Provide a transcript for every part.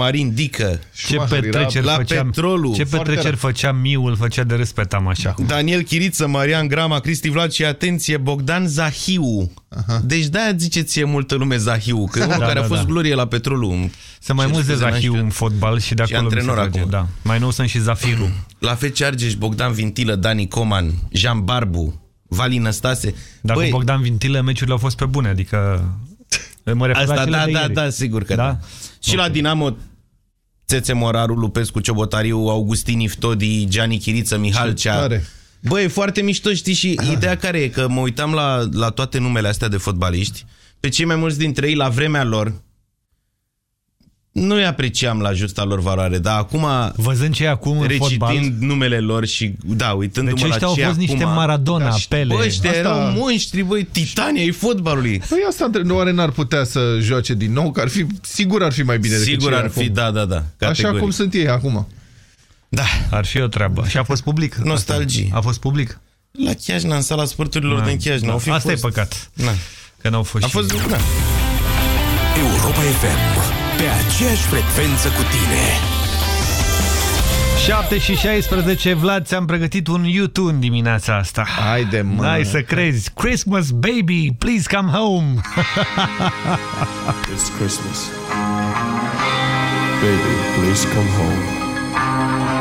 Marin Dică. Ce petreceri la făceam, petrolul. Ce Foarte petreceri rău. făcea Miul, făcea de râs pe Tamașa. Daniel Chiriță, Marian Grama, Cristi Vlad și atenție, Bogdan Zahiu. Aha. Deci de-aia ziceți ție multă lume Zahiu, că e unul Da, care da, a fost da. glorie la petrolul. Sunt mai Ce mulți de scuze, n-am Zahiu știut. în fotbal și de Și acolo mi se antrenor trage, acum. da. Mai nou sunt și Zafiru. La FC Argeș, Bogdan Vintilă, Dani Coman, Jean Barbu, Vali Năstase. Dar Băi, cu Bogdan Vintilă meciurile au fost pe bune, adică mă refer la Asta, cele da, de da, ieri. da, sigur că da. Da? Și la Dinamo, Țețe Moraru, Lupescu, Ciobotariu, Augustin Iftodi, Gianni Chiriță, Mihalcea. tare. Băi, e foarte mișto, știi, și ideea care e, că mă uitam la, la toate numele astea de fotbaliști, pe cei mai mulți dintre ei, la vremea lor, nu-i apreciam la justa lor valoare, dar acum, Văzând ce e acum în fotbal, recitind numele lor și, da, uitându-mă deci la ăștia au ce fost acum, niște Maradona, Pele. Bă, ăștia Asta- erau monștri, băi, titania ai fotbalului. Păi asta între- oare n-ar putea să joace din nou? Că ar fi, sigur ar fi mai bine decât Sigur cei ar fi, acum. da, da, da. Așa categoric. cum sunt ei acum. Da. Ar fi o treabă. Și a fost public? Nostalgie. A fost public? La Chiajna, în sala sporturilor Da. din Chiajna. Au fi Asta fost... e păcat. Na. Că n-au fost A și- fost, da. Europa FM. Pe aceeași frecvență cu tine. 7 și 16, Vlad, ți-am pregătit un YouTube în dimineața asta. Haide, mă. N-ai să crezi. Christmas, baby, please come home. It's Christmas. Baby, please come home.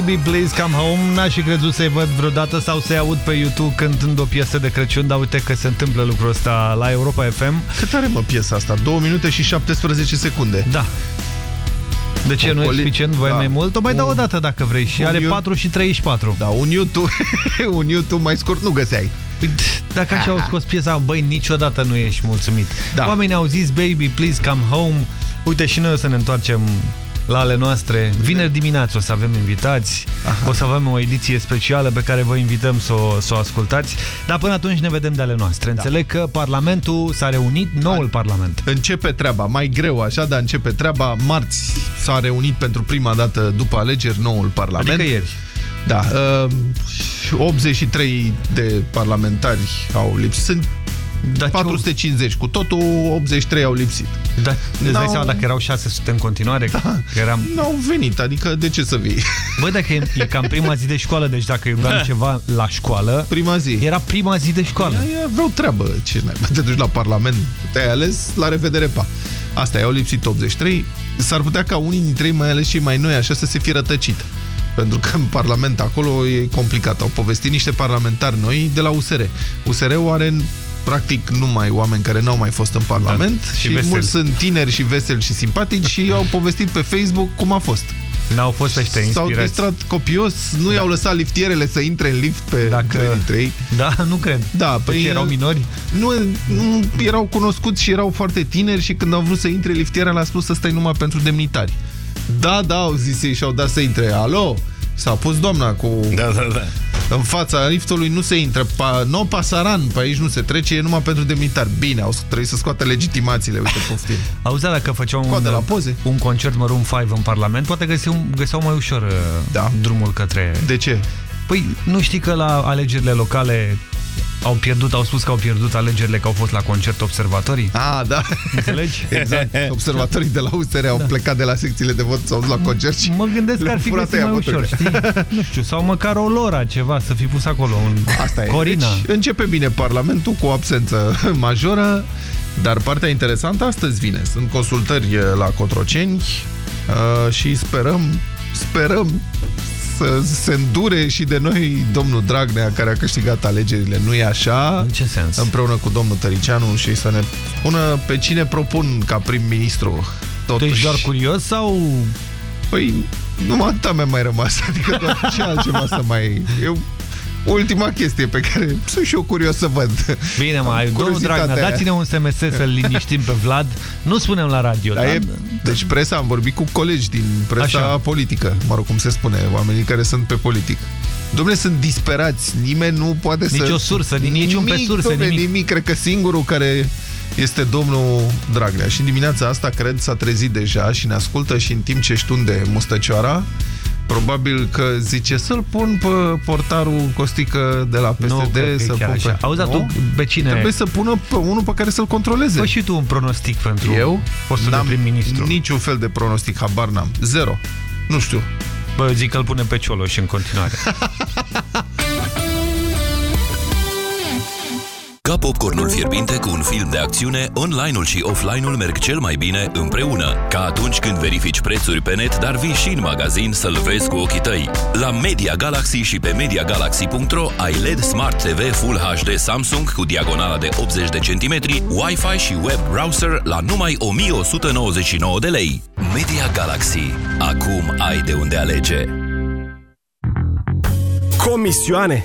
Baby, please come home. N-aș fi crezut să-i văd vreodată sau să-i aud pe YouTube cântând o piesă de Crăciun, dar uite că se întâmplă lucrul ăsta la Europa FM. Cât are, mă, piesa asta? 2 minute și 17 secunde. Da. De ce nu e Poli- suficient? Voi da. mai mult? O mai dau o dată dacă vrei. Și Un are eu- 4 și 34. Da, un YouTube, un YouTube mai scurt nu găseai. Păi, Dacă așa au scos piesa, băi, niciodată nu ești mulțumit. Da. Oamenii au zis, baby, please come home. Uite, și noi o să ne întoarcem la ale noastre. Vineri dimineață o să avem invitați, Aha. o să avem o ediție specială pe care vă invităm să o, să o ascultați, dar până atunci ne vedem de ale noastre. Da. Înțeleg că Parlamentul s-a reunit, noul Parlament. Începe treaba, mai greu așa, dar începe treaba. Marți s-a reunit pentru prima dată după alegeri noul Parlament. Adică ieri. Da, uh, 83 de parlamentari au lipsit. Sunt Da, ce- 450 cu totul, 83 au lipsit. Da, îți dai N-au- seama dacă erau 600 în continuare? Da. Că eram... N-au venit, adică de ce să vii? Băi, dacă e, e cam prima zi de școală, deci dacă iubeam ceva la școală, Prima zi. era prima zi de școală. E vreo treabă, ce n Te duci la Parlament, te-ai ales, la revedere, pa. Asta i-au lipsit 83. S-ar putea ca unii dintre ei, mai ales cei mai noi, așa să se fie rătăcit. Pentru că în Parlament acolo e complicat. Au povestit niște parlamentari noi de la USR. USR-ul are practic numai oameni care n-au mai fost în Parlament Da, și și, veseli. mulți sunt tineri și veseli și simpatici și au povestit pe Facebook cum a fost. N-au fost ăștia S-au inspirați. distrat copios, nu i-au lăsat liftierele să intre în lift pe Dacă- Dacă... dintre ei. Da, nu cred. Da, Păi erau minori? Nu, nu erau cunoscuți și erau foarte tineri și când au vrut să intre liftiera le-a spus să stai numai pentru demnitari. Da, da, au zis ei și au dat să intre. Alo? S-a pus doamna cu... Da, da, da. În fața liftului nu se intră, pa, nu pasaran, pe aici nu se trece, e numai pentru demnitari. Bine, au trebuit să scoată legitimațiile, uite, poftim. Auzi, da, dacă făceau Coadă un, la poze. un concert Maroon 5 în Parlament, poate găseau, găseau mai ușor uh, Da. drumul către... De ce? Păi, nu știi că la alegerile locale au pierdut, au spus că au pierdut alegerile, că au fost la concert observatorii? Ah, da. Înțelegi? Exact. Observatorii de la USR au plecat de la secțiile de vot, s-au dus la concert și Mă gândesc că le-au ar fi furat găsit ăia mai ușor, voturile. știi? Nu știu, sau măcar o lora, ceva, să fi pus acolo. Un... Asta e. Corina. Deci începe bine Parlamentul cu o absență majoră, dar partea interesantă astăzi vine. Sunt consultări eh, la Cotroceni uh, și sperăm, sperăm să se îndure și de noi domnul Dragnea care a câștigat alegerile. Nu e așa? În ce sens? Împreună cu domnul Tăricianu și să ne spună pe cine propun ca prim-ministru. Tu ești doar curios sau... Păi, numai atâta mi-a mai rămas. Adică doar ce altceva să mai... Eu, ultima chestie pe care sunt și eu curios să văd. Bine, mai domnul Curiozitatea Dragnea, aia. dați-ne un SMS să-l liniștim pe Vlad. Nu spunem la radio, Dar da? e, deci presa, am vorbit cu colegi din presa Așa. politică, mă rog, cum se spune, oamenii care sunt pe politic. Dom'le, sunt disperați, nimeni nu poate să... Nici o sursă, niciun pe sursă, dom'le, nimic. nimic. Cred că singurul care este domnul Dragnea. Și în dimineața asta, cred, s-a trezit deja și ne ascultă și în timp ce își tunde mustăcioara, probabil că zice să-l pun pe portarul Costică de la PSD, Nu, cred că e să chiar pun așa. pe... Auzi, dar Nu? tu pe cine... Trebuie să pună pe unul pe care să-l controleze. Fă și tu un pronostic pentru Eu? postul de N-am prim-ministru. niciun fel de pronostic, habar n-am. Zero. Nu știu. Bă, eu zic că îl pune pe Cioloș în continuare. Ca popcornul fierbinte cu un film de acțiune, online-ul și offline-ul merg cel mai bine împreună. Ca atunci când verifici prețuri pe net, dar vii și în magazin să-l vezi cu ochii tăi. La Media Galaxy și pe MediaGalaxy.ro ai LED Smart TV Full HD Samsung cu diagonala de 80 de centimetri, Wi-Fi și web browser la numai 1199 de lei. Media Galaxy. Acum ai de unde alege. Comisioane?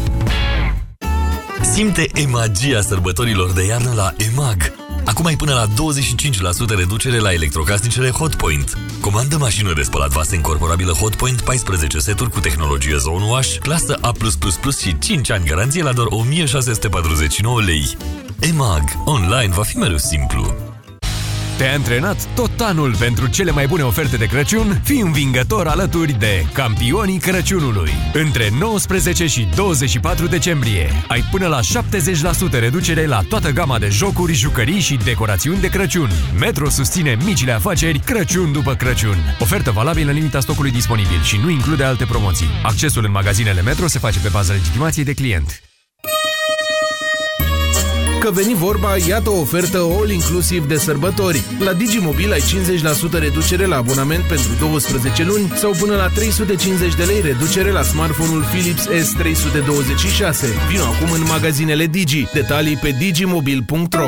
Simte emagia sărbătorilor de iarnă la EMAG. Acum ai până la 25% reducere la electrocasnicele Hotpoint. Comandă mașină de spălat vase incorporabilă Hotpoint 14 seturi cu tehnologie Zone Wash, clasă A+++ și 5 ani garanție la doar 1649 lei. EMAG. Online va fi mereu simplu. Te-ai antrenat tot anul pentru cele mai bune oferte de Crăciun? Fii învingător alături de campionii Crăciunului. Între 19 și 24 decembrie ai până la 70% reducere la toată gama de jocuri, jucării și decorațiuni de Crăciun. Metro susține micile afaceri Crăciun după Crăciun. Ofertă valabilă în limita stocului disponibil și nu include alte promoții. Accesul în magazinele Metro se face pe baza legitimației de client. Că veni vorba, iată o ofertă all-inclusiv de sărbători. La Digimobil ai 50% reducere la abonament pentru 12 luni sau până la 350 de lei reducere la smartphone-ul Philips S326. Vino acum în magazinele Digi. Detalii pe digimobil.ro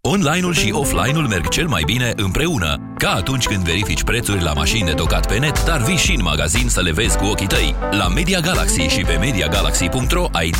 Online-ul și offline-ul merg cel mai bine împreună. Ca atunci când verifici prețuri la mașini de tocat pe net, dar vii și în magazin să le vezi cu ochii tăi. La Media Galaxy și pe MediaGalaxy.ro ai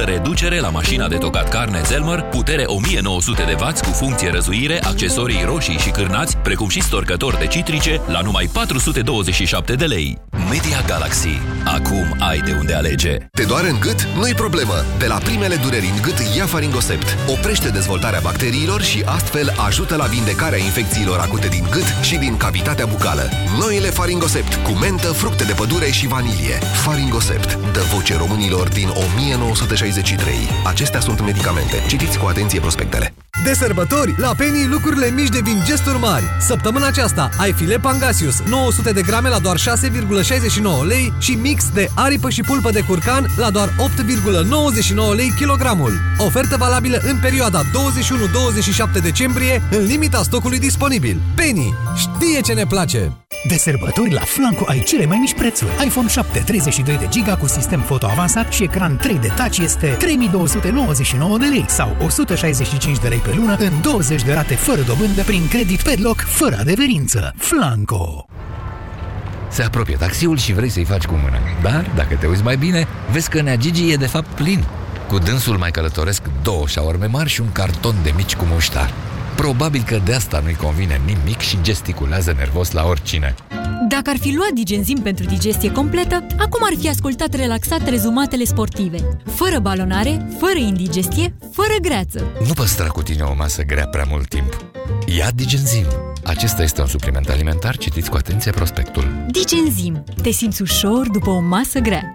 25% reducere la mașina de tocat carne Zelmer, putere 1900 de W cu funcție răzuire, accesorii roșii și cârnați, precum și storcător de citrice, la numai 427 de lei. Media Galaxy. Acum ai de unde alege. Te doare în gât? Nu-i problemă! De la primele dureri în gât, ia Faringosept. Oprește dezvoltarea bacteriilor și astfel ajută la vindecarea infecțiilor acute din gât și din cavitatea bucală. Noile Faringosept cu mentă, fructe de pădure și vanilie. Faringosept dă voce românilor din 1963. Acestea sunt medicamente. Citiți cu atenție prospectele. De sărbători, la Penny lucrurile mici devin gesturi mari. Săptămâna aceasta ai filet Pangasius 900 de grame la doar 6,69 lei și mix de aripă și pulpă de curcan la doar 8,99 lei kilogramul. Ofertă valabilă în perioada 21-27 decembrie, în limita stocului disponibil. Penny știe ce ne place! De sărbători la Flanco ai cele mai mici prețuri. iPhone 7 32 de giga cu sistem foto avansat și ecran 3 de touch este 3299 de lei sau 165 de lei pe lună în 20 de rate fără dobândă prin credit pe loc fără adeverință. Flanco. Se apropie taxiul și vrei să-i faci cu mâna. Dar, dacă te uiți mai bine, vezi că Nea Gigi e de fapt plin. Cu dânsul mai călătoresc două șaorme mari și un carton de mici cu muștar. Probabil că de asta nu-i convine nimic și gesticulează nervos la oricine. Dacă ar fi luat Digenzim pentru digestie completă, acum ar fi ascultat relaxat rezumatele sportive. Fără balonare, fără indigestie, fără greață. Nu păstra cu tine o masă grea prea mult timp. Ia Digenzim. Acesta este un supliment alimentar, citiți cu atenție prospectul. Digenzim. Te simți ușor după o masă grea.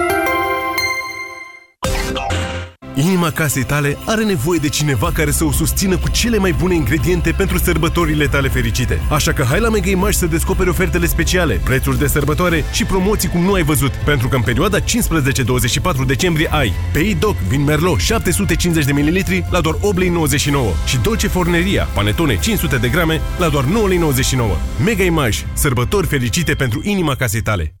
Inima casei tale are nevoie de cineva care să o susțină cu cele mai bune ingrediente pentru sărbătorile tale fericite. Așa că hai la Mega Image să descoperi ofertele speciale, prețuri de sărbătoare și promoții cum nu ai văzut. Pentru că în perioada 15-24 decembrie ai Pei Doc Vin Merlot 750 de ml la doar 8,99 lei și Dolce Forneria Panetone 500 de grame la doar 9,99 lei. Mega Image. Sărbători fericite pentru inima casei tale.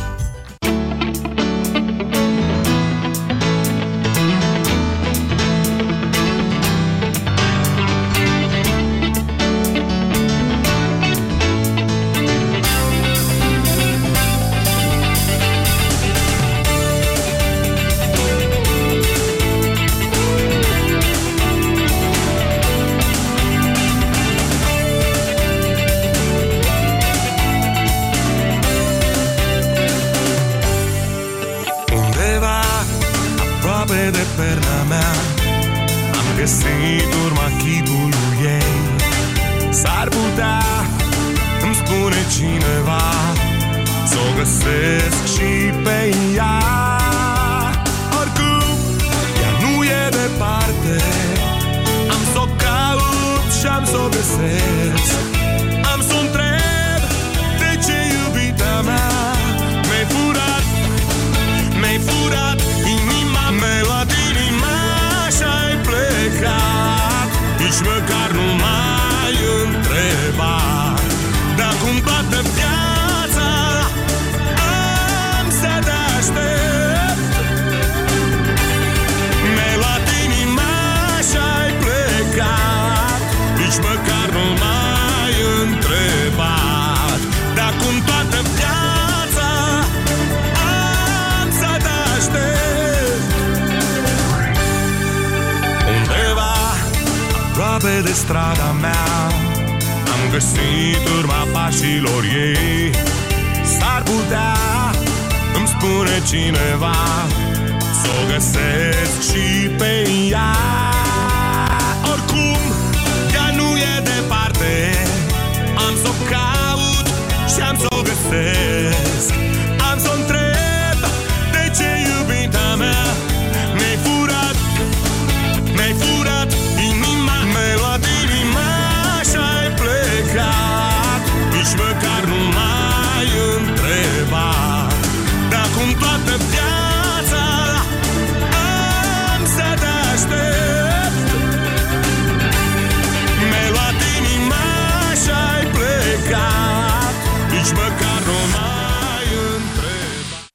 Viața am să te aștept Mi-ai luat inima și ai plecat Nici măcar nu m-ai întrebat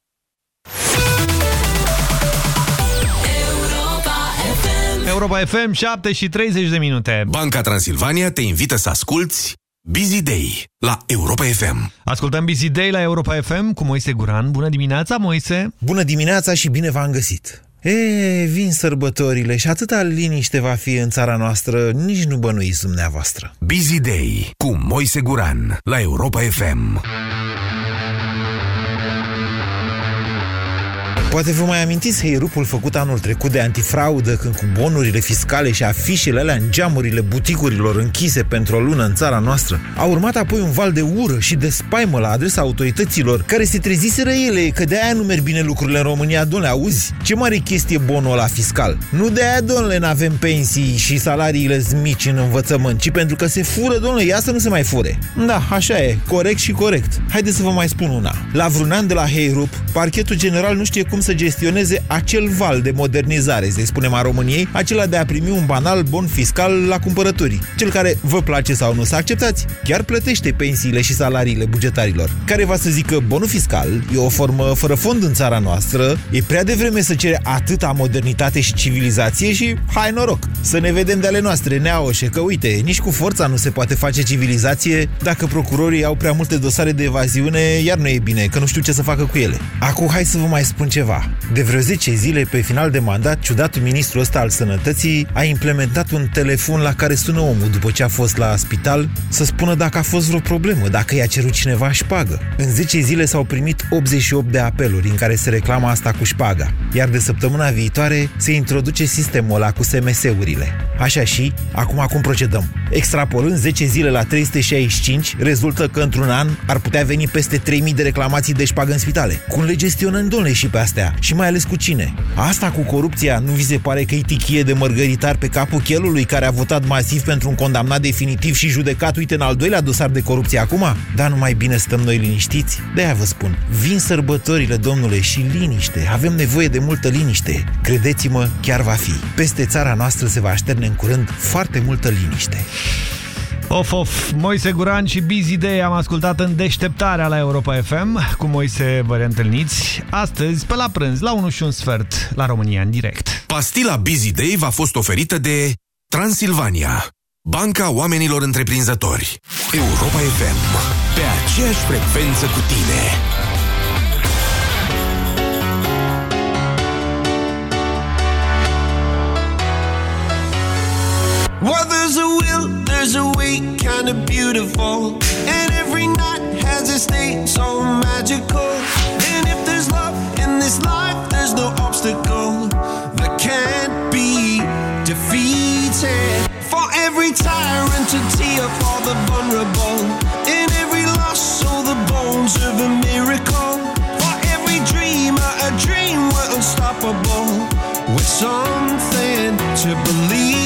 Europa FM, 7 și 30 de minute. Banca Transilvania te invită să asculti Busy Day la Europa FM. Ascultăm Busy Day la Europa FM cu Moise Guran. Bună dimineața, Moise! Bună dimineața și bine v-am găsit! E, vin sărbătorile și atâta liniște va fi în țara noastră, nici nu bănuiți dumneavoastră. Busy Day cu Moise Guran la Europa FM. Poate vă mai amintiți heirupul făcut anul trecut de antifraudă când cu bonurile fiscale și afișele alea în geamurile buticurilor închise pentru o lună în țara noastră. A urmat apoi un val de ură și de spaimă la adresa autorităților care se treziseră ele că de aia nu merg bine lucrurile în România, domnule, auzi? Ce mare chestie bonul ăla fiscal? Nu de aia, domnule, n-avem pensii și salariile mici în învățământ, ci pentru că se fură, domnule, ia să nu se mai fure. Da, așa e, corect și corect. Haideți să vă mai spun una. La vreun an de la Heirup, parchetul general nu știe cum să gestioneze acel val de modernizare, să spunem a României, acela de a primi un banal bon fiscal la cumpărături. Cel care vă place sau nu să acceptați, chiar plătește pensiile și salariile bugetarilor. Care va să zică bonul fiscal e o formă fără fond în țara noastră, e prea devreme să cere atâta modernitate și civilizație și hai noroc, să ne vedem de ale noastre neaoșe, că uite, nici cu forța nu se poate face civilizație dacă procurorii au prea multe dosare de evaziune, iar nu e bine, că nu știu ce să facă cu ele. Acum hai să vă mai spun ceva. De vreo 10 zile, pe final de mandat, ciudatul ministru ăsta al sănătății a implementat un telefon la care sună omul după ce a fost la spital să spună dacă a fost vreo problemă, dacă i-a cerut cineva șpagă. În 10 zile s-au primit 88 de apeluri în care se reclamă asta cu șpaga, iar de săptămâna viitoare se introduce sistemul ăla cu SMS-urile. Așa și, acum acum procedăm. Extrapolând 10 zile la 365, rezultă că într-un an ar putea veni peste 3000 de reclamații de șpagă în spitale. Cum le gestionăm, domnule, și pe astea? Și mai ales cu cine? Asta cu corupția nu vi se pare că e tichie de mărgăritar pe capul chelului care a votat masiv pentru un condamnat definitiv și judecat, uite, în al doilea dosar de corupție acum? Dar nu mai bine stăm noi liniștiți? De-aia vă spun, vin sărbătorile, domnule, și liniște. Avem nevoie de multă liniște. Credeți-mă, chiar va fi. Peste țara noastră se va așterne în curând foarte multă liniște. Of, of, Moise Guran și Busy Day am ascultat în deșteptarea la Europa FM. Cu Moise vă reîntâlniți astăzi pe la prânz, la 1 și un sfert, la România în direct. Pastila Busy Day v-a fost oferită de Transilvania, Banca Oamenilor Întreprinzători. Europa FM, pe aceeași frecvență cu tine. Well, there's a way, kinda beautiful. And every night has a state so magical. And if there's love in this life, there's no obstacle that can't be defeated. For every tyrant, a tear for the vulnerable. In every loss, so the bones of a miracle. For every dreamer, a dream we're unstoppable. With something to believe.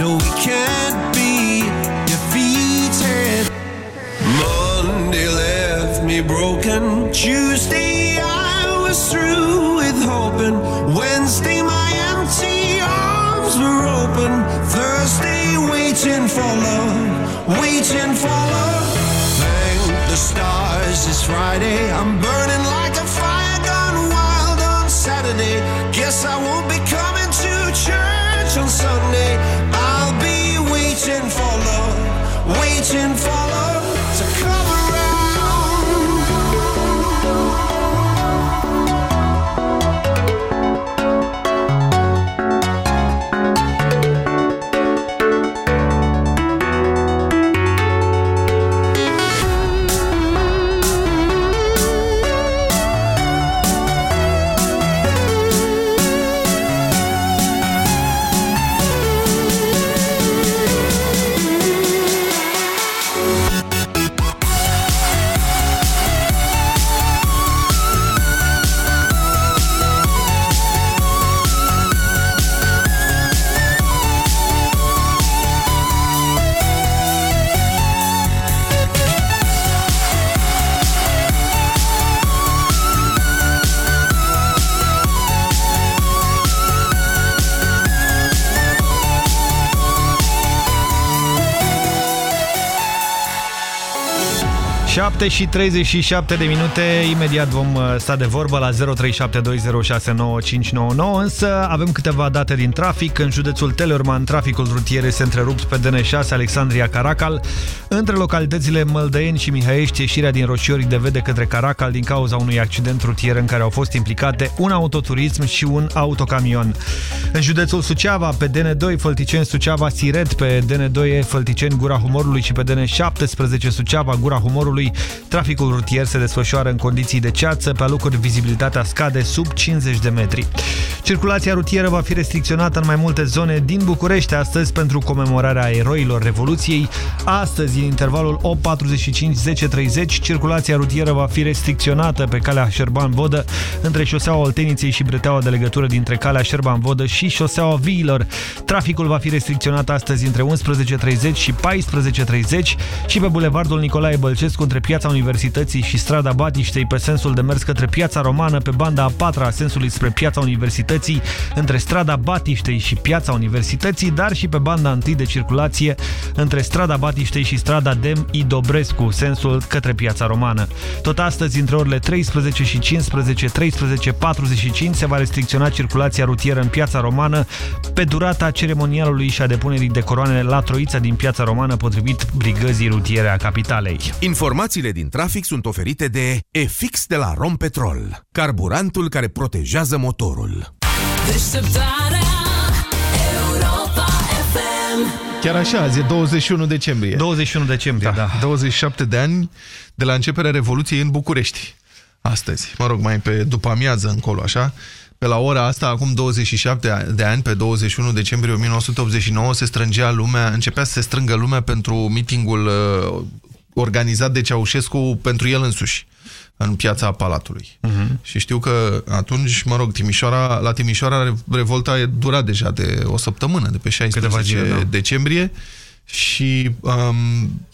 No, we can't be defeated. Monday left me broken. Tuesday I was through with hoping. Wednesday my empty arms were open. Thursday waiting for love, waiting for love. Thank the stars it's Friday. I'm 7 și 37 de minute, imediat vom uh, sta de vorbă la 0372069599, însă avem câteva date din trafic. În județul Teleorman, traficul rutier este întrerupt pe DN6 Alexandria Caracal. Între localitățile Măldăieni și Mihăiești, ieșirea din Roșiori de vede către Caracal din cauza unui accident rutier în care au fost implicate un autoturism și un autocamion. În județul Suceava, pe DN2 Fălticeni-Suceava Siret, pe DN2 Fălticeni Gura Humorului și pe DN17 Suceava Gura Humorului traficul rutier se desfășoară în condiții de ceață, pe alocuri vizibilitatea scade sub 50 de metri. Circulația rutieră va fi restricționată în mai multe zone din București astăzi pentru comemorarea eroilor Revoluției. Astăzi, în intervalul 8.45-10.30, circulația rutieră va fi restricționată pe calea Șerban-Vodă între șoseaua Olteniței și breteaua de legătură dintre calea Șerban-Vodă și șoseaua Viilor. Traficul va fi restricționat astăzi între 11.30 și 14.30 și pe bulevardul Nicolae Bălcescu între Piața Universității și strada Batiștei pe sensul de mers către Piața Romană pe banda a patra a sensului spre Piața Universității între strada Batiștei și Piața Universității, dar și pe banda întâi de circulație între strada Batiștei și strada Dem I. Dobrescu, sensul către Piața Romană. Tot astăzi, între orele 13 și 15, 13.45 se va restricționa circulația rutieră în Piața Romană pe durata ceremonialului și a depunerii de coroane la Troița din Piața Romană potrivit brigăzii rutiere a capitalei. Informațiile din trafic sunt oferite de EFIX de la Rompetrol, carburantul care protejează motorul. Deșteptarea Europa FM Chiar așa, azi e 21 decembrie. 21 decembrie, da. 27 de ani de la începerea Revoluției în București. Astăzi, mă rog, mai pe după amiază încolo, așa. Pe la ora asta, acum 27 de ani, pe 21 decembrie 1989, se strângea lumea, începea să se strângă lumea pentru mitingul uh, organizat de Ceaușescu pentru el însuși în piața Palatului. Mhm. Și știu că atunci, mă rog, Timișoara, la Timișoara revolta e dura deja de o săptămână, de pe 16 zile, da. decembrie și um,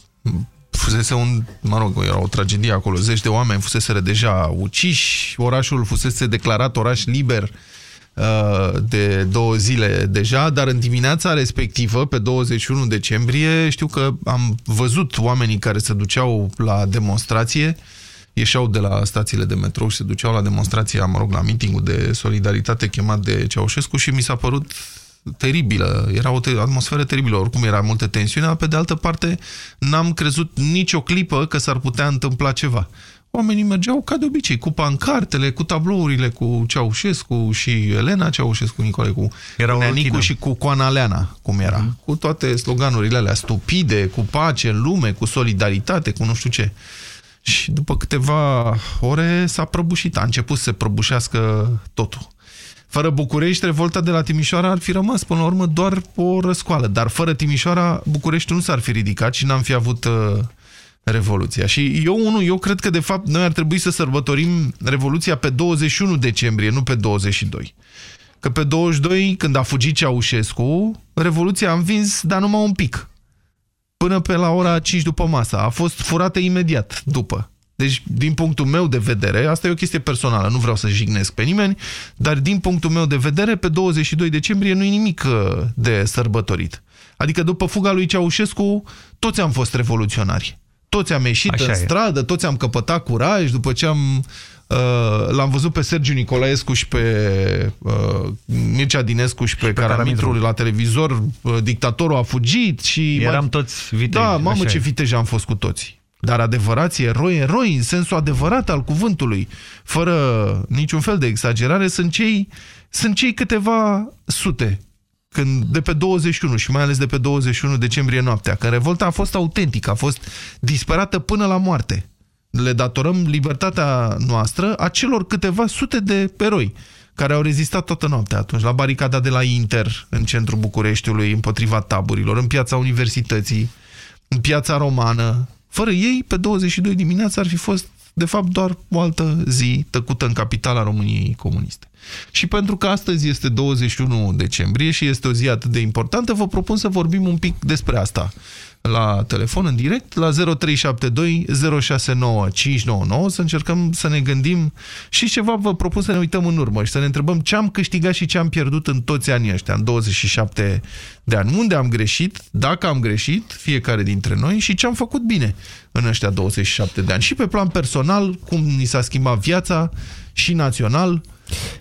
fusese un, mă rog, era o tragedie acolo, zeci de oameni fuseseră deja uciși, orașul fusese declarat oraș liber uh, de două zile deja, dar în dimineața respectivă, pe 21 decembrie, știu că am văzut oamenii care se duceau la demonstrație, ieșeau de la stațiile de metrou și se duceau la demonstrația, mă rog, la mitingul de solidaritate chemat de Ceaușescu și mi s-a părut teribilă, era o te atmosferă teribilă, oricum era multă tensiune, dar pe de altă parte n-am crezut nicio clipă că s-ar putea întâmpla ceva. Oamenii mergeau ca de obicei, cu pancartele, cu tablourile cu Ceaușescu și Elena Ceaușescu, Nicole, cu Era o Neanicu rutină. și cu Coana Leana, cum era. Mhm. Cu toate sloganurile alea stupide, cu pace în lume, cu solidaritate, cu nu știu ce. Și după câteva ore s-a prăbușit, a început să se prăbușească totul. Fără București, revolta de la Timișoara ar fi rămas până la urmă doar o răscoală. Dar fără Timișoara, București nu s-ar fi ridicat și n-am fi avut uh, Revoluția. Și eu, unul, eu cred că, de fapt, noi ar trebui să sărbătorim Revoluția pe 21 decembrie, nu pe 22. Că pe 22, când a fugit Ceaușescu, Revoluția a învins, dar numai un pic. Până pe la ora 5 după masa. A fost furată imediat după. Deci, din punctul meu de vedere, asta e o chestie personală, nu vreau să jignesc pe nimeni, dar din punctul meu de vedere, pe 22 decembrie nu e nimic uh, de sărbătorit. Adică după fuga lui Ceaușescu, toți am fost revoluționari. Toți am ieșit Așa în e. stradă, toți am căpătat curaj, după ce am... Uh, L-am văzut pe Sergiu Nicolaescu și pe uh, Mircea Dinescu și pe, pe Caramitru Caramitru. la televizor, uh, dictatorul a fugit și... Eram toți viteji, Da, mamă așa ce e. viteji am fost cu toți. Dar adevărați eroi, eroi în sensul adevărat al cuvântului, fără niciun fel de exagerare, sunt cei, sunt cei câteva sute când de pe 21 și mai ales de pe 21 decembrie noaptea, când revolta a fost autentică, a fost disperată până la moarte. Le datorăm libertatea noastră a celor câteva sute de eroi care au rezistat toată noaptea atunci, la baricada de la Inter, în centrul Bucureștiului, împotriva taburilor, în piața Universității, în piața romană. Fără ei, pe 22 dimineața ar fi fost, de fapt, doar o altă zi tăcută în capitala României comuniste. Și pentru că astăzi este 21 decembrie și este o zi atât de importantă, vă propun să vorbim un pic despre asta la telefon, în direct, la 0372 069 599, să încercăm să ne gândim și ceva vă propun să ne uităm în urmă și să ne întrebăm ce am câștigat și ce am pierdut în toți anii ăștia, în 27 de ani. Unde am greșit, dacă am greșit, fiecare dintre noi, și ce am făcut bine în ăștia 27 de ani. Și pe plan personal, cum ni s-a schimbat viața, și național,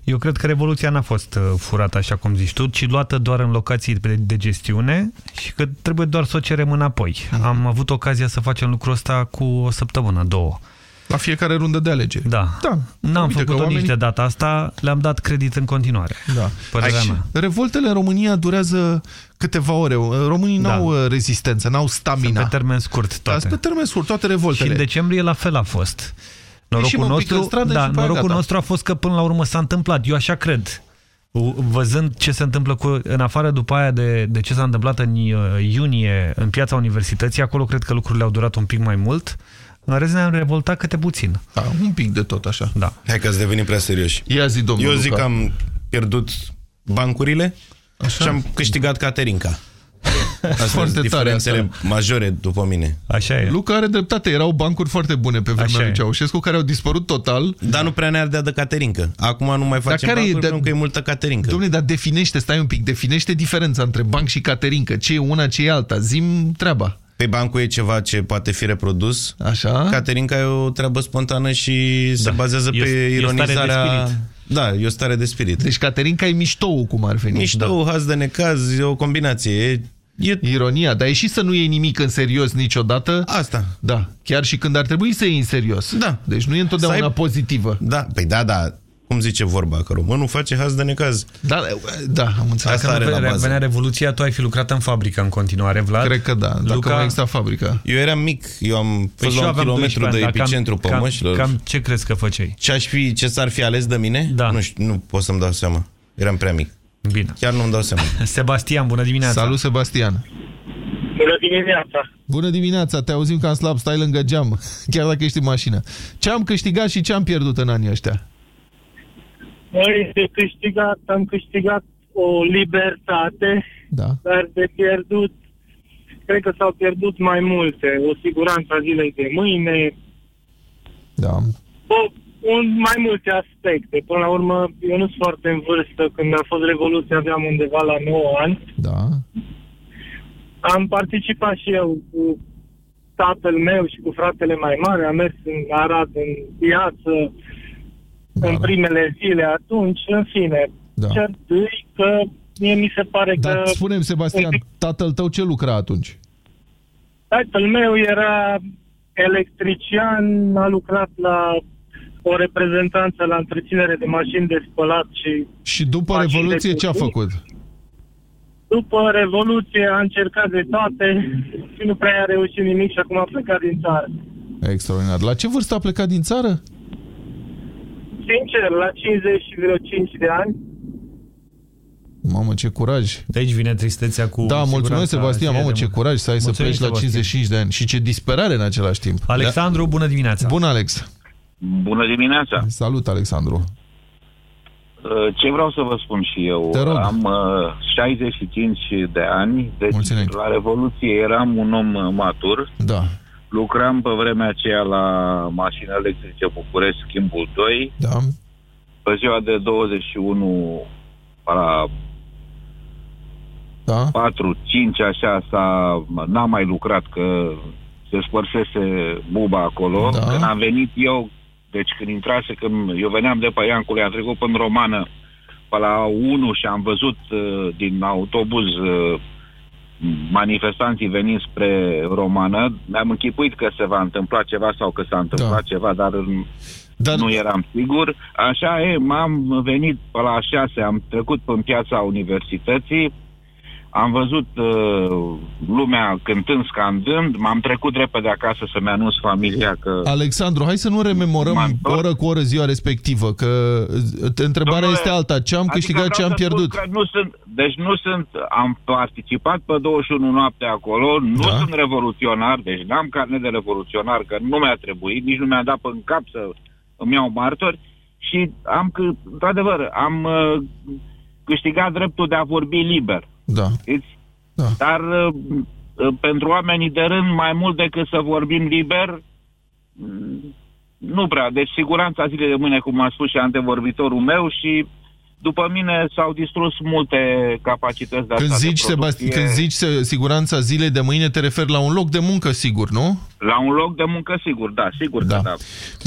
Eu cred că Revoluția n-a fost uh, furată, așa cum zici tu, ci luată doar în locații de, de gestiune și că trebuie doar să o cerem înapoi. Am avut ocazia să facem lucrul ăsta cu o săptămână, două. La fiecare rundă de alegeri. Da. Da. N-am Uite că făcut-o oamenii- nici de data asta, le-am dat credit în continuare. Da. Părerea Aici, mea. revoltele în România durează câteva ore. Românii Da. n-au uh, rezistență, n-au stamina. Pe termen scurt Da, toate. sunt pe termen scurt, toate Și revoltele. în decembrie la fel a fost. Ieșim Norocul un pic nostru, în stradă da, și după aia norocul gata. nostru a fost că până la urmă s-a întâmplat. Eu așa cred. U- Văzând ce se întâmplă cu, în afară după aia de, de ce s-a întâmplat în uh, iunie în piața universității, acolo cred că lucrurile au durat un pic mai mult. În rest ne-am revoltat câte puțin. Da, un pic de tot așa. Da. Hai că ați devenit prea serioși. Ia zi, domnul Eu zic Luca. că am pierdut bancurile Așa? și am câștigat Caterinca. Astea Foarte sunt tare diferențele asta. majore după mine. Așa e. Luca are dreptate, erau bancuri foarte bune pe vremea Așa lui e. Ceaușescu, care au dispărut total. Dar nu prea ne ardea de Caterinca. Acum nu mai facem care e bancuri de- pentru că e multă Caterinca. Dom'le, dar definește, stai un pic, definește diferența între banc și caterincă. Ce e una, ce e alta? Zim treaba. Pe bancul e ceva ce poate fi reprodus. Așa. Caterinca e o treabă spontană și se Da. bazează E o- pe e o stare de ironizarea... spirit. Da, e o stare de spirit. Deci caterinca e miștou, cum ar veni. Mișto, da. haz de necaz, e o combinație. E, e... Ironia, dar e și să nu iei nimic în serios niciodată. Asta. Da, chiar și când ar trebui să iei în serios. Da. Deci nu e întotdeauna Să ai- pozitivă. Da, păi da, da. Cum zice vorba, că românul face haz de necaz. Da, da, am înțeles. Asta are la Dacă bază. venea Revoluția, tu ai fi lucrat în fabrică în continuare, Vlad? Cred că da, dacă Luca... mai exista fabrica. Eu eram mic, eu am Păi fost și eu la un aveam kilometru 12 de ani, dar epicentru cam, pămășilor. Cam, cam ce crezi că făceai? Ce aș fi, ce s-ar fi ales de mine? Da. Nu știu, nu pot să-mi dau seama. Eram prea mic. Bine. Chiar nu-mi dau seama. Sebastian, bună dimineața! Salut, Sebastian! Bună dimineața! Bună dimineața, te auzim cam slab, stai lângă geam, chiar dacă ești în mașină. Ce am câștigat și ce am pierdut în anii ăștia? Noi de câștigat, am câștigat o libertate, Da. dar de pierdut, cred că s-au pierdut mai multe. O siguranță a zilei de mâine, Da. o, un, mai multe aspecte. Până la urmă, eu nu sunt foarte în vârstă. Când a fost Revoluția aveam undeva la 9 ani. Da. Am participat și eu cu tatăl meu și cu fratele mai mare. Am mers în Arad, în piață, în primele zile atunci. În fine, Da. cert e că mie mi se pare Dar că... spune Sebastian, tatăl tău ce lucra atunci? Tatăl meu era electrician, a lucrat la o reprezentanță la întreținere de mașini de spălat și Și după Mașini de Revoluție ce a cusut. făcut? după Revoluție a încercat de toate și nu prea a reușit nimic și acum a plecat din țară. Extraordinar. La ce vârstă a plecat din țară? Sincer, la 50 și vreo 5 de ani, Mamă, ce curaj. De aici vine tristețea cu Da, mulțumesc, siguranța Sebastian. zilei Mamă, de ce muncă. curaj să ai să Mulțumim, pleci la Sebastian. 55 de ani. Și ce disperare în același timp. Alexandru, bună dimineața. Bun, Alex. Bună dimineața! Salut, Alexandru. Uh, Ce vreau să vă spun și eu? Te rog. Am uh, 65 de ani, deci Mulțumim. la Revoluție eram un om uh, matur. Da. Lucram pe vremea aceea la mașini electrice București, schimbul 2. Da. Pe ziua de 21 la da. 4, 5, așa, s-a, n-am mai lucrat, că se spărsese buba acolo. Da. Când am venit eu, deci când intrase, când eu veneam de pe Iancule, am trecut până Romană, pe la 1 și am văzut uh, din autobuz uh, manifestanții venind spre Romană, mi-am închipuit că se va întâmpla ceva sau că s-a întâmplat da. ceva, dar, dar nu eram sigur. Așa e, m-am venit pe la 6, am trecut pe piața universității, am văzut uh, lumea cântând, scandând, m-am trecut repede acasă să-mi anunț familia că... Alexandru, hai să nu rememorăm oră cu oră ziua respectivă, că uh, întrebarea Domnule, este alta. Ce am câștigat, ce vreau am să spun pierdut? Că nu sunt, deci nu sunt, am participat pe 21 noapte acolo, nu Da. sunt revoluționar, deci n-am carnet de revoluționar, că nu mi-a trebuit, nici nu mi-a dat în cap să îmi iau martori și am, că, într-adevăr, am uh, câștigat dreptul de a vorbi liber. Da. Știți? Da. Dar uh, uh, pentru oamenii de rând, mai mult decât să vorbim liber, mm, nu prea. Deci siguranța zilei de mâine, cum a spus și antevorbitorul meu și după mine s-au distrus multe capacități de Când asta zici, de producție. Sebastian, când zici se- siguranța zilei de mâine, te referi la un loc de muncă, sigur, nu? La un loc de muncă, sigur, da, sigur Da. că da.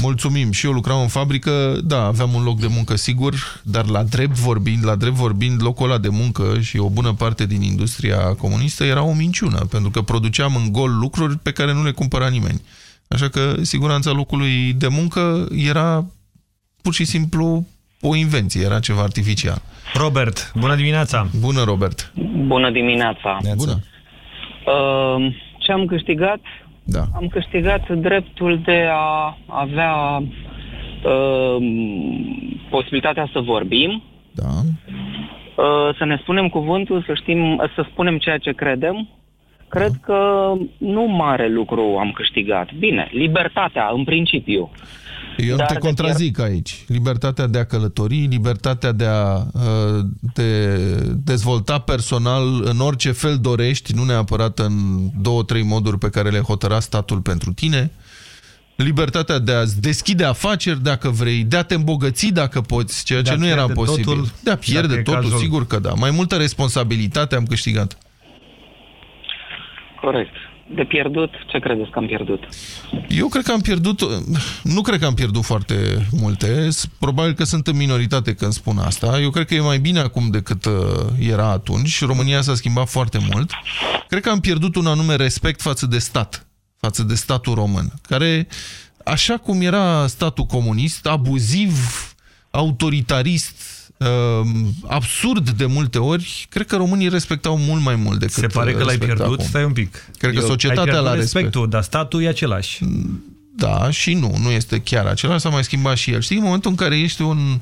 Mulțumim. Și eu lucram în fabrică, da, aveam un loc de muncă sigur, dar la drept vorbind, la drept vorbind, locul ăla de muncă și o bună parte din industria comunistă era o minciună, pentru că produceam în gol lucruri pe care nu le cumpăra nimeni. Așa că siguranța locului de muncă era pur și simplu o invenție, era ceva artificial. Robert, bună dimineața! Bună, Robert! Bună dimineața! Bună! Uh, ce am câștigat? Da. Am câștigat dreptul de a avea uh, posibilitatea să vorbim, da. uh, să ne spunem cuvântul, să știm, să spunem ceea ce credem. Cred că nu mare lucru am câștigat. Bine, libertatea, în principiu. Eu Dar te de contrazic aici. Libertatea de a călători, libertatea de a uh, te dezvolta personal în orice fel dorești, nu neapărat în două, trei moduri pe care le hotăra statul pentru tine. Libertatea de a-ți deschide afaceri dacă vrei, de a te îmbogăți dacă poți, ceea De ce a nu era pierde posibil. totul, de a pierde dacă e totul, cazul. sigur că da. Mai multă responsabilitate am câștigat. Corect. De pierdut, ce credeți că am pierdut? Eu cred că am pierdut, nu cred că am pierdut foarte multe, S- probabil că sunt în minoritate când spun asta. Eu cred că e mai bine acum decât uh, era atunci. România s-a schimbat foarte mult. Cred că am pierdut un anume respect față de stat, față de statul român, care, așa cum era statul comunist, abuziv, autoritarist, uh, absurd de multe ori, cred că românii respectau mult mai mult decât Se pare că l-ai respectă pierdut, acum. stai un pic. Cred că Eu- ai societatea pierdut la respect. respectul, dar statul e același. Da, și nu, nu este chiar același, s-a mai schimbat și el. Știi, în momentul în care ești un,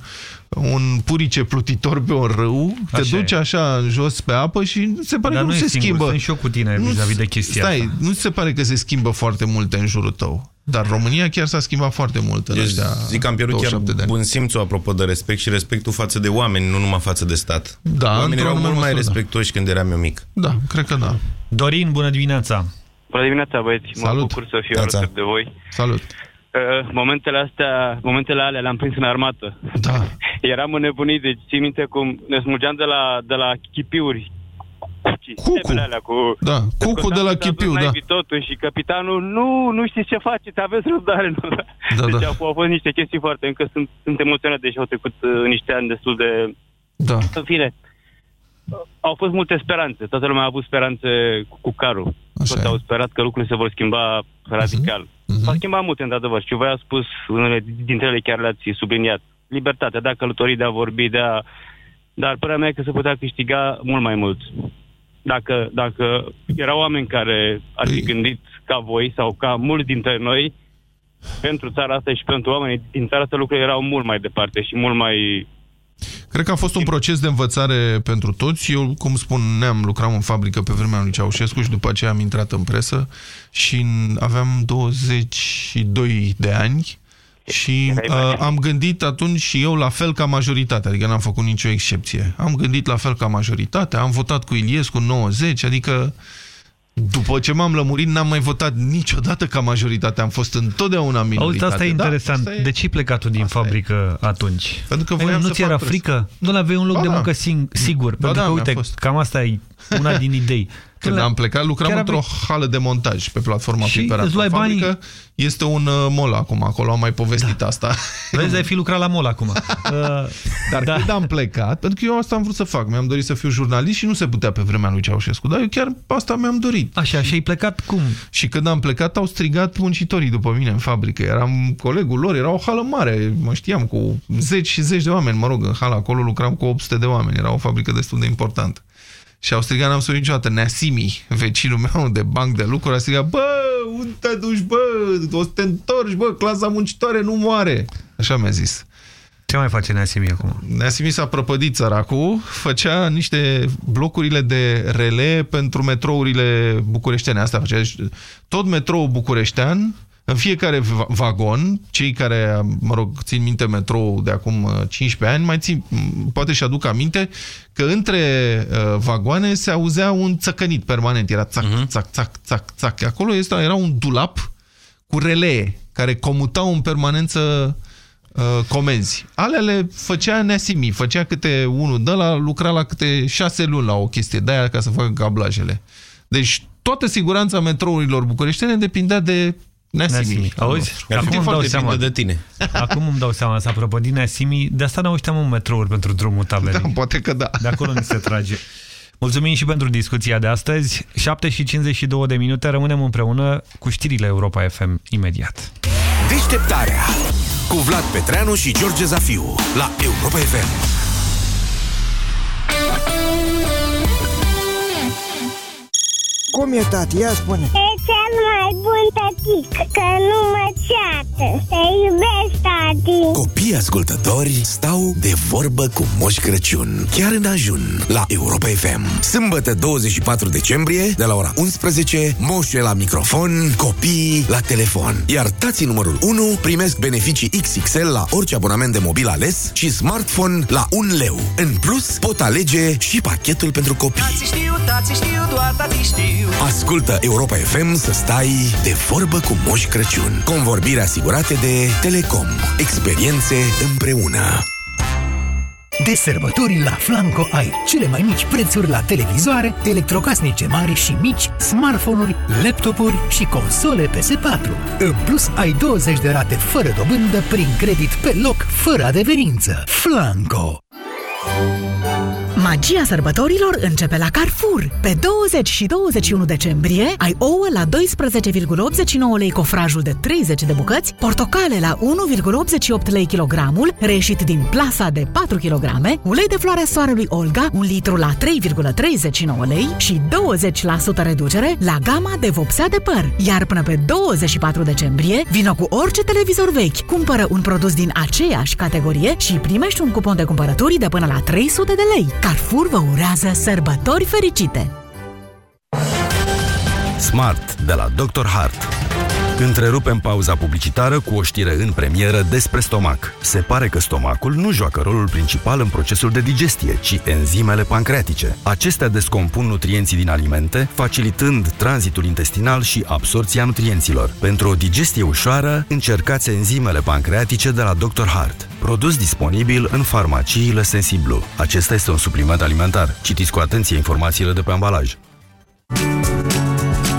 un purice plutitor pe un râu, te Așa duci e. așa în jos pe apă și se pare Dar că nu, nu se e singur, schimbă. sunt și eu cu tine Nu- vis-a-vis de chestia Stai, asta. nu ți se pare că se schimbă foarte multe în jurul tău. Dar România chiar s-a schimbat foarte mult în Deci ăștia zic că am pierdut chiar 27 de ani. bun simțul apropo de respect și respectul față de oameni, nu numai față de stat. Da, Oamenii într-o erau anume mult mai măsură, da. respectoși când eram eu mic. Da, cred că da. Dorin, bună dimineața! Bună dimineața, băieți. Mă Salut. bucur să fiu Neața. alături de voi. Salut. Uh, momentele astea, momentele alea le-am prins în armată. Da. Eram înnebunit, deci țin minte cum ne smulgeam de la, de la chipiuri. Cucu. Alea cu, Da, cucu de la chipiu, da. Totul, și capitanul, nu, nu știți ce faceți, aveți răbdare. Nu? Da, deci da. Au, au fost niște chestii foarte, încă sunt, sunt emoționat, deși au trecut uh, niște ani destul de... Da. În fine, au fost multe speranțe. Toată lumea a avut speranțe cu, cu carul. Toți au sperat că lucrurile se vor schimba radical. Mhm. S-au schimbat multe, într-adevăr. Și voi a spus, unele dintre ele chiar le-ați subliniat. Libertatea de a călători, de a vorbi, de a... Dar părerea mea e că se putea câștiga mult mai mult. Dacă, dacă erau oameni care ar fi gândit ca voi sau ca mulți dintre noi, pentru țara asta și pentru oamenii din țara asta lucrurile erau mult mai departe și mult mai Cred că a fost un proces de învățare pentru toți. Eu, cum spuneam, lucram în fabrică pe vremea lui Ceaușescu și după aceea am intrat în presă și aveam 22 de ani și uh, am gândit atunci și eu la fel ca majoritatea, adică n-am făcut nicio excepție. Am gândit la fel ca majoritatea, am votat cu Iliescu 90, adică după ce m-am lămurit, n-am mai votat niciodată ca majoritate. Am fost întotdeauna minoritate. Auzi, asta e Da, interesant. asta e- De ce ai plecat tu din fabrică atunci? Pentru că Adică voiam nu să ți era fac presă. frică? Nu aveai un loc Ba de da. muncă sing sigur. Ba pentru da, că, mi-a uite, fost. cam asta e una din idei. Când am plecat, lucram Chiar într-o aveai- hală de montaj pe platforma Și Piperat. îți luai În banii? fabrică Este un uh, mall acum, acolo am mai povestit Da. asta. Vezi, ai fi lucrat la mol acum. Uh, Dar da. când am plecat, pentru că eu asta am vrut să fac, mi-am dorit să fiu jurnalist și nu se putea pe vremea lui Ceaușescu, dar eu chiar asta mi-am dorit. Așa, și ai plecat cum? Și când am plecat, au strigat muncitorii după mine în fabrică. Eram colegul lor, era o hală mare, mă știam, cu zeci și zeci de oameni, mă rog, în hala acolo lucram cu 800 de oameni, era o fabrică destul de importantă. Și au strigat, n-am spus niciodată, Neasimi, vecinul meu de banc de lucru, a strigat, bă, unde te duci, bă, o să te întorci, bă, clasa muncitoare nu moare. Așa mi-a zis. Ce mai face Neasimi acum? Neasimi s-a prăpădit săracul, făcea niște blocurile de rele pentru metrourile bucureștene. Asta făcea. Deci, Tot metrou bucureștean, în fiecare va- vagon, cei care, mă rog, țin minte metrou de acum uh, 15 ani, mai țin, m, poate și aduc aminte că între uh, vagoane se auzea un țăcănit permanent. Era țac, țac, țac, țac, țac. Acolo este, era un dulap cu relee care comutau în permanență uh, comenzi. Alea le făcea Neasimi, făcea câte unul de la lucra la câte șase luni la o chestie de aia ca să facă cablajele. Deci toată siguranța metrourilor bucureștene depindea de Neasimi. Neasimi. Auzi? Acum îmi dau seama. de tine. Acum îmi dau seama, s-a prăpădit Neasimi, de asta ne uităm în metrouri pentru drumul tabelei. Da, poate că da. De acolo ni se trage. Mulțumim și pentru discuția de astăzi. 7 și 52 de minute, rămânem împreună cu știrile Europa FM imediat. Deșteptarea cu Vlad Petreanu și George Zafiu la Europa FM. Cum e, tati? Ia spune. E cel mai bun tătic, că nu mă ceată. Te iubesc, tati. Copiii ascultători stau de vorbă cu Moș Crăciun. Chiar în ajun la Europa FM. Sâmbătă 24 decembrie, de la ora 11, moșul la microfon, copiii la telefon. Iar tații numărul 1 primesc beneficii XXL la orice abonament de mobil ales și smartphone la 1 leu. În plus, pot alege și pachetul pentru copii. Tați știu, tați știu, doar tati știu Ascultă Europa FM să stai de vorbă cu Moș Crăciun. Convorbiri asigurate de Telecom. Experiențe împreună. De sărbători la Flanco ai cele mai mici prețuri la televizoare, electrocasnice mari și mici, smartphone-uri, laptopuri și console PS4. În plus, ai 20 de rate fără dobândă prin credit pe loc, fără adeverință. Flanco! Magia sărbătorilor începe la Carrefour. Pe 20 și 21 decembrie ai ouă la 12,89 lei cofrajul de 30 de bucăți, portocale la 1,88 lei kilogramul, reșit din plasa de 4 kg, ulei de floarea soarelui Olga, 1 litru la 3,39 lei și 20% reducere la gama de vopsea de păr. Iar până pe 24 decembrie, vină cu orice televizor vechi, cumpără un produs din aceeași categorie și primești un cupon de cumpărături de până la 300 de lei. Carrefour vă urează sărbători fericite! Smart de la Dr. Hart. Întrerupem pauza publicitară cu o știre în premieră despre stomac. Se pare că stomacul nu joacă rolul principal în procesul de digestie, ci enzimele pancreatice. Acestea descompun nutrienții din alimente, facilitând tranzitul intestinal și absorția nutrienților. Pentru o digestie ușoară, încercați enzimele pancreatice de la Dr. Hart. Produs disponibil în farmaciile Sensiblu. Acesta este un supliment alimentar. Citiți cu atenție informațiile de pe ambalaj.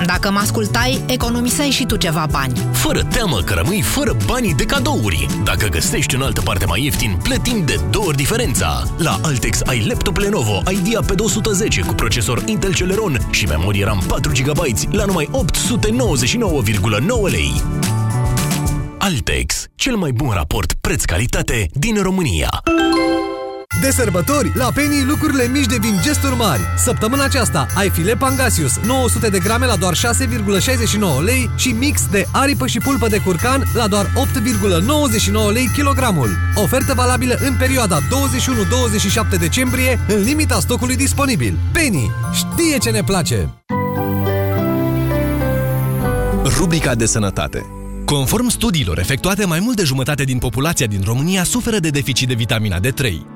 Dacă mă ascultai, economiseai și tu ceva bani. Fără teamă că rămâi fără banii de cadouri. Dacă găsești în altă parte mai ieftin, plătim de două ori diferența. La Altex ai laptop Lenovo Idea pe 210 cu procesor Intel Celeron și memorie RAM 4 GB la numai 899,9 lei. Altex, cel mai bun raport preț-calitate din România. De sărbători, la Penny lucrurile mici devin gesturi mari. Săptămâna aceasta ai filet Pangasius 900 de grame la doar 6,69 lei și mix de aripă și pulpă de curcan la doar 8,99 lei kilogramul. Ofertă valabilă în perioada 21-27 decembrie, în limita stocului disponibil. Penny știe ce ne place! Rubrica de sănătate Conform studiilor efectuate, mai mult de jumătate din populația din România suferă de deficit de vitamina D3.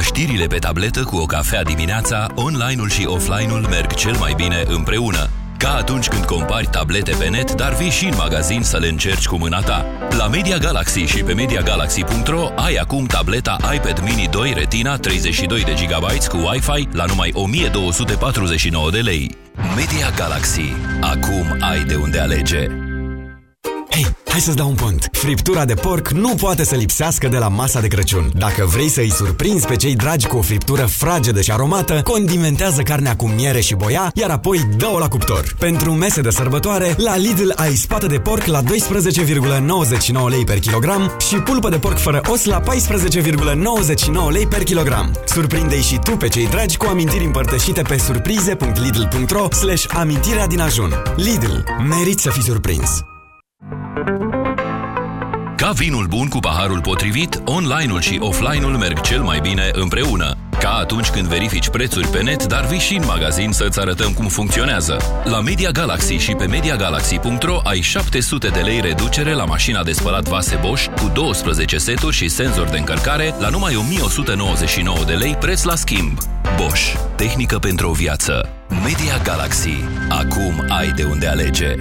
Ca știrile pe tabletă cu o cafea dimineața, online-ul și offline-ul merg cel mai bine împreună. Ca atunci când compari tablete pe net, dar vii și în magazin să le încerci cu mâna ta. La Media Galaxy și pe MediaGalaxy.ro ai acum tableta iPad Mini 2 Retina 32 de GB cu Wi-Fi la numai 1249 de lei. Media Galaxy. Acum ai de unde alege. Hei, hai să-ți dau un pont. Friptura de porc nu poate să lipsească de la masa de Crăciun. Dacă vrei să-i surprinzi pe cei dragi cu o friptură fragedă și aromată, condimentează carnea cu miere și boia, iar apoi dă-o la cuptor. Pentru mese de sărbătoare, la Lidl ai spată de porc la 12,99 lei per kilogram și pulpă de porc fără os la 14,99 lei per kilogram. Surprinde-i și tu pe cei dragi cu amintiri împărtășite pe surprize.lidl.ro slash amintirea din ajun. Lidl. Merit să fii surprins. Ca vinul bun cu paharul potrivit, online-ul și offline-ul merg cel mai bine împreună. Ca atunci când verifici prețuri pe net, dar vii și în magazin să-ți arătăm cum funcționează. La Media Galaxy și pe MediaGalaxy.ro ai 700 de lei reducere la mașina de spălat vase Bosch cu 12 seturi și senzor de încărcare la numai 1199 de lei preț la schimb. Bosch. Tehnică pentru o viață. Media Galaxy. Acum ai de unde alege.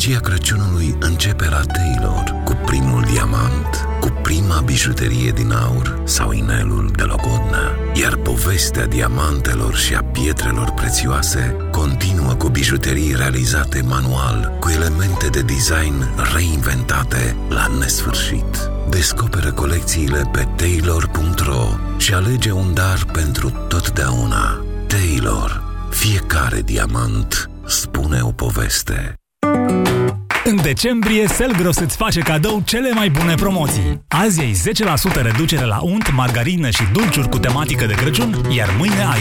Magia Crăciunului începe la Taylor cu primul diamant, cu prima bijuterie din aur sau inelul de logodnă. Iar povestea diamantelor și a pietrelor prețioase continuă cu bijuterii realizate manual, cu elemente de design reinventate la nesfârșit. Descoperă colecțiile pe taylor.ro și alege un dar pentru totdeauna. Taylor. Fiecare diamant spune o poveste. În decembrie, Selgros îți face cadou cele mai bune promoții. Azi ai 10% reducere la unt, margarină și dulciuri cu tematică de Crăciun, iar mâine ai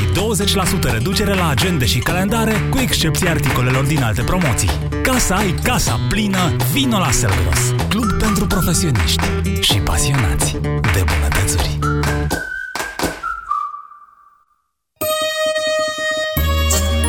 20% reducere la agende și calendare, cu excepția articolelor din alte promoții. Ca să ai casa plină, vino la Selgros, club pentru profesioniști și pasionați de bunătățuri.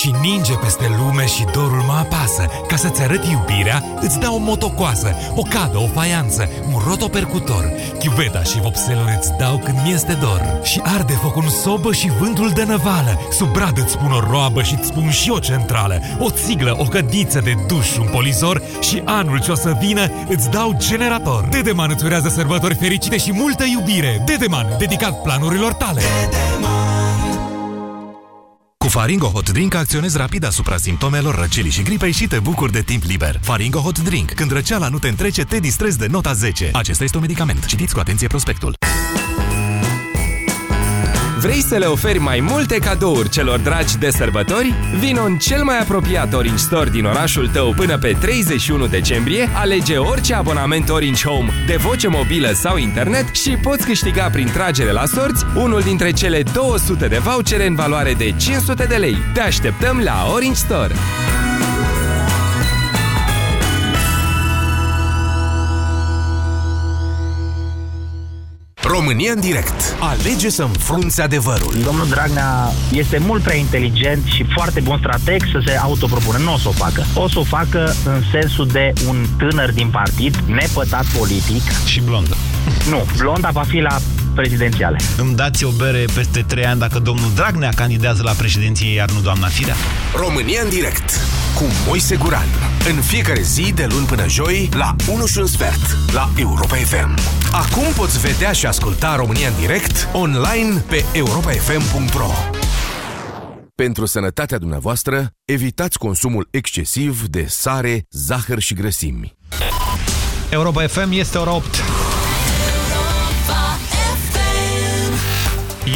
și ninge peste lume și dorul mă apasă. Ca să-ți arăt iubirea, îți dau o motocoasă, o cadă, o faianță, un rotopercutor. Chiuveta și vopselul îți dau când mi-este dor. Și arde focul în sobă și vântul de năvală. Sub brad îți pun o roabă și îți spun și o centrală. O țiglă, o cădiță de duș, un polizor și anul ce o să vină îți dau generator. Dedeman îți urează sărbători fericite și multă iubire. Dedeman, dedicat planurilor tale. Cu Faringo Hot Drink acționezi rapid asupra simptomelor răcelii și gripei și te bucuri de timp liber. Faringo Hot Drink. Când răceala nu te întrece, te distrezi de nota 10. Acesta este un medicament. Citiți cu atenție prospectul. Vrei să le oferi mai multe cadouri celor dragi de sărbători? Vino în cel mai apropiat Orange Store din orașul tău până pe 31 decembrie, alege orice abonament Orange Home de voce mobilă sau internet și poți câștiga prin tragere la sorți unul dintre cele 200 de vouchere în valoare de 500 de lei. Te așteptăm la Orange Store! România în direct. Alege să înfrunți adevărul. Domnul Dragnea este mult prea inteligent și foarte bun strateg să se autopropună. Nu o să o facă. O să o facă în sensul de un tânăr din partid, nepătat politic. Și blondă. Nu, blonda va fi la prezidențiale. Îmi dați o bere peste 3 ani dacă domnul Dragnea candidează la președinție, iar nu doamna Firea? România în direct cu Moise Guran. În fiecare zi, de luni până joi, la 1 și un sfert, la Europa FM. Acum poți vedea și asculta România în direct, online, pe europafm.ro Pentru sănătatea dumneavoastră, evitați consumul excesiv de sare, zahăr și grăsimi. Europa FM este ora 8.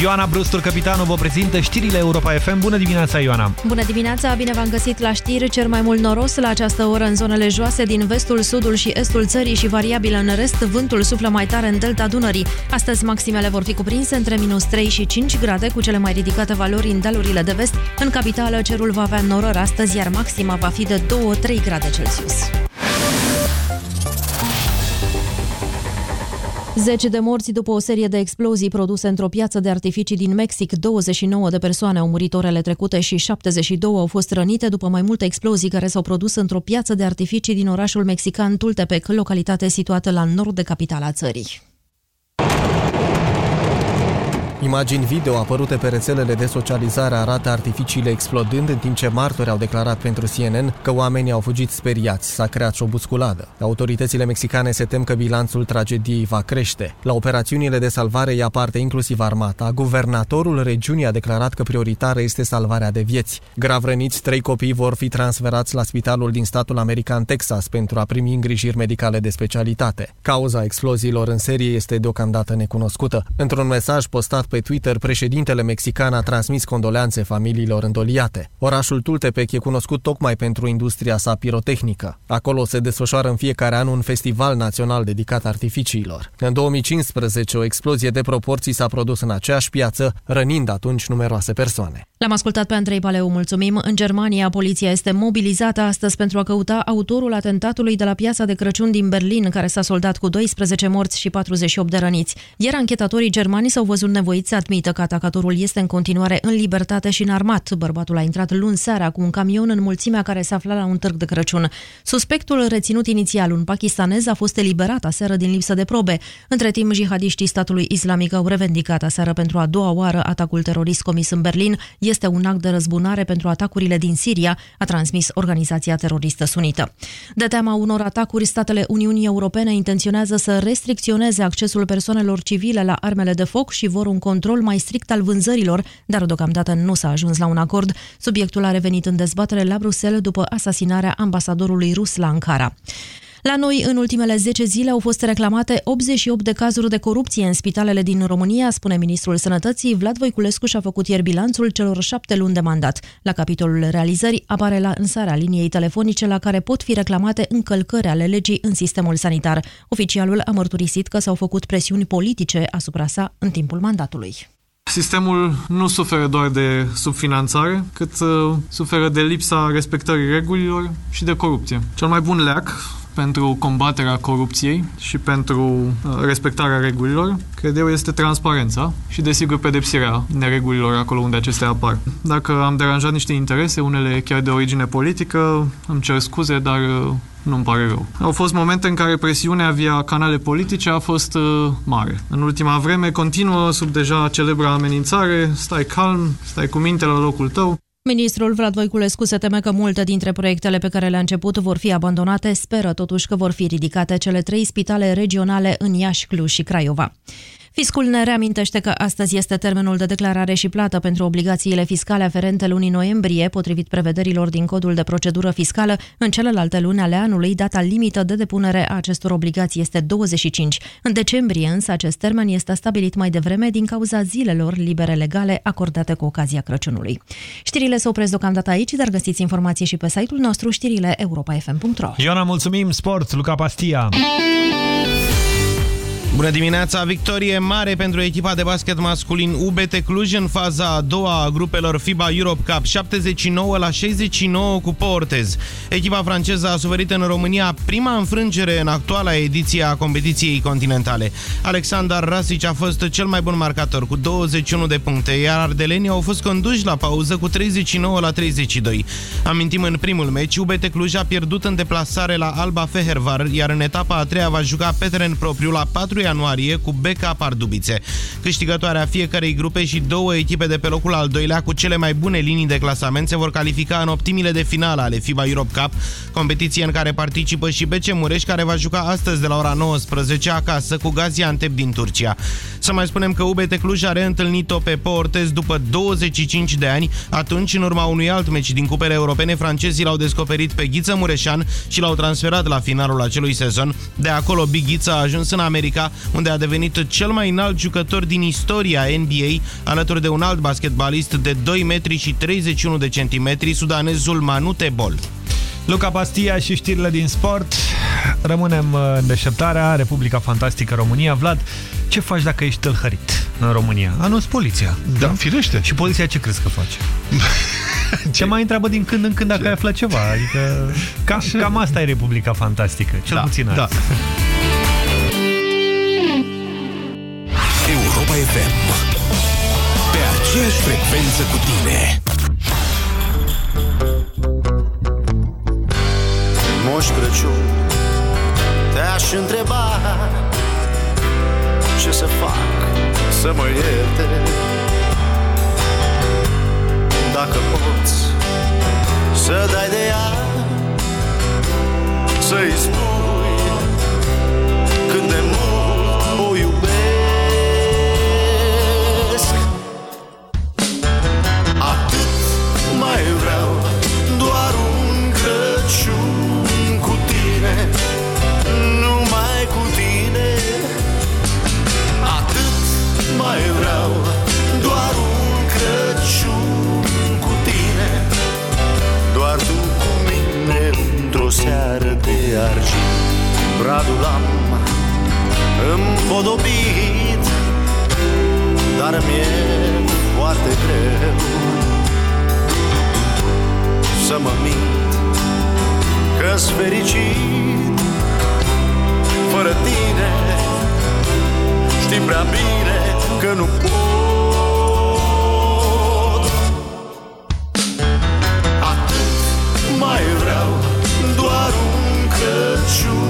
Ioana Brustur, capitanul, vă prezintă știrile Europa FM. Bună dimineața, Ioana! Bună dimineața, bine v-am găsit la știri. Cer mai mult noros la această oră în zonele joase din vestul, sudul și estul țării și variabil în rest, vântul suflă mai tare în delta Dunării. Astăzi maximele vor fi cuprinse între minus 3 și 5 grade, cu cele mai ridicate valori în dealurile de vest. În capitală, cerul va avea norări astăzi, iar maxima va fi de 2-3 grade Celsius. Zece de morți după o serie de explozii produse într-o piață de artificii din Mexic. 29 de persoane au murit orele trecute și 72 au fost rănite după mai multe explozii care s-au produs într-o piață de artificii din orașul mexican Tultepec, localitate situată la nord de capitala țării. Imagini video apărute pe rețelele de socializare arată artificiile explodând în timp ce martori au declarat pentru CNN că oamenii au fugit speriați. S-a creat și o busculadă. Autoritățile mexicane se tem că bilanțul tragediei va crește. La operațiunile de salvare ia parte inclusiv armata. Guvernatorul regiunii a declarat că prioritară este salvarea de vieți. Grav răniți, trei copii vor fi transferați la spitalul din statul american Texas pentru a primi îngrijiri medicale de specialitate. Cauza exploziilor în serie este deocamdată necunoscută. Într-un mesaj postat pe Twitter, președintele mexican a transmis condoleanțe familiilor îndoliate. Orașul Tultepec e cunoscut tocmai pentru industria sa pirotehnică. Acolo se desfășoară în fiecare an un festival național dedicat artificiilor. În 2015, o explozie de proporții s-a produs în aceeași piață, rănind atunci numeroase persoane. L-am ascultat pe Andrei Paleu, mulțumim. În Germania, poliția este mobilizată astăzi pentru a căuta autorul atentatului de la piața de Crăciun din Berlin, care s-a soldat cu 12 morți și 48 de răniți. Iar anchetatorii germani s-au văzut nevoiți să admită că atacatorul este în continuare în libertate și înarmat. Bărbatul a intrat luni seara cu un camion în mulțimea care se afla la un târg de Crăciun. Suspectul reținut inițial, un pakistanez, a fost eliberat aseară din lipsă de probe. Între timp, jihadiștii statului islamic au revendicat aseară pentru a doua oară atacul terorist comis în Berlin. Este un act de răzbunare pentru atacurile din Siria, a transmis organizația teroristă sunită. De teama unor atacuri, statele Uniunii Europene intenționează să restricționeze accesul persoanelor civile la armele de foc și vor un control mai strict al vânzărilor, dar deocamdată nu s-a ajuns la un acord. Subiectul a revenit în dezbatere la Bruxelles după asasinarea ambasadorului rus la Ankara. La noi, în ultimele 10 zile, au fost reclamate 88 de cazuri de corupție în spitalele din România, spune ministrul Sănătății. Vlad Voiculescu și-a făcut ieri bilanțul celor șapte luni de mandat. La capitolul realizări apare la însarea liniei telefonice la care pot fi reclamate încălcări ale legii în sistemul sanitar. Oficialul a mărturisit că s-au făcut presiuni politice asupra sa în timpul mandatului. Sistemul nu suferă doar de subfinanțare, cât uh, suferă de lipsa respectării regulilor și de corupție. Cel mai bun leac pentru combaterea corupției și pentru uh, respectarea regulilor, cred eu, este transparența și, desigur, pedepsirea neregulilor acolo unde acestea apar. Dacă am deranjat niște interese, unele chiar de origine politică, îmi cer scuze, dar uh, nu-mi pare rău. Au fost momente în care presiunea via canale politice a fost uh, mare. În ultima vreme continuă sub deja celebra amenințare, stai calm, stai cu minte la locul tău. Ministrul Vlad Voiculescu se teme că multe dintre proiectele pe care le-a început vor fi abandonate, speră totuși că vor fi ridicate cele trei spitale regionale în Iași, Cluj și Craiova. Fiscul ne reamintește că astăzi este termenul de declarare și plată pentru obligațiile fiscale aferente lunii noiembrie, potrivit prevederilor din codul de procedură fiscală. În celelalte luni ale anului, data limită de depunere a acestor obligații este 25. În decembrie, însă, acest termen este stabilit mai devreme din cauza zilelor libere legale acordate cu ocazia Crăciunului. Știrile se opresc deocamdată aici, dar găsiți informații și pe site-ul nostru știrile europa.fm.ro Iona, mulțumim! Sport, Luca Pastia! Bună dimineața! Victorie mare pentru echipa de basket masculin UBT Cluj în faza a doua a grupelor FIBA Europe Cup 79 la 69 cu Portez. Echipa franceză a suferit în România prima înfrângere în actuala ediție a competiției continentale. Alexander Rasic a fost cel mai bun marcator cu 21 de puncte, iar ardelenii au fost conduși la pauză cu 39 la 32. Amintim în primul meci, UBT Cluj a pierdut în deplasare la Alba Fehervar, iar în etapa a treia va juca pe teren propriu la 4 ianuarie cu BK Pardubice. Câștigătoarea fiecarei grupe și două echipe de pe locul al doilea cu cele mai bune linii de clasament se vor califica în optimile de finală ale FIBA Europe Cup, competiție în care participă și BC Mureș, care va juca astăzi de la ora 19 acasă cu Gaziantep din Turcia. Să mai spunem că UBT Cluj a reîntâlnit-o pe Portes după 25 de ani, atunci în urma unui alt meci din cupele europene, francezii l-au descoperit pe Ghiță Mureșan și l-au transferat la finalul acelui sezon. De acolo Big Ghiță a ajuns în America, unde a devenit cel mai înalt jucător din istoria NBA, alături de un alt basketbalist de 2 metri și 31 de centimetri, sudanezul Manute Bol. Luca Pastia și știrile din sport. Rămânem uh, în deșteptarea Republica Fantastică România. Vlad, ce faci dacă ești tâlhărit în România? Anunț poliția. Da, firește. Și poliția ce crezi că face? Ce mai întreabă din când în când dacă ai aflat ceva. Adică cam, cam asta e Republica Fantastică. Cel Da, puțin da. FM Pe aceeași frecvență cu tine. Moș Crăciun Te-aș întreba Ce să fac să mă ierte. Dacă poți să dai de ea Să-i spui Bradul am împodobit Dar mi-e foarte greu Să mă mint că-s fericit. Fără tine Știi prea bine că nu pot. Atât mai vreau Doar un Crăciun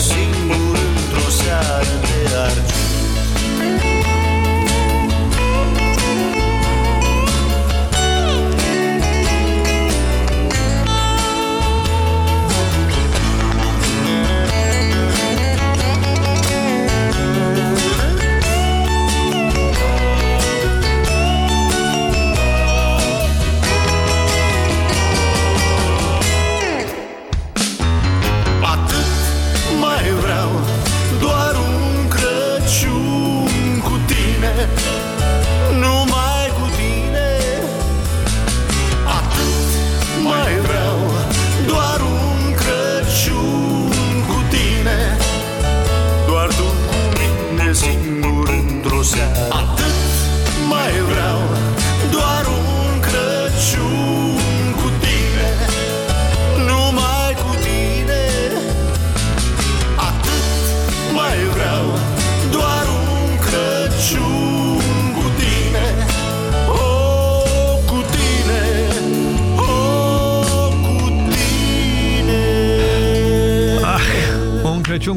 singur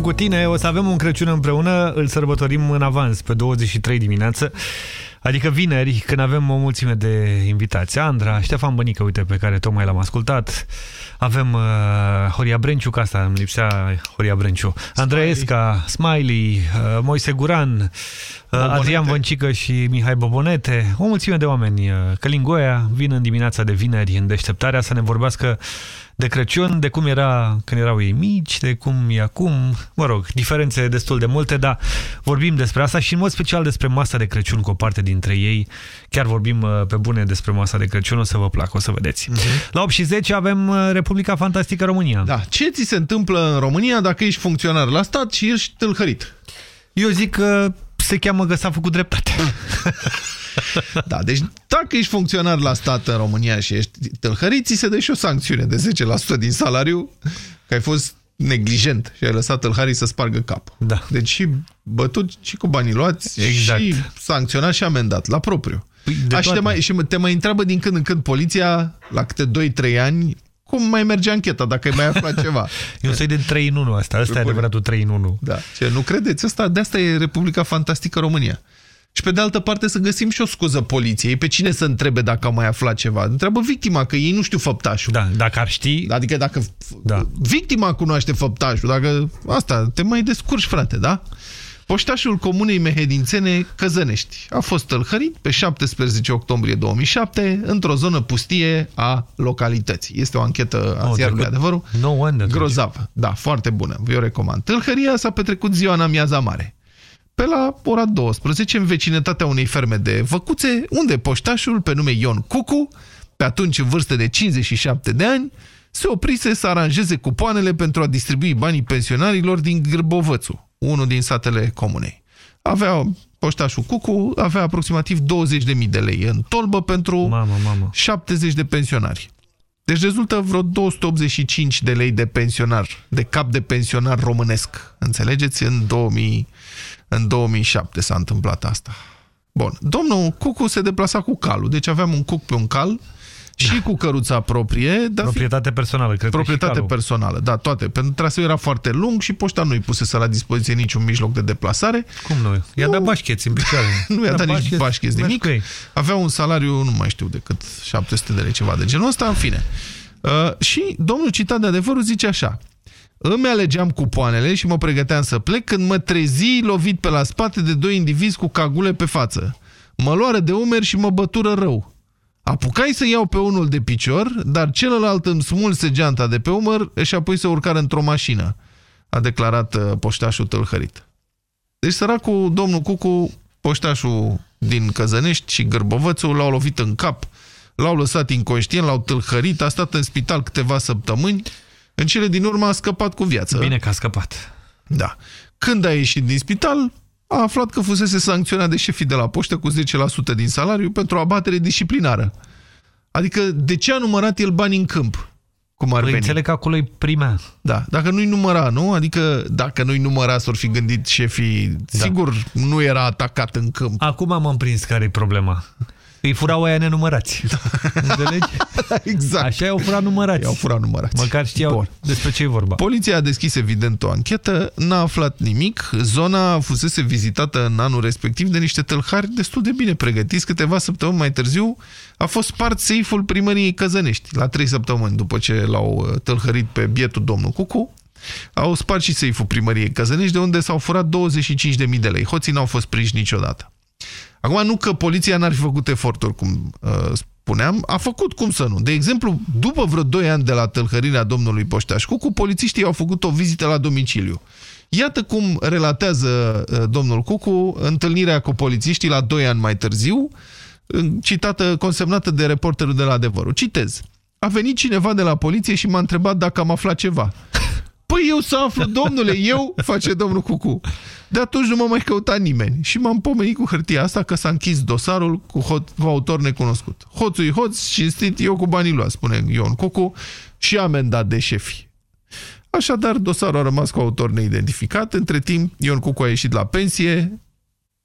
cu tine, o să avem un Crăciun împreună, îl sărbătorim în avans pe 23 dimineață. Adică vineri, când avem o mulțime de invitați. Andra, Ștefan Bănică, uite, pe care tocmai l-am ascultat. Avem uh, Horia Brenciu, ca asta îmi lipsea Horia Brenciu. Andreesca, Smiley, uh, Moise Guran, uh, Bobonete. Adrian Văncică și Mihai Bobonete. O mulțime de oameni. Uh, Călin Goia vin în dimineața de vineri în deșteptarea să ne vorbească de Crăciun, de cum era când erau ei mici, de cum e acum, mă rog, diferențe destul de multe, dar vorbim despre asta și în mod special despre masa de Crăciun cu o parte dintre ei. Chiar vorbim uh, pe bune despre masa de Crăciun, o să vă placă, o să vedeți. La 8 și 10 avem uh, Republica Fantastică România. Da. Ce ți se întâmplă în România dacă ești funcționar la stat și ești tâlhărit? Eu zic că se cheamă că s-a făcut dreptate. Da, deci dacă ești funcționar la stat în România și ești tâlhărit, ți se dă și o sancțiune de 10% din salariu, că ai fost neglijent și ai lăsat tâlharii să spargă capul. Da. Deci și bătut și cu banii luați Exact. și sancționat și amendat la propriu. Păi, de Aș, și, te toate. mai, și te mai întreabă din când în când poliția, la câte 2-3 ani, cum mai merge ancheta, dacă ai mai aflat ceva. E un soi de 3 în 1 asta, ăsta e adevăratul 3 în 1. Da. Ce, nu credeți? Asta, de asta e Republica Fantastică România. Și pe de altă parte să găsim și o scuză poliției. Pe cine să întrebe dacă au mai aflat ceva? Întreabă victima, că ei nu știu făptașul. Da, dacă ar ști... Adică dacă Da. victima cunoaște făptașul, dacă asta, te mai descurci, frate, da? Poștașul comunei Mehedințene Căzănești a fost tălhărit pe 17 octombrie 2007 într-o zonă pustie a localității. Este o anchetă a Oh, ziarului trecut Adevărul. 9 ani de atunci. Grozav. Da, foarte bună. Vi-o recomand. Tâlhăria s-a petrecut ziua în amiaza mare. Pe la ora 12, în vecinătatea unei ferme de văcuțe, unde poștașul, pe nume Ion Cucu, pe atunci în vârstă de 57 de ani, se oprise să aranjeze cupoanele pentru a distribui banii pensionarilor din Gârbovățu, unul din satele comunei. Avea poștașul Cucu, avea aproximativ 20.000 de lei în tolbă pentru mamă, mamă. 70 de pensionari. Deci rezultă vreo 285 de lei de pensionar, de cap de pensionar românesc. Înțelegeți? În, 2000, în 2007 s-a întâmplat asta. Bun. Domnul Cucu se deplasa cu calul. Deci aveam un cuc pe un cal și cu căruța proprie. Dar Proprietate personală, cred Proprietate că și calul. personală, da, toate. Pentru că traseul era foarte lung și poșta nu-i pusese la dispoziție niciun mijloc de deplasare. Cum nu? I-a dat bașcheți în picioare. Nu i-a Da, dat nici bașcheți, bașcheți mergi nimic. cu ei. Avea un salariu, nu mai știu decât 700 de lei, ceva de genul ăsta, în fine. Uh, și domnul citat de adevărul zice așa. Îmi alegeam cupoanele și mă pregăteam să plec când mă trezi lovit pe la spate de doi indivizi cu cagule pe față. Mă luară de umeri și mă bătură rău. Apucai să iau pe unul de picior, dar celălalt îmi smulse geanta de pe umăr și apoi să urcară într-o mașină, a declarat uh, poștașul tălhărit. Deci săracul domnul Cucu, poștașul din Căzănești și Gârbovățul l-au lovit în cap, l-au lăsat inconștient, l-au tâlhărit, a stat în spital câteva săptămâni, în cele din urmă a scăpat cu viață. Bine că a scăpat. Da. Când a ieșit din spital, a aflat că fusese sancționat de șefii de la poștă cu 10% din salariu pentru abatere disciplinară. Adică de ce a numărat el bani în câmp? Cum ar Păi veni? înțeleg că acolo îi primea. Da, dacă nu-i număra, nu? Adică dacă nu-i număra, s-or fi gândit șefii, da. sigur nu era atacat în câmp. Acum am prins care e problema. Îi furau aia nenumărați. Înțelegi? exact. Așa i-au furat numărați. I-au furat numărați. Măcar știau Bun. despre ce e vorba. Poliția a deschis evident o anchetă, n-a aflat nimic. Zona fusese vizitată în anul respectiv de niște tălhari destul de bine pregătiți. Câteva săptămâni mai târziu a fost spart seiful primăriei Căzănești, la trei săptămâni după ce l-au uh, tălhărit pe bietul domnul Cucu. Au spart și seiful primăriei Căzănești, de unde s-au furat 25.000 de lei. Hoții n-au fost prinși niciodată. Acum, nu că poliția n-ar fi făcut eforturi, cum uh, spuneam, a făcut, cum să nu. De exemplu, după vreo 2 ani de la tâlhărirea domnului Poștaș Cucu, polițiștii au făcut o vizită la domiciliu. Iată cum relatează uh, domnul Cucu întâlnirea cu polițiștii la 2 ani mai târziu, uh, citată, consemnată de reporterul de la Adevărul. Citez. A venit cineva de la poliție și m-a întrebat dacă am aflat ceva. Păi eu să aflu, domnule, eu, face domnul Cucu. De atunci nu m-a mai căutat nimeni. Și m-am pomenit cu hârtia asta că s-a închis dosarul cu, hot, cu autor necunoscut. Hoțul hoț, cinstit, eu cu banii luați, spune Ion Cucu, și amendat de șefi. Așadar, dosarul a rămas cu autor neidentificat. Între timp, Ion Cucu a ieșit la pensie.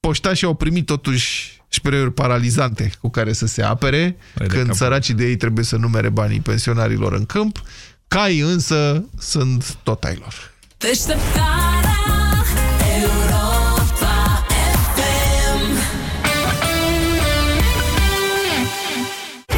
Poștașii au primit totuși spreiuri paralizante cu care să se apere, când săracii de ei trebuie să numere banii pensionarilor în câmp. Cai însă sunt tot ai lor.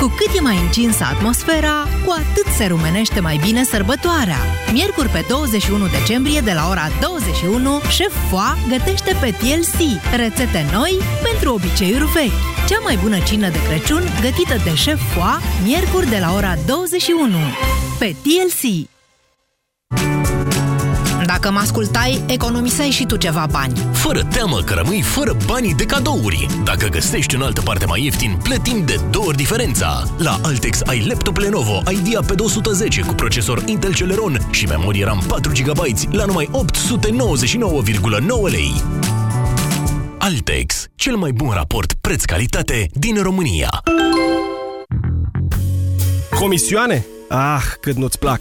Cu cât e mai încinsă atmosfera, cu atât se rumenește mai bine sărbătoarea. Miercuri pe 21 decembrie de la ora 21, Chef Foa gătește pe TLC rețete noi pentru obiceiuri vechi cea mai bună cină de Crăciun gătită de șef Foa, miercuri de la ora 21 pe TLC. Dacă mă ascultai, economiseai și tu ceva bani. Fără teamă că rămâi fără banii de cadouri. Dacă găsești în altă parte mai ieftin, plătim de două ori diferența. La Altex ai laptop Lenovo Idea pe 210 cu procesor Intel Celeron și memorie RAM 4 GB la numai 899,9 lei. Altex, cel mai bun raport preț-calitate din România. Comisioane? Ah, cât nu-ți plac!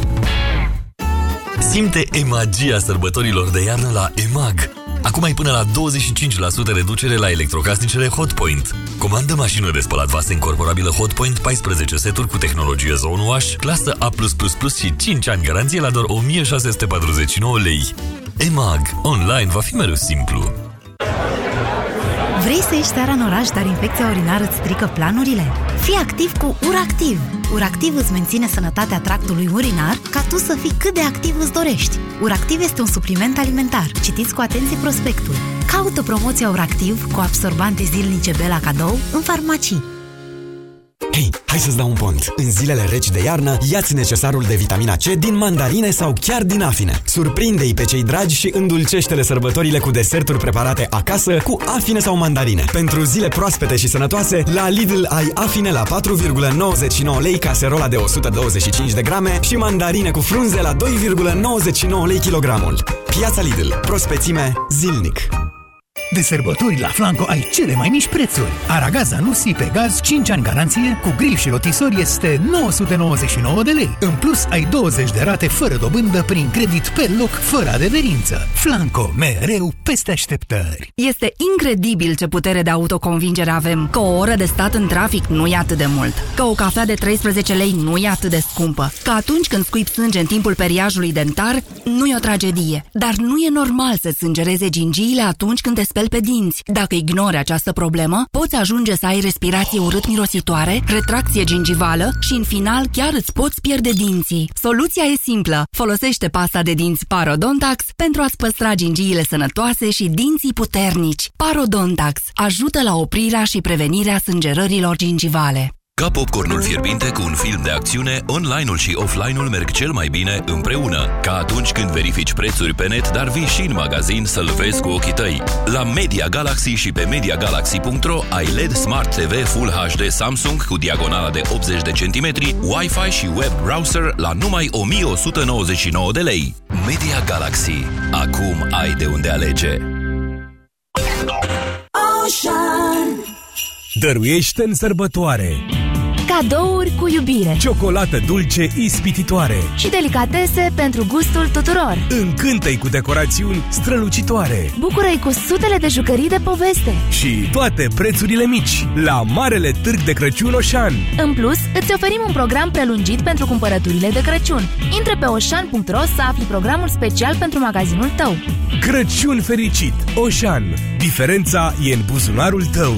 Simte emagia sărbătorilor de iarnă la EMAG. Acum ai până la 25% reducere la electrocasnicele Hotpoint. Comandă mașină de spălat vase incorporabilă Hotpoint 14 seturi cu tehnologie Zone Wash, clasă A+++ și 5 ani garanție la doar 1649 lei. EMAG. Online va fi mereu simplu. Vrei să ieși seara în oraș, dar infecția urinară îți strică planurile? Fii activ cu URACTIV! URACTIV îți menține sănătatea tractului urinar ca tu să fii cât de activ îți dorești. URACTIV este un supliment alimentar. Citiți cu atenție prospectul. Caută promoția URACTIV cu absorbante zilnice Bela cadou în farmacii. Hei, hai să-ți dau un pont! În zilele reci de iarnă, ia-ți necesarul de vitamina C din mandarine sau chiar din afine. Surprinde-i pe cei dragi și îndulcește-le sărbătorile cu deserturi preparate acasă cu afine sau mandarine. Pentru zile proaspete și sănătoase, la Lidl ai afine la 4,99 lei caserola de 125 de grame și mandarine cu frunze la 2,99 lei kilogramul. Piața Lidl. Prospețime zilnic. De sărbători la Flanco ai cele mai mici prețuri. Aragaza Nusi pe gaz 5 ani garanție cu grill și rotisori este 999 de lei. În plus ai 20 de rate fără dobândă prin credit pe loc fără adeverință. Flanco, mereu peste așteptări. Este incredibil ce putere de autoconvingere avem. Că o oră de stat în trafic nu e atât de mult. Că o cafea de 13 lei nu e atât de scumpă. Că atunci când scuip sânge în timpul periajului dentar, nu e o tragedie. Dar nu e normal să sângereze gingiile atunci când te speli pe dinți. Dacă ignori această problemă, poți ajunge să ai respirație urât-mirositoare, retracție gingivală și, în final, chiar îți poți pierde dinții. Soluția e simplă. Folosește pasta de dinți Parodontax pentru a-ți păstra gingiile sănătoase și dinții puternici. Parodontax ajută la oprirea și prevenirea sângerărilor gingivale. Ca popcornul fierbinte cu un film de acțiune, online-ul și offline-ul merg cel mai bine împreună. Ca atunci când verifici prețuri pe net, dar vii și în magazin să-l vezi cu ochii tăi. La Media Galaxy și pe MediaGalaxy.ro ai LED Smart TV Full HD Samsung cu diagonala de 80 de centimetri, Wi-Fi și web browser la numai 1199 de lei. Media Galaxy. Acum ai de unde alege. Ocean Dăruiește în sărbătoare. Cadouri cu iubire. Ciocolată dulce ispititoare. Și delicatese pentru gustul tuturor. Încântă-i cu decorațiuni strălucitoare. Bucură-i cu sutele de jucării de poveste. Și toate prețurile mici La Marele Târg de Crăciun Oșan. În plus, îți oferim un program prelungit pentru cumpărăturile de Crăciun. Intră pe oșan.ro să afli programul special pentru magazinul tău. Crăciun fericit! Oșan! Diferența e în buzunarul tău!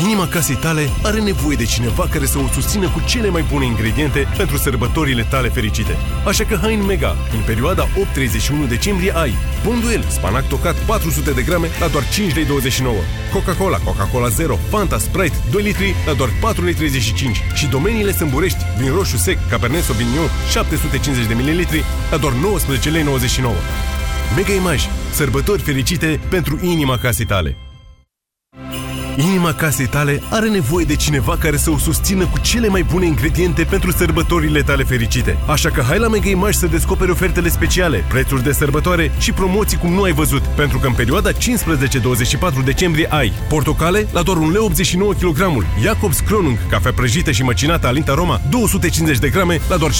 Inima casei tale are nevoie de cineva care să o susțină cu cele mai bune ingrediente pentru sărbătorile tale fericite. Așa că hai în Mega! În perioada 8-31 decembrie ai Bonduel, spanac tocat 400 de grame la doar 5,29 lei. Coca-Cola, Coca-Cola Zero, Fanta, Sprite 2 litri la doar 4,35 lei. Și domeniile Sâmburești, vin roșu sec, Cabernet Sauvignon 750 de mililitri la doar 19,99 lei. Mega Image. Sărbători fericite pentru inima casei tale! Inima casei tale are nevoie de cineva care să o susțină cu cele mai bune ingrediente pentru sărbătorile tale fericite. Așa că hai la Mega Image să descoperi ofertele speciale, prețuri de sărbătoare și promoții cum nu ai văzut, pentru că în perioada 15-24 decembrie ai portocale la doar 1,89 kg, Jacobs Kronung, cafea prăjită și măcinată Alinta Roma, 250 de grame la doar 7,99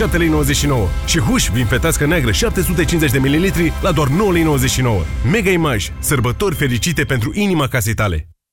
și huș vin fetească neagră 750 de ml la doar 9,99 Mega Image, sărbători fericite pentru inima casei tale!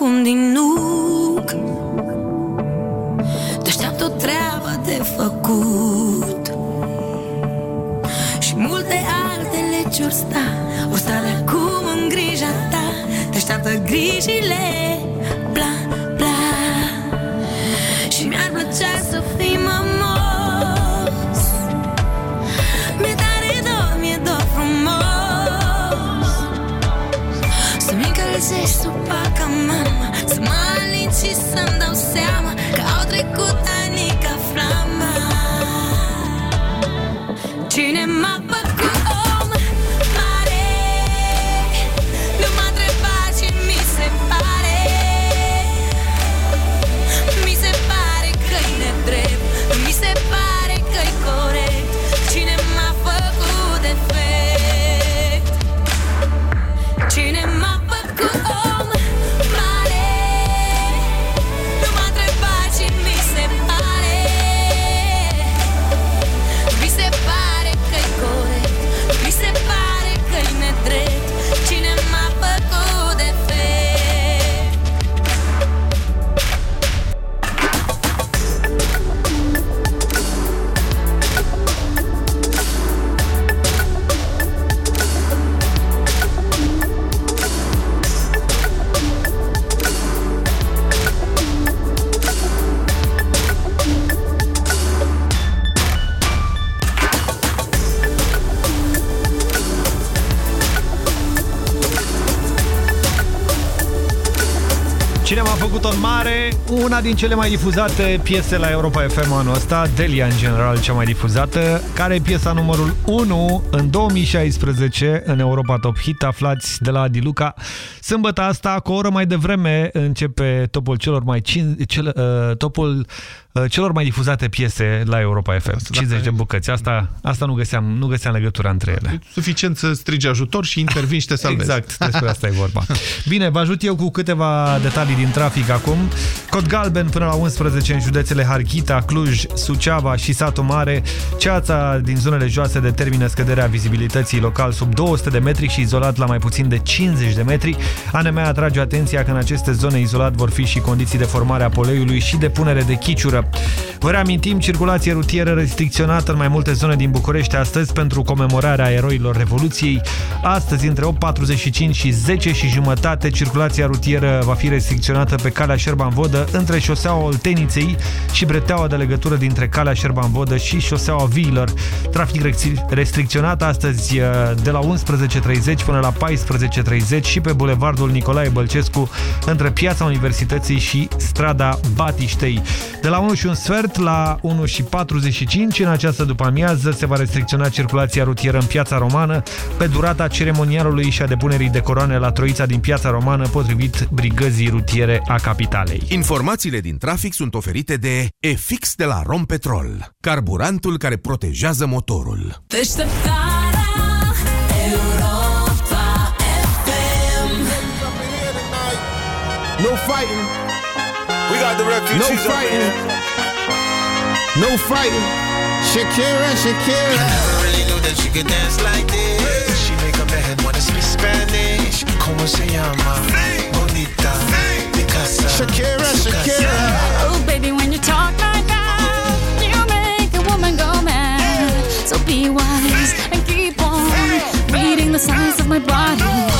Acum din nuc Una din cele mai difuzate piese la Europa FM anul ăsta, Delia în general cea mai difuzată, care e piesa numărul 1 în 2016 în Europa Top Hit, aflați de la Adi Luca. Sâmbătă asta, cu o oră mai devreme, începe topul celor mai, cin... cel... uh, topul uh, celor mai difuzate piese la Europa FM. 50 de bucăți. Asta, asta nu, găseam, nu găseam legătura între ele. Suficient să strigi ajutor și intervin și te salvezi. Exact, despre asta e vorba. Bine, vă ajut eu cu câteva detalii din trafic acum. Cod galben până la 11 în județele Harghita, Cluj, Suceava și Satu Mare. Ceața din zonele joase determină scăderea vizibilității local sub 200 de metri și izolat la mai puțin de 50 de metri. ANMA atrage atenția că în aceste zone izolat vor fi și condiții de formare a poleiului și depunere de chiciură. Vă reamintim, circulație rutieră restricționată în mai multe zone din București astăzi pentru comemorarea eroilor Revoluției. Astăzi, între 8.45 și 10 și jumătate, circulația rutieră va fi restricționată pe calea Șerban-Vodă între șoseaua Olteniței și breteaua de legătură dintre calea Șerban-Vodă și șoseaua Viilor. Trafic restricționat astăzi eh, de la 11.30 până la 14.30 și pe bulevardul Nicolae Bălcescu între Piața Universității și strada Batiștei. De la 1 și un sfert la 1 și 45 în această după-amiază se va restricționa circulația rutieră în Piața Romană pe durata ceremonialului și a depunerii de coroane la Troița din Piața Romană potrivit brigăzii rutiere a capitalei. Informațiile din trafic sunt oferite de EFIX de la Rompetrol, carburantul care protejează motorul. Deșteptarea Europa FM No fighting. We got the refugees no up fighting. No fighting. Shakira, Shakira. I never really knew that she could dance like this. She make up her head wanna speak Spanish. Como se llama? Bonita. Picasa. Shakira, Shakira. Oh, baby, when you talk like that, you make a woman go mad. So be wise and keep on reading the signs of my body.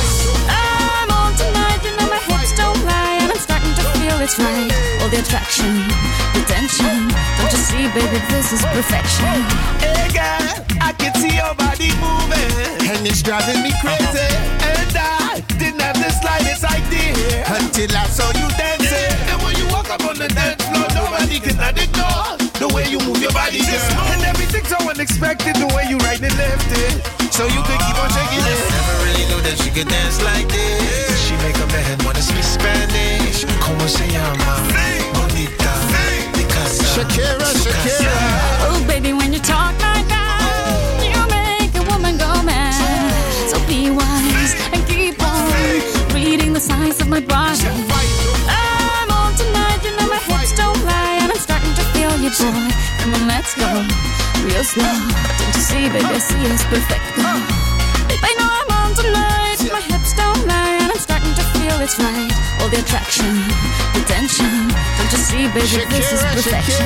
It's right. All the attraction, the tension. Don't you see, baby, this is perfection. Hey girl, I can see your body moving, and it's driving me crazy. And I didn't have the slightest idea until I saw you dancing. And when you walk up on the dance floor, nobody can ignore the way you move your body, girl. And everything's so unexpected, the way you right and left it, so you could keep on shaking it. Never really knew that she could dance like this. She make up her head wanna speak Spanish. Como se llama? Bonita. Picasa. Shakira, Shakira. Oh, baby, when you talk like that, you make a woman go mad. So be wise and keep on reading the signs of my body. You, boy. Come on, let's go real slow. Don't you see, baby, I see it's perfect. Babe, I know I'm on tonight, my hips don't lie, and I'm starting to feel it's right. All the attraction, the tension. Don't you see, baby, this is perfection.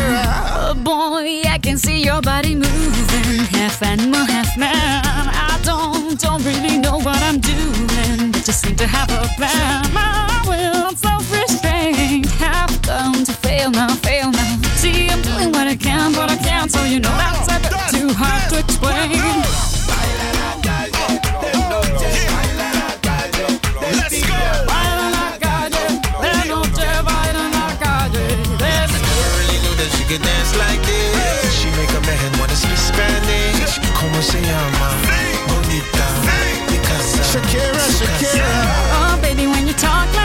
Oh boy, I can see your body moving, half animal, half man. I don't, don't really know what I'm doing, but just seem to have a plan. My will, I'm self-restraint, have come to fail now, fail now. See, I'm doing what I can, but I can't, so you know that's a bit too hard to explain. Let's go. Baila la calle, de noche baila en la calle. There's Never really knew that she could dance like this. She make a man wanna speak Spanish. Como se llama? Bonita. Because Shakira, Shakira. Oh, baby, when you talk like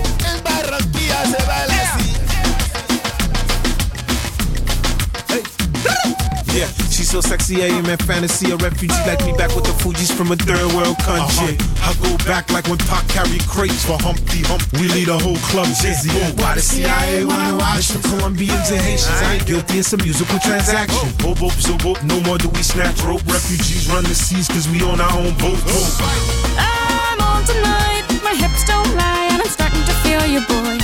Yeah, she's so sexy, I am in fantasy. A refugee like me back with the Fuji's from a third world country. Uh-huh. I go back like when Pac carried crates for Humpty Hump. We lead a whole club dizzy. Why the CIA wanna watch from Colombians and Haitians? I ain't guilty, it's a musical transaction. Oh. Boop, boop, so boop, no more do we snatch rope. Refugees run the seas cause we on our own boat. Oh. I'm on tonight, my hips don't lie, and I'm starting to feel you, boy.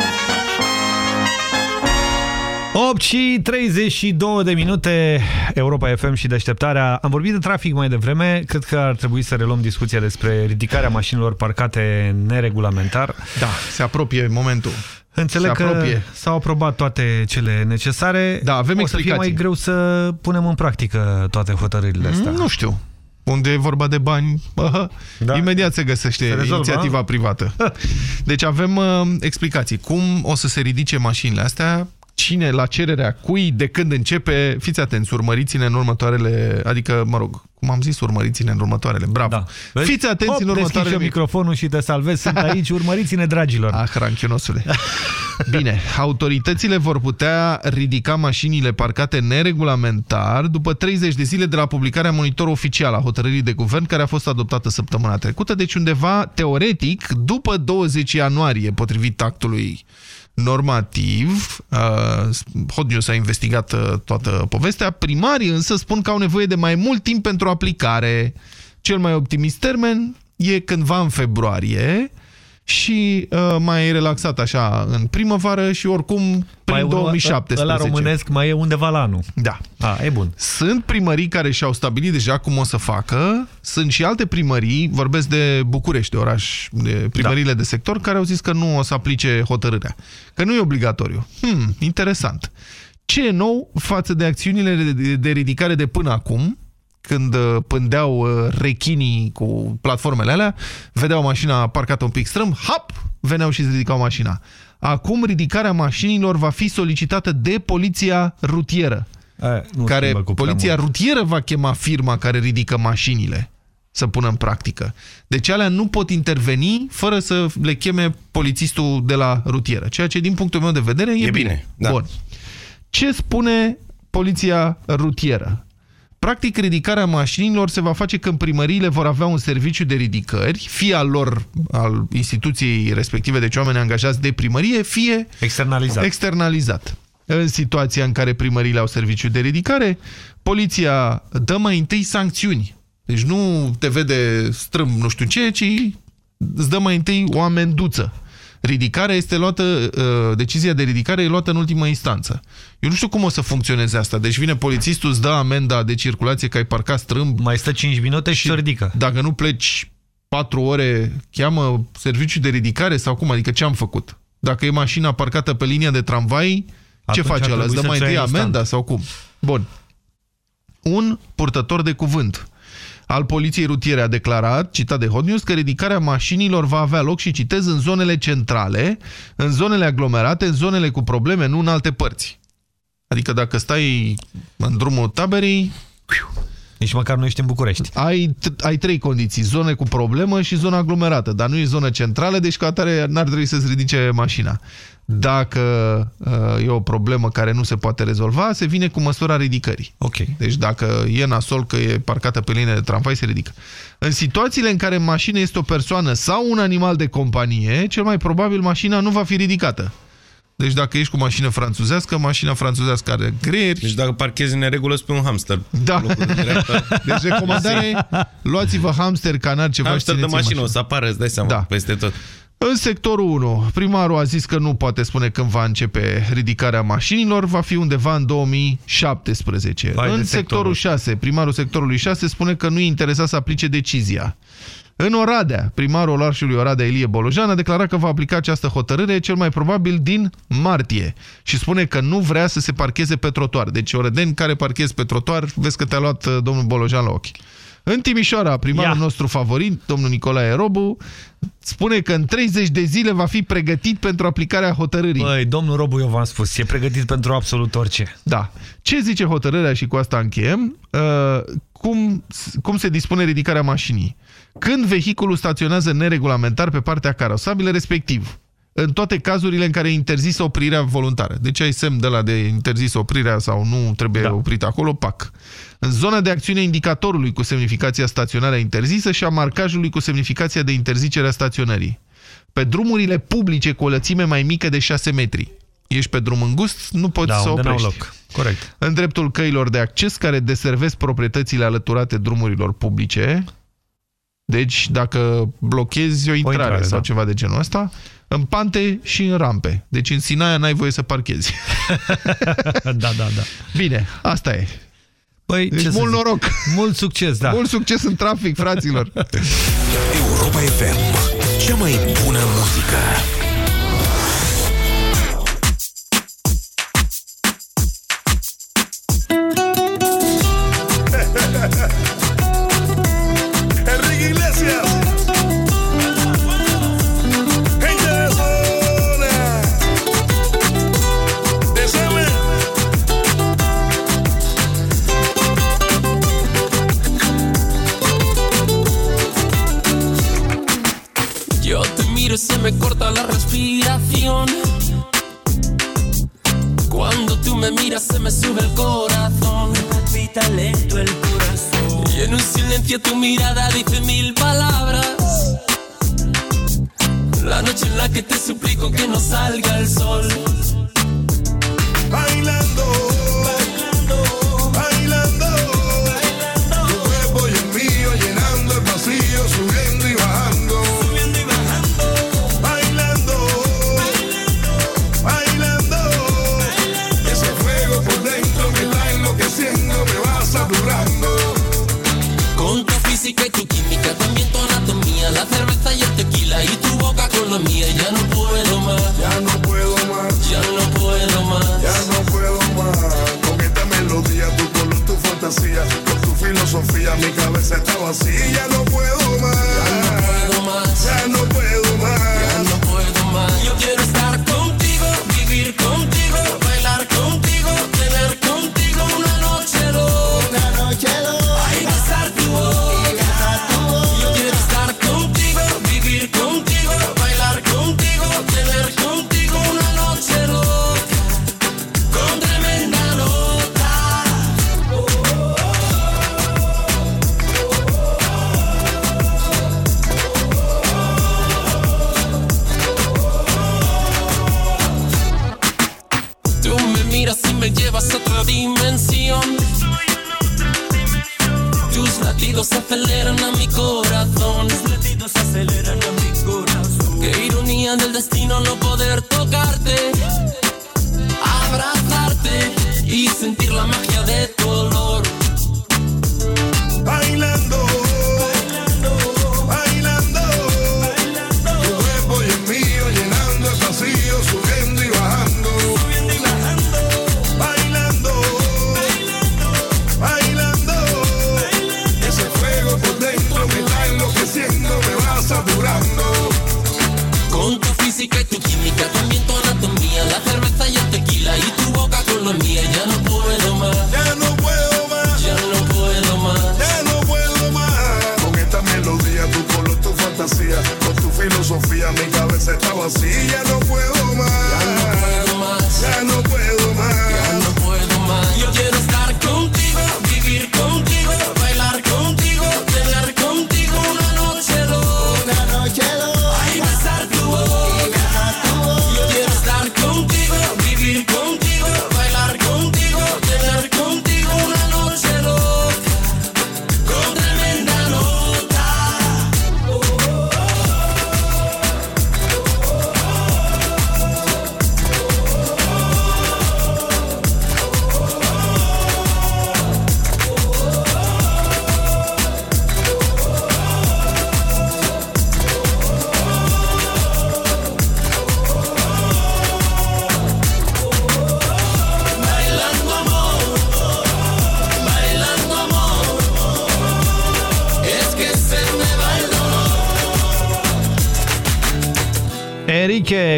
8 și 32 de minute, Europa FM și deșteptarea. Am vorbit de trafic mai devreme, cred că ar trebui să reluăm discuția despre ridicarea mașinilor parcate neregulamentar. Da, se apropie momentul. Înțeleg se că apropie. s-au aprobat toate cele necesare. Da, avem o să fie explicații. mai greu să punem în practică toate hotărârile astea. Nu știu. Unde e vorba de bani, bă, da. imediat se găsește Se rezolvă, inițiativa a? privată. Deci avem uh, explicații. Cum o să se ridice mașinile astea, cine, la cererea cui, de când începe, fiți atenți, urmăriți-ne în următoarele, adică, mă rog, cum am zis, urmăriți-ne în următoarele, bravo. Da. Vezi? Fiți atenți Hop, în deschizi următoarele... eu microfonul și te salvezi. Sunt aici, urmăriți-ne, dragilor. Ah, ranchionosule. Bine, autoritățile vor putea ridica mașinile parcate neregulamentar după 30 de zile de la publicarea monitor oficial a hotărârii de guvern care a fost adoptată săptămâna trecută, deci undeva teoretic după 20 ianuarie, potrivit actului normativ. Uh, Hot News a investigat uh, toată povestea. Primarii însă spun că au nevoie de mai mult timp pentru aplicare. Cel mai optimist termen e cândva în februarie și uh, mai relaxat așa în primăvară și oricum prin Mai unul- 2017. Ăla românesc mai e undeva la anul. Da. A, e bun. Sunt primării care și-au stabilit deja cum o să facă, sunt și alte primării, vorbesc de București, de oraș, de primările da. de sector, care au zis că nu o să aplice hotărârea, că nu e obligatoriu. Hmm, interesant. Ce e nou față de acțiunile de, de ridicare de până acum, când uh, pândeau uh, rechinii cu platformele alea, vedeau mașina parcată un pic strâm, hap, veneau și îți ridicau mașina. Acum ridicarea mașinilor va fi solicitată de poliția rutieră nu care schimbă cu prea poliția mult. rutieră va chema firma care ridică mașinile să pună în practică. Deci alea nu pot interveni fără să le cheme polițistul de la rutieră, ceea ce din punctul meu de vedere e, E bine, da. Bun. Ce spune poliția rutieră? Practic, ridicarea mașinilor se va face când primăriile vor avea un serviciu de ridicări, fie al lor, al instituției respective, deci oameni angajați de primărie, fie externalizat. externalizat. În situația în care primăriile au serviciu de ridicare, poliția dă mai întâi sancțiuni. Deci nu te vede strâm nu știu ce, ci îți dă mai întâi o amenduță. Ridicarea este luată, uh, decizia de ridicare e luată în ultimă instanță. Eu nu știu cum o să funcționeze asta. Deci vine polițistul, îți dă amenda de circulație că ai parcat strâmb. Mai stă 5 minute și se ridică. Dacă nu pleci 4 ore, cheamă serviciu de ridicare sau cum? Adică ce am făcut? Dacă e mașina parcată pe linia de tramvai, ce Atunci face ar ăla? Îți trebui dă mai să-ți o întâi ia instant. amenda sau cum? Bun. Un purtător de cuvânt al Poliției Rutiere a declarat, citat de Hot News, că ridicarea mașinilor va avea loc și citez în zonele centrale, în zonele aglomerate, în zonele cu probleme, nu în alte părți. Adică dacă stai în drumul taberei, Nici măcar nu ești în București. ai, ai trei condiții, zone cu problemă și zona aglomerată, dar nu e zonă centrală, deci ca atare n-ar trebui să-ți ridice mașina. Dacă uh, e o problemă care nu se poate rezolva, se vine cu măsura ridicării. Ok. Deci dacă e nasol că e parcată pe linie de tramvai, se ridică. În situațiile în care în mașină este o persoană sau un animal de companie, cel mai probabil mașina nu va fi ridicată. Deci dacă ești cu mașină franțuzească, mașina franțuzească are greieri. Deci dacă parchezi în neregulă, spui un hamster. Da. Deci recomandare, luați-vă hamster, canar, ceva Hamster și de țineți în mașină, o să apară, îți dai seama, Da. peste tot. În sectorul 1, primarul a zis că nu poate spune când va începe ridicarea mașinilor, va fi undeva în 2017. Vai de în sectorul. sectorul 6, primarul sectorului 6 spune că nu i interesa să aplice decizia. În Oradea, primarul orașului Oradea Ilie Bolojan a declarat că va aplica această hotărâre cel mai probabil din martie și spune că nu vrea să se parcheze pe trotuar. Deci orădeni care parchezi pe trotuar, vezi că te-a luat uh, domnul Bolojan la ochi. În Timișoara, primarul Ia. nostru favorit, domnul Nicolae Robu, spune că în 30 de zile va fi pregătit pentru aplicarea hotărârii. Băi, domnul Robu, eu v-am spus, e pregătit pentru absolut orice. Da. Ce zice hotărârea și cu asta încheiem? Uh, cum, cum se dispune ridicarea mașinii? Când vehiculul staționează neregulamentar pe partea carosabilă, respectiv, în toate cazurile în care e interzisă oprirea voluntară. Deci ai semn de la de interzisă oprirea sau nu trebuie da. oprit acolo, pac. În zona de acțiune a indicatorului cu semnificația staționarea interzisă și a marcajului cu semnificația de interzicere a staționării. Pe drumurile publice cu o lățime mai mică de 6 metri. Ești pe drum îngust, nu poți Da, să unde n-au oprești. loc. Corect. În dreptul căilor de acces care deservesc proprietățile alăturate drumurilor publice, deci dacă blochezi o intrare, intrare, sau da. ceva de genul ăsta, în pante și în rampe. Deci în Sinaia n-ai voie să parchezi. da, da, da. Bine, asta e. Păi, Deci ce să mult zic? noroc! Mult succes, da. Mult succes în trafic, fraților! Europa FM. Cea mai bună muzică.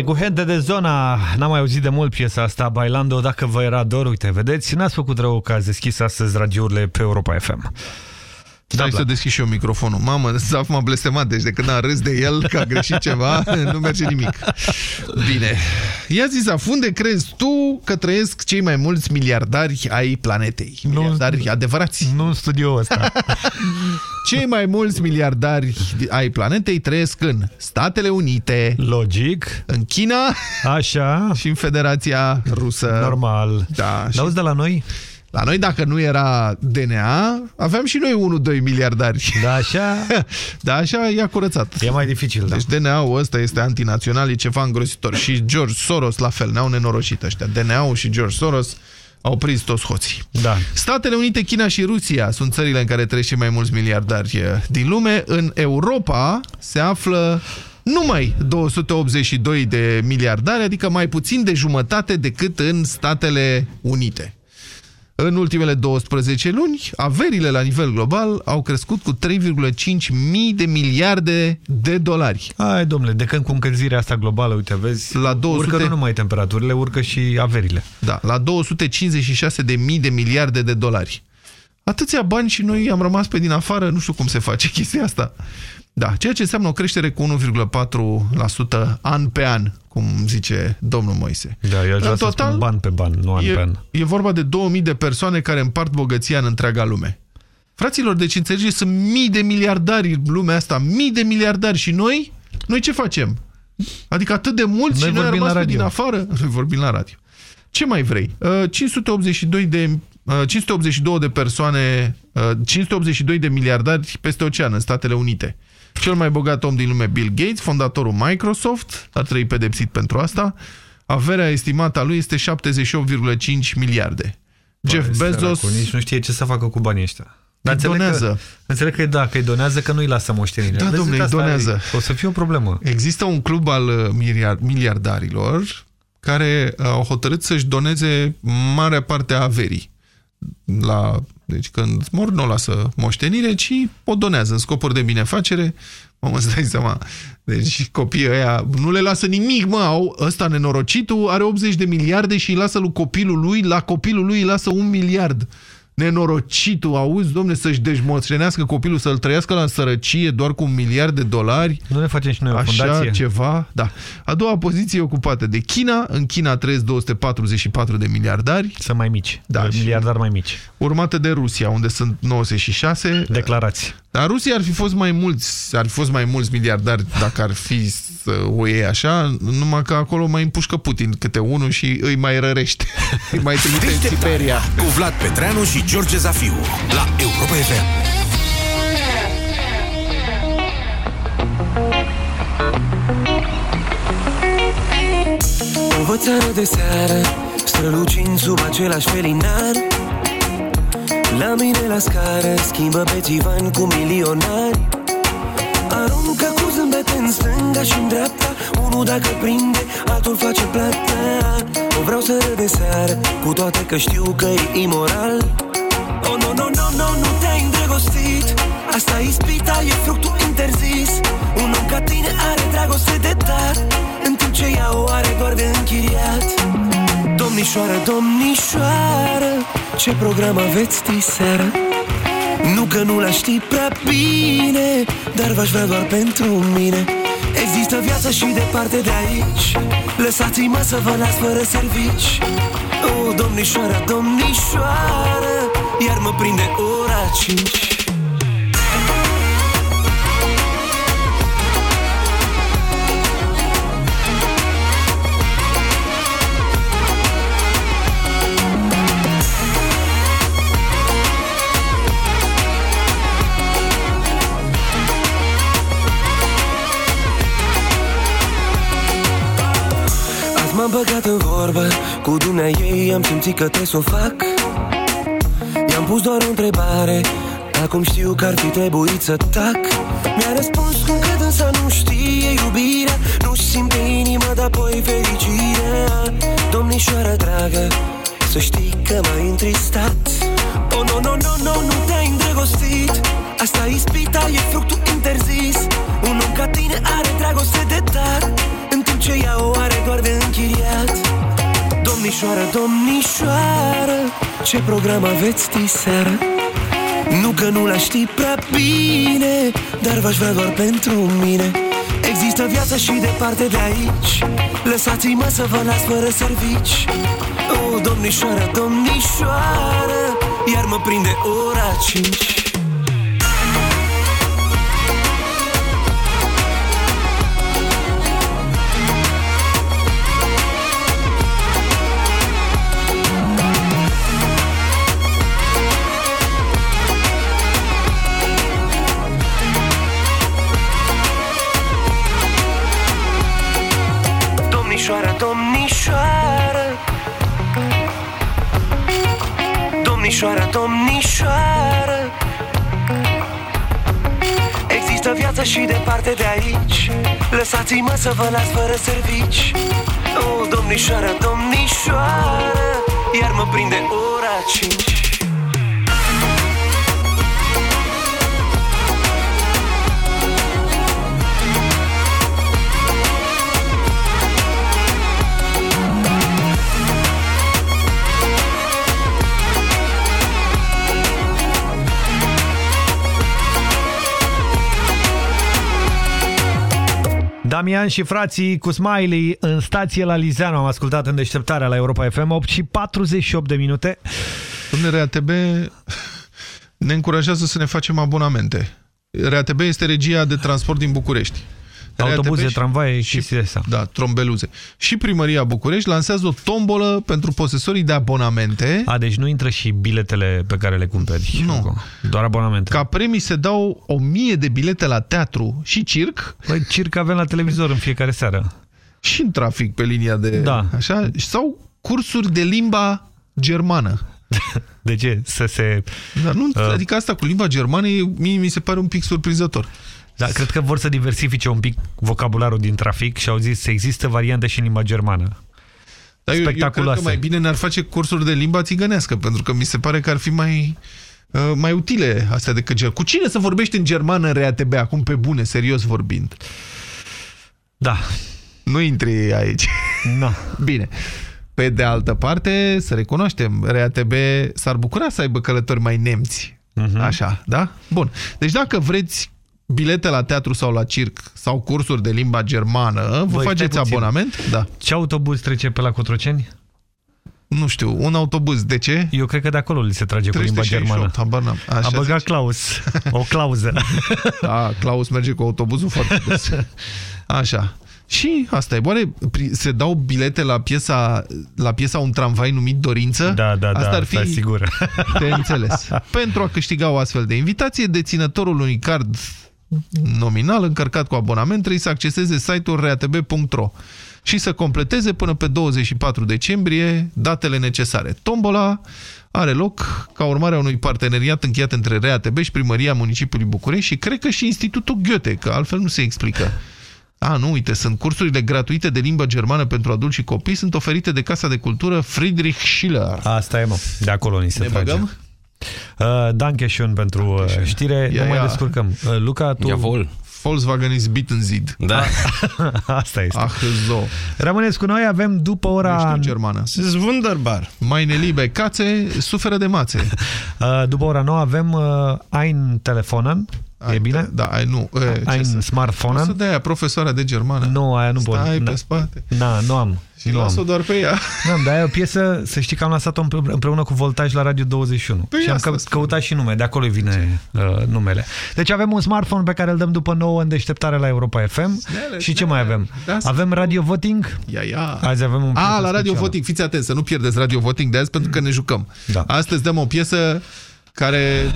Enrique, cu Hente de Zona, n-am mai auzit de mult piesa asta, Bailando, dacă vă era dor, uite, vedeți, n-ați făcut rău că ați deschis astăzi radiourile pe Europa FM. Stai să deschid și eu microfonul. Mamă, Zaf m-a blestemat, deci de când am râs de el că a greșit ceva, nu merge nimic. Bine. Ia zi, Zaf, unde crezi tu că trăiesc cei mai mulți miliardari ai planetei? Miliardari adevărați. Nu în studioul ăsta. Cei mai mulți miliardari ai planetei trăiesc în Statele Unite. Logic. În China. Așa. Și în Federația Rusă. Normal. Da. Și... Auzi de la noi? La noi, dacă nu era DNA, aveam și noi 1-2 miliardari. Da, așa? da, așa i-a curățat. E mai dificil, da. Deci DNA-ul ăsta este antinațional, e ceva îngrositor. Și George Soros, la fel, ne-au nenorocit ăștia. DNA-ul și George Soros au prins toți hoții. Da. Statele Unite, China și Rusia sunt țările în care trăiesc cei mai mulți miliardari eh, din lume. În Europa se află numai 282 de miliardari, adică mai puțin de jumătate decât în Statele Unite. În ultimele 12 luni, averile la nivel global au crescut cu 3,5 mii de miliarde de dolari. Hai, domnule, de când cu încălzirea asta globală, uite, vezi, la 200... urcă nu numai temperaturile, urcă și averile. Da, la 256 de mii de miliarde de dolari. Atâția bani și noi am rămas pe din afară, nu știu cum se face chestia asta. Da, ceea ce înseamnă o creștere cu 1,4% an pe an, cum zice domnul Moise. Da, eu aș vrea În să total, spun ban pe ban, nu an e, pe an. e vorba de 2000 de persoane care împart bogăția în întreaga lume. Fraților, deci înțelegeți, sunt mii de miliardari în lumea asta, mii de miliardari și noi, noi ce facem? Adică atât de mulți Noi și noi am vorbim la rămas pe radio. din afară? Noi vorbim la radio. Ce mai vrei? Uh, 582 de, uh, 582 de persoane, uh, 582 de miliardari peste ocean în Statele Unite. Cel mai bogat om din lume, Bill Gates, fondatorul Microsoft, ar trebui pedepsit pentru asta. Averea estimată a lui este 78,5 miliarde. Jeff Bă, Bezos... săracul, nici nu știe ce să facă cu banii ăștia. Dar Îi înțeleg donează. Că, înțeleg că da, că îi donează, că nu îi lasă moștenirea. Da, Vezi, domnule, îi asta donează. O să fie o problemă. Există un club al uh, miliard- miliardarilor care uh, au hotărât să-și doneze marea parte a averii. La, deci când mor, nu o lasă moștenire, ci o donează în scopuri de binefacere. Mă, îți dai seama. Deci copiii ăia nu le lasă nimic, mă. Au, ăsta nenorocitul are 80 de miliarde și îi lasă lui copilul lui, la copilul lui îi lasă un miliard. Nenorocitul, auzi, domne, să-și deșmoțenească copilul, să-l trăiască la sărăcie doar cu un miliard de dolari. Nu ne facem și noi o Așa fundație? ceva, da. A doua poziție e ocupată de China. În China trăiesc 244 de miliardari. Sunt mai mici. Da, miliardari mai mici. Urmată de Rusia, unde sunt 96. Declarați. Dar Rusia ar fi fost mai mulți, ar fi fost mai mulți miliardari dacă ar fi să o iei așa, numai că acolo mai împușcă Putin câte unul și îi mai rărește. îi mai trimite în Siberia. Cu Vlad Petreanu și George Zafiu la Europa FM. O vățară de seară Strălucind sub același felinar La mine la scară Schimbă pe țivan cu milionari. Aruncă cu zâmbete în stânga și în dreapta Unul dacă prinde, altul face plata. O vreau să râd de seară Cu toate că știu că e imoral. Oh, no, no, no, no, nu te-ai îndrăgostit. Asta e ispita, e fructul interzis. Un om ca tine are dragoste de dat În timp ce ea o are doar de închiriat Domnișoară, domnișoară Ce program aveți diseară? Nu că nu l ști prea bine Dar v-aș vrea doar pentru mine. Viață și departe de aici Lăsați-mă să vă las fără servici. O, domnișoara, domnișoară Iar mă prinde ora 5 m-am băgat în vorbă Cu dumnea ei am simțit că trebuie să o fac. I-am pus doar o întrebare Acum știu că ar fi trebuit să tac. Mi-a răspuns cum că dânsa nu știe iubirea Nu simte inima, dar apoi fericirea. Domnișoara dragă Să știi că m-ai întristat. Oh, no, no, no, no, nu te-ai îndrăgostit. Asta ispita, e fructul interzis. Un om ca tine are dragoste de dar În timp ce ea o are doar de închiriat. Domnișoară, domnișoară Ce program aveți diseară? Nu că nu la știi prea bine Dar v-aș vrea doar pentru mine. Există viață și departe de aici Lăsați-mă să vă las fără servici. O, domnișoară, domnișoară Iar mă prinde ora 5 Domnișoară, domnișoară Domnișoară, domnișoară Există viață și departe de aici. Lăsați-mă să vă las fără servici. O, domnișoară, domnișoară Iar mă prinde ora 5 Damian și frații cu Smiley în stație la Lizeanu. Am ascultat în deșteptarea la Europa FM 8 și 48 de minute. Domnule RATB ne încurajează să ne facem abonamente. RATB este regia de transport din București. Autobuze, RATB și- tramvaie, și, chestii de astea. Da, trombeluze. Și Primăria București lansează o tombolă pentru posesorii de abonamente. A, deci nu intră și biletele pe care le cumperi. Nu. Doar abonamente. Ca premii se dau o mie de bilete la teatru și circ. Păi circ avem la televizor în fiecare seară. Și în trafic pe linia de... Da. Așa, sau cursuri de limba germană. De ce? Să se... Dar nu, Uh. Adică asta cu limba germană e- mie mi se pare un pic surprinzător. Da, cred că vor să diversifice un pic vocabularul din trafic și au zis să există variante și în limba germană. Dar eu, eu cred Spectaculoase. că mai bine ne-ar face cursuri de limba țigănească, pentru că mi se pare că ar fi mai, uh, mai utile astea decât ger. Cu cine să vorbești în germană în RATB, acum pe bune, serios vorbind? Da. Nu intri aici. Da. Bine. Pe de altă parte, să recunoaștem, RATB s-ar bucura să aibă călători mai nemți. Mhm. Așa, da? Bun. Deci dacă vreți bilete la teatru sau la circ sau cursuri de limba germană, vă Voi, faceți stai puțin. abonament? Da. Ce autobuz trece pe la Cotroceni? Nu știu, un autobuz. De ce? Eu cred că de acolo li se trage cu limba 368, germană. habar n-am. Așa A băgat zici. Klaus. O clauză. Da, Claus merge cu autobuzul foarte des. Așa. Și asta e. Oare pri- se dau bilete la piesa, la piesa Un tramvai numit Dorință? Da, da, asta da, ar fi da, sigur. de înțeles. Pentru a câștiga o astfel de invitație, deținătorul unui card nominal încărcat cu abonament trebuie să acceseze site-ul reatb.ro și să completeze până pe 24 decembrie datele necesare. Tombola are loc ca urmare a unui parteneriat încheiat între RATB și Primăria Municipiului București și cred că și Institutul Goethe, că altfel nu se explică. A, nu, uite, sunt cursurile gratuite de limbă germană pentru adulți și copii, sunt oferite de Casa de Cultură Friedrich Schiller. Asta e, mă. De acolo ni se Ne trage. băgăm? Uh, Dankeschön pentru uh, știre. Ia, nu mai ia. descurcăm. Uh, Luca, tu... Javol. Volkswagen is beaten zid. Da. Asta este. Ach, zo. Rămâneți cu noi, avem după Nu ora... știu germană. Das ist wunderbar. Meine liebe Katze suferă de mațe. Uh, după ora 9 avem uh, Ein Telefonen. E bine? Da, ai nu. E, Ai ce un să- smartphone? O să dea aia profesoara de germană. Nu, aia nu pot. Stai Na- pe spate. Na, nu am. Și nu las-o am. doar pe ea. Da, dar e o piesă, să știi că am lăsat-o împre- împreună cu Voltaj la Radio 21. Păi și am asta că, căutat și nume, de acolo vine uh, numele. Deci avem un smartphone pe care îl dăm după 9 în deșteptare la Europa FM. Snele, și ce mai avem? Da, să- avem Radio Voting? Ia, ia. Azi avem un A, piesă la Radio specială. Voting, fiți atenți să nu pierdeți Radio Voting de azi pentru că ne jucăm. Da. Astăzi dăm o piesă care...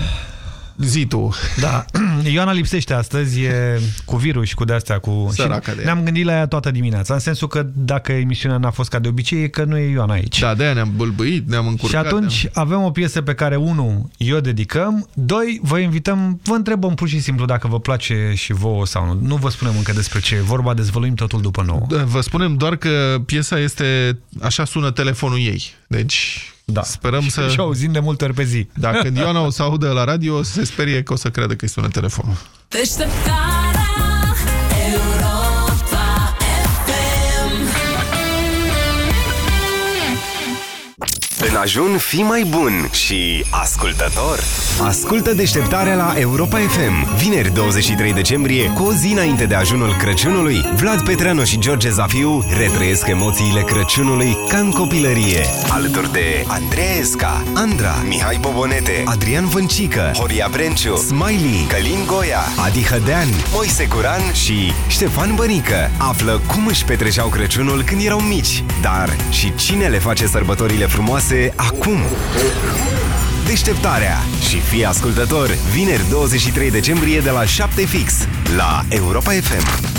Zi tu. Da, Ioana lipsește astăzi, e cu virus și cu de-astea. Cu... Săraca și de ea. Ne-am gândit la ea toată dimineața, în sensul că dacă emisiunea n-a fost ca de obicei, e că nu e Ioana aici. Da, de-aia ne-am bâlbâit, ne-am Și încurcat. atunci avem o piesă pe care, unu, eu dedicăm, doi, vă invităm, vă întrebăm pur și simplu dacă vă place și vouă sau nu. Nu vă spunem încă despre ce e vorba, dezvăluim totul după nouă. Da, Vă spunem doar că piesa este... Așa sună telefonul ei. Deci da. sperăm să... Și auzim de multe ori pe zi. Da, când Ioana o să audă la radio, o să se sperie că o să creadă că îi sună telefonul. Deșteptarea În ajun, fii mai bun și ascultător. Ascultă deșteptarea la Europa FM. Vineri 23 decembrie, cu o zi înainte de ajunul Crăciunului, Vlad Petreanu și George Zafiu retrăiesc emoțiile Crăciunului ca în copilărie. Alături de Andreea Esca, Andra, Mihai Bobonete, Adrian Vâncică, Horia Brenciu, Smiley, Călin Goia, Adi Hădean, Moise Curan și Ștefan Bănică. Află cum își petreceau Crăciunul când erau mici, dar și cine le face sărbătorile frumoase acum. Deșteptarea și fii ascultător vineri 23 decembrie de la 7 fix la Europa FM.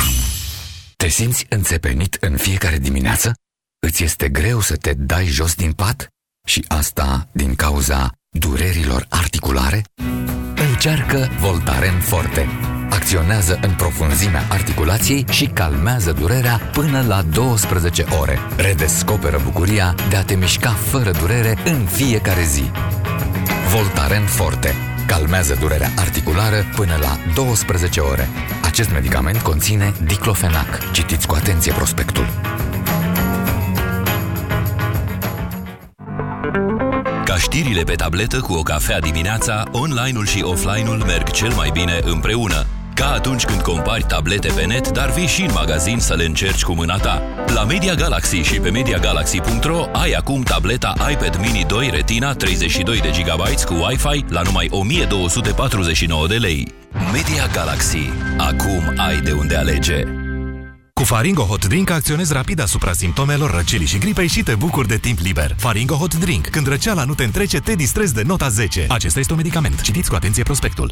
Te simți înțepenit în fiecare dimineață? Îți este greu să te dai jos din pat? Și asta din cauza durerilor articulare? Încearcă Voltaren Forte. Acționează în profunzimea articulației și calmează durerea până la 12 ore. Redescoperă bucuria de a te mișca fără durere în fiecare zi. Voltaren Forte. Calmează durerea articulară până la 12 ore. Acest medicament conține diclofenac. Citiți cu atenție prospectul. Ca știrile pe tabletă cu o cafea dimineața, online-ul și offline-ul merg cel mai bine împreună. Ca atunci când compari tablete pe net, dar vii și în magazin să le încerci cu mâna ta. La Media Galaxy și pe MediaGalaxy.ro ai acum tableta iPad Mini 2 Retina 32 de GB cu Wi-Fi la numai 1249 de lei. Media Galaxy. Acum ai de unde alege. Cu Faringo Hot Drink acționezi rapid asupra simptomelor răcelii și gripei și te bucuri de timp liber. Faringo Hot Drink. Când răceala nu te întrece, te distrezi de nota 10. Acesta este un medicament. Citiți cu atenție prospectul.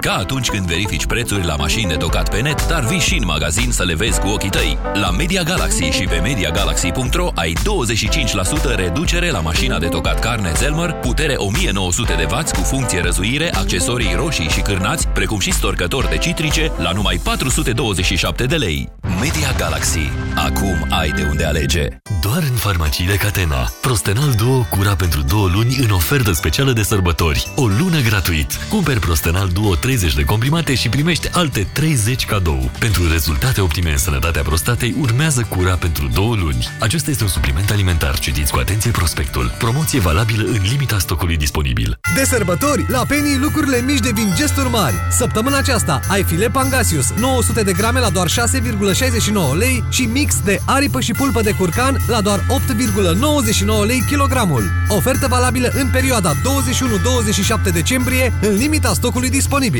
Ca atunci când verifici prețuri la mașini de tocat pe net, dar vii și în magazin să le vezi cu ochii tăi. La Media Galaxy și pe MediaGalaxy.ro ai 25% reducere la mașina de tocat carne Zelmer, putere 1900 de W cu funcție răzuire, accesorii roșii și cârnați, precum și storcători de citrice, la numai 427 de lei. Media Galaxy. Acum ai de unde alege. Doar în farmaciile Catena. Prostenal Duo cura pentru două luni în ofertă specială de sărbători. O lună gratuit. Cumperi Prostenal Duo 30 de comprimate și primești alte 30 cadou. Pentru rezultate optime în sănătatea prostatei, urmează cura pentru două luni. Acesta este un supliment alimentar. Citiți cu atenție prospectul. Promoție valabilă în limita stocului disponibil. De sărbători, la Penny lucrurile mici devin gesturi mari. Săptămâna aceasta ai filet Pangasius 900 de grame la doar 6,69 lei și mix de aripă și pulpă de curcan la doar 8,99 lei kilogramul. Ofertă valabilă în perioada 21-27 decembrie în limita stocului disponibil.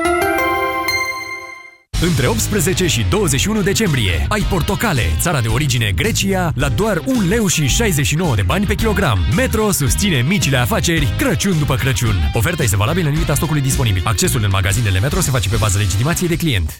Între 18 și 21 decembrie ai portocale, țara de origine Grecia, la doar 1 leu și 69 de bani pe kilogram. Metro susține micile afaceri Crăciun după Crăciun. Oferta este valabilă în limita stocului disponibil. Accesul în magazinele Metro se face pe bază legitimației de client.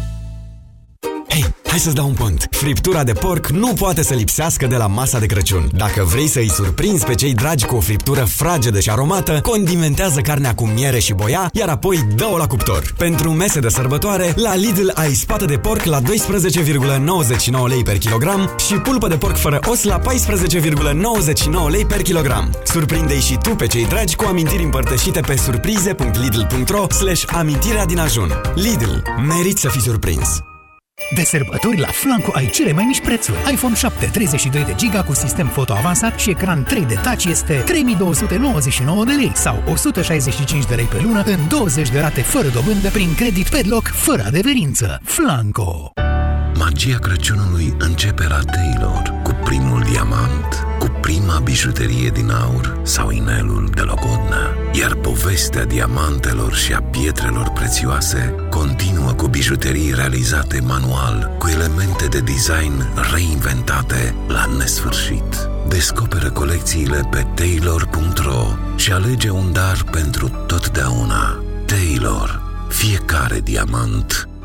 Hei, hai să-ți dau un pont. Friptura de porc nu poate să lipsească de la masa de Crăciun. Dacă vrei să-i surprinzi pe cei dragi cu o friptură fragedă și aromată, condimentează carnea cu miere și boia, iar apoi dă-o la cuptor. Pentru mese de sărbătoare, la Lidl ai spată de porc la 12,99 lei per kilogram și pulpă de porc fără os la 14,99 lei per kilogram. Surprinde-i și tu pe cei dragi cu amintiri împărtășite pe surprize.lidl.ro slash amintirea din ajun. Lidl. Merit să fii surprins. De sărbători la Flanco ai cele mai mici prețuri. iPhone 7 32 de giga cu sistem foto avansat și ecran 3D Touch este 3299 de lei sau 165 de lei pe lună în 20 de rate fără dobândă prin credit pe loc fără adeverință. Flanco. Magia Crăciunului începe la Taylor cu primul diamant, cu prima bijuterie din aur sau inelul de logodnă. Iar povestea diamantelor și a pietrelor prețioase continuă cu bijuterii realizate manual, cu elemente de design reinventate la nesfârșit. Descoperă colecțiile pe taylor.ro și alege un dar pentru totdeauna. Taylor. Fiecare diamant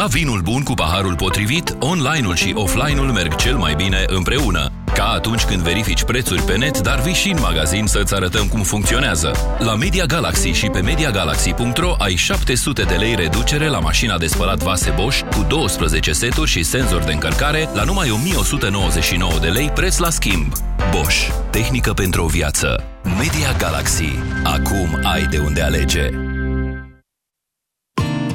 Ca vinul bun cu paharul potrivit, online-ul și offline-ul merg cel mai bine împreună. Ca atunci când verifici prețuri pe net, dar vii și în magazin să-ți arătăm cum funcționează. La Media Galaxy și pe MediaGalaxy.ro ai 700 de lei reducere la mașina de spălat vase Bosch cu 12 seturi și senzor de încărcare la numai 1199 de lei preț la schimb. Bosch. Tehnică pentru o viață. Media Galaxy. Acum ai de unde alege.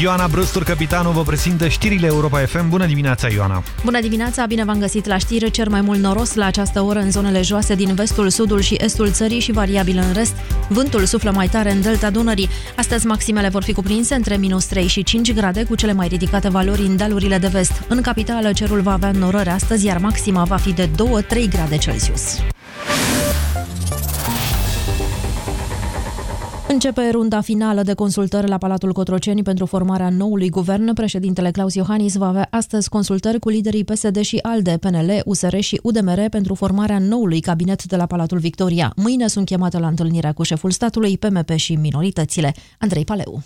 Ioana Brăstur, capitanul, vă prezintă știrile Europa FM. Bună dimineața, Ioana! Bună dimineața, bine v-am găsit la știri. Cer mai mult noros la această oră în zonele joase din vestul, sudul și estul țării și variabil în rest. Vântul suflă mai tare în delta Dunării. Astăzi maximele vor fi cuprinse între minus 3 și 5 grade, cu cele mai ridicate valori în dealurile de vest. În capitală, cerul va avea norări astăzi, iar maxima va fi de 2-3 grade Celsius. Începe runda finală de consultări la Palatul Cotroceni pentru formarea noului guvern. Președintele Claus Iohannis va avea astăzi consultări cu liderii PSD și ALDE, PNL, USR și UDMR pentru formarea noului cabinet de la Palatul Victoria. Mâine sunt chemate la întâlnirea cu șeful statului, PMP și minoritățile. Andrei Paleu.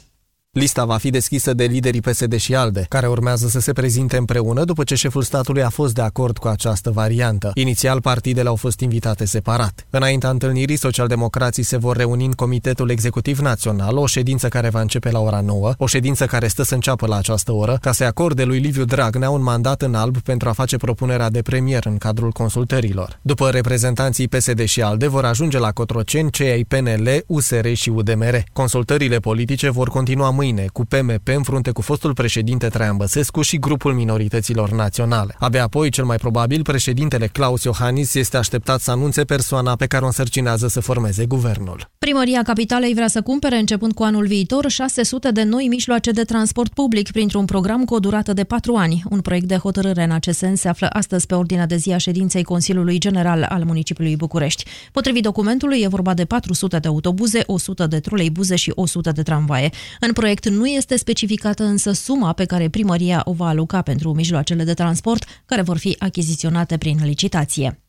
Lista va fi deschisă de liderii PSD și ALDE, care urmează să se prezinte împreună după ce șeful statului a fost de acord cu această variantă. Inițial, partidele au fost invitate separat. Înaintea întâlnirii, socialdemocrații se vor reuni în Comitetul Executiv Național, o ședință care va începe la ora 9, o ședință care stă să înceapă la această oră, ca să acorde lui Liviu Dragnea un mandat în alb pentru a face propunerea de premier în cadrul consultărilor. După reprezentanții PSD și ALDE vor ajunge la Cotroceni cei ai PNL, USR și UDMR. Consultările politice vor continua mâine cu PMP în frunte cu fostul președinte Traian Băsescu și grupul minorităților naționale. Abia apoi, cel mai probabil, președintele Claus Iohannis este așteptat să anunțe persoana pe care o însărcinează să formeze guvernul. Primăria Capitalei vrea să cumpere, începând cu anul viitor, 600 de noi mijloace de transport public printr-un program cu o durată de 4 ani. Un proiect de hotărâre în acest sens se află astăzi pe ordinea de zi a ședinței Consiliului General al municipiului București. Potrivit documentului, e vorba de 400 de autobuze, 100 de troleibuze și 100 de tramvaie. În proiect nu este specificată însă suma pe care primăria o va aloca pentru mijloacele de transport, care vor fi achiziționate prin licitație.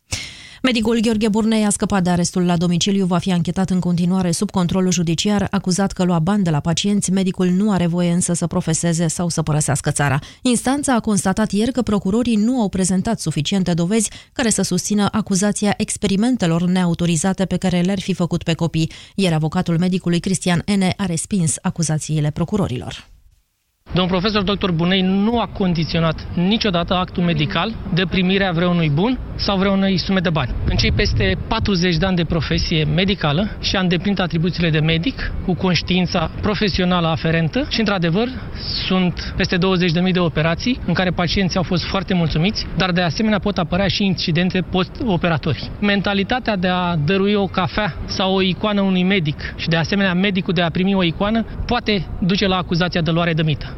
Medicul Gheorghe Burnei a scăpat de arestul la domiciliu, va fi anchetat în continuare sub controlul judiciar, acuzat că lua bani de la pacienți. Medicul nu are voie însă să profeseze sau să părăsească țara. Instanța a constatat ieri că procurorii nu au prezentat suficiente dovezi care să susțină acuzația experimentelor neautorizate pe care le-ar fi făcut pe copii. Ieri avocatul medicului Cristian N. a respins acuzațiile procurorilor. Domnul profesor dr. Bunei nu a condiționat niciodată actul medical de primirea vreunui bun sau vreunei sume de bani. În cei peste 40 de ani de profesie medicală și a îndeplinit atribuțiile de medic cu conștiința profesională aferentă și, într-adevăr, sunt peste 20.000 de operații în care pacienții au fost foarte mulțumiți, dar de asemenea pot apărea și incidente post-operatori. Mentalitatea de a dărui o cafea sau o icoană unui medic și de asemenea medicul de a primi o icoană poate duce la acuzația de luare de mită.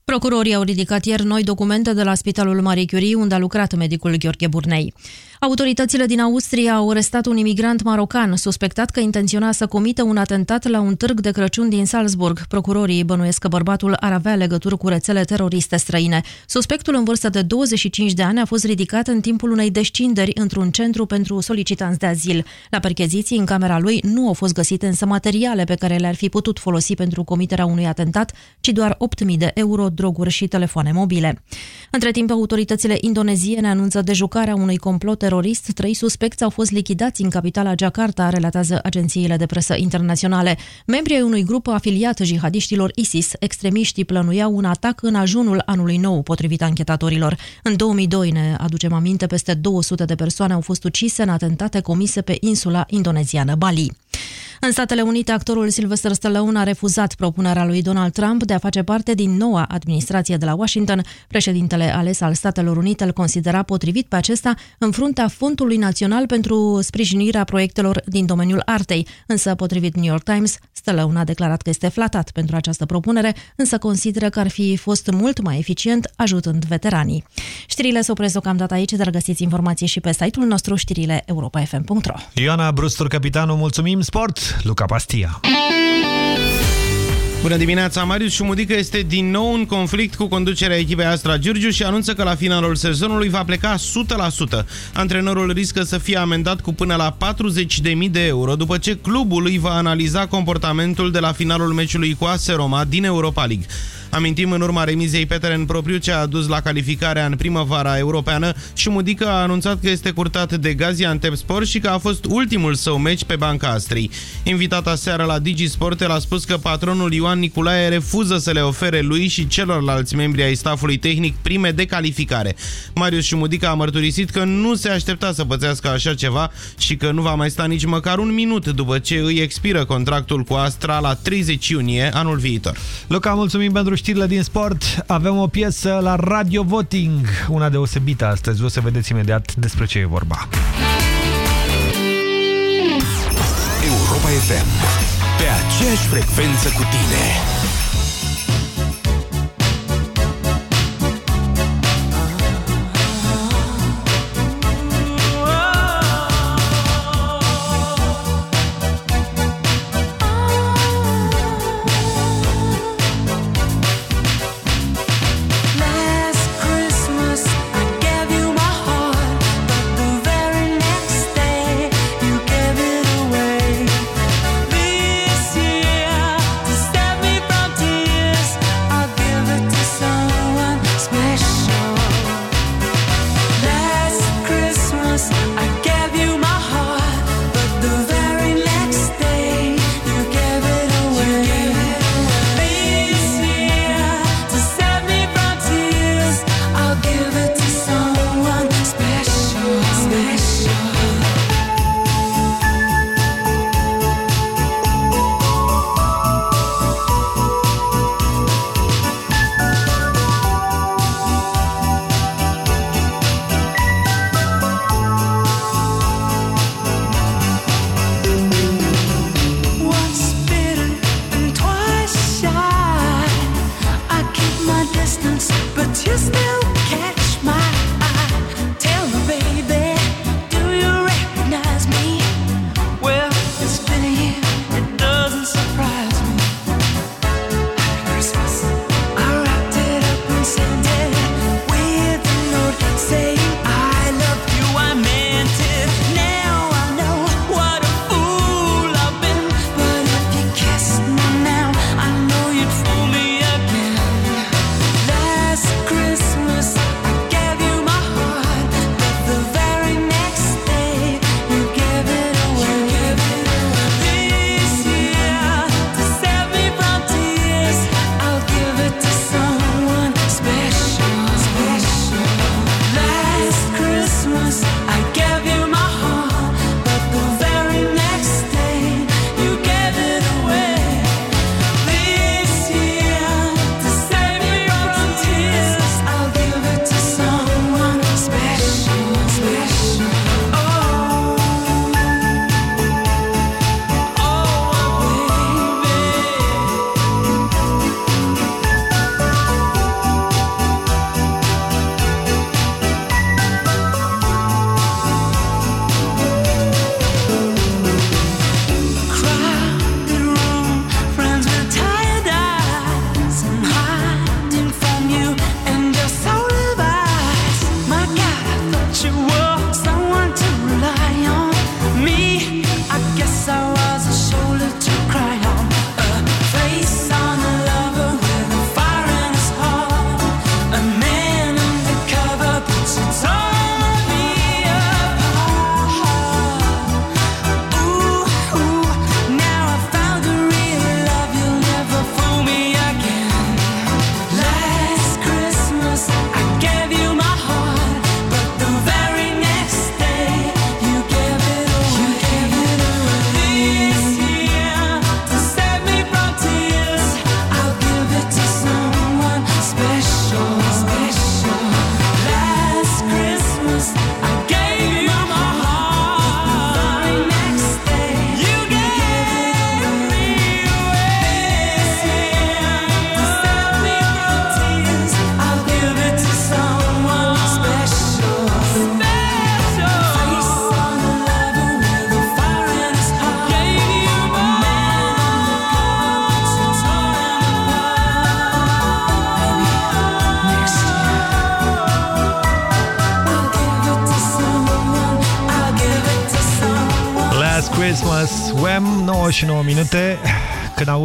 Procurorii au ridicat ieri noi documente de la Spitalul Marie Curie, unde a lucrat medicul Gheorghe Burnei. Autoritățile din Austria au arestat un imigrant marocan, suspectat că intenționa să comită un atentat la un târg de Crăciun din Salzburg. Procurorii bănuiesc că bărbatul ar avea legături cu rețele teroriste străine. Suspectul în vârstă de 25 de ani a fost ridicat în timpul unei descinderi într-un centru pentru solicitanți de azil. La percheziții, în camera lui, nu au fost găsite însă materiale pe care le-ar fi putut folosi pentru comiterea unui atentat, ci doar 8.000 de euro, droguri și telefoane mobile. Între timp, autoritățile indoneziene anunță dejucarea unui complot terorist. Trei suspecți au fost lichidați în capitala Jakarta, relatează agențiile de presă internaționale. Membrii ai unui grup afiliat jihadiștilor ISIS, extremiștii plănuiau un atac în ajunul anului nou, potrivit anchetatorilor. În 2002, ne aducem aminte, peste 200 de persoane au fost ucise în atentate comise pe insula indoneziană Bali. În Statele Unite, actorul Sylvester Stallone a refuzat propunerea lui Donald Trump de a face parte din noua administrație de la Washington. Președintele ales al Statelor Unite îl considera potrivit pe acesta în fruntea Fondului Național pentru sprijinirea proiectelor din domeniul artei. Însă, potrivit New York Times, Stallone a declarat că este flatat pentru această propunere, însă consideră că ar fi fost mult mai eficient ajutând veteranii. Știrile se opresc deocamdată aici, dar găsiți informații și pe site-ul nostru știrile europa.fm.ro Ioana Brustur, capitanul, mulțumim! Sport, Luca Pastia. Bună dimineața! Marius Șumudică este din nou în conflict cu conducerea echipei Astra Giurgiu și anunță că la finalul sezonului va pleca 100%. Antrenorul riscă să fie amendat cu până la 40.000 de euro după ce clubul îi va analiza comportamentul de la finalul meciului cu AS Roma din Europa League. Amintim în urma remizei pe teren propriu ce a dus la calificarea în primăvara europeană și Mudică a anunțat că este curtat de Gaziantep Sport și că a fost ultimul său meci pe banca Astrei. Invitata seară la Digisport el a spus că patronul Ioan Niculae refuză să le ofere lui și celorlalți membri ai stafului tehnic prime de calificare. Marius și Mudică a mărturisit că nu se aștepta să pățească așa ceva și că nu va mai sta nici măcar un minut după ce îi expiră contractul cu Astra la 30 iunie anul viitor. Luca, mulțumim pentru știrile din sport, avem o piesă la Radio Voting, una deosebită astăzi. O să vedeți imediat despre ce e vorba. Europa FM. Pe aceeași frecvență cu tine.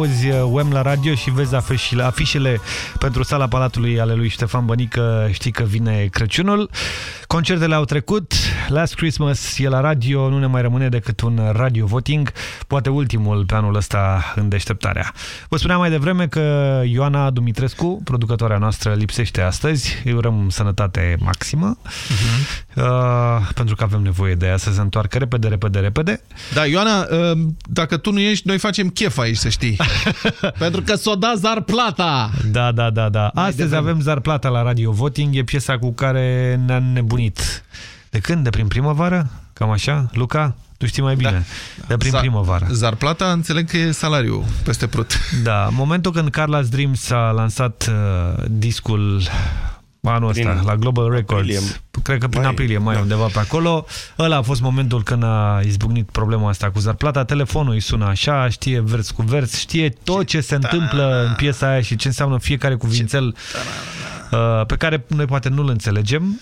Auzi uh, WEM la radio și vezi afișele, afișele pentru sala Palatului ale lui Ștefan Bănică, știi că vine Crăciunul. Concertele au trecut, Last Christmas e la radio, nu ne mai rămâne decât un radio voting, poate ultimul pe anul ăsta în deșteptarea. Vă spuneam mai devreme că Ioana Dumitrescu, producătoarea noastră, lipsește astăzi. Îi urăm sănătate maximă, uh -huh. uh, pentru că avem nevoie de ea să se întoarcă repede, repede, repede. Da, Ioana, uh, dacă tu nu ești, noi facem chef aici, să știi. știi. Pentru că s-o da zar plata. Da, da, da, da. Astăzi avem zar plata la Radio Voting, e piesa cu care ne-a nebunit. De când? De prin primăvară? Cam așa? Luca? Tu știi mai bine. Da. De prin Zar- primăvară. Zar plata, înțeleg că e salariul peste prut. Da, momentul când Carla's Dreams a lansat uh, discul anul ăsta, Prin la Global Records, aprilie. cred că prin Mai, aprilie, mai da. undeva pe acolo, ăla a fost momentul când a izbucnit problema asta cu zarplata, telefonul îi sună așa, știe vers cu vers, știe tot ce se întâmplă în piesa aia și ce înseamnă fiecare cuvințel uh, pe care noi poate nu-l înțelegem.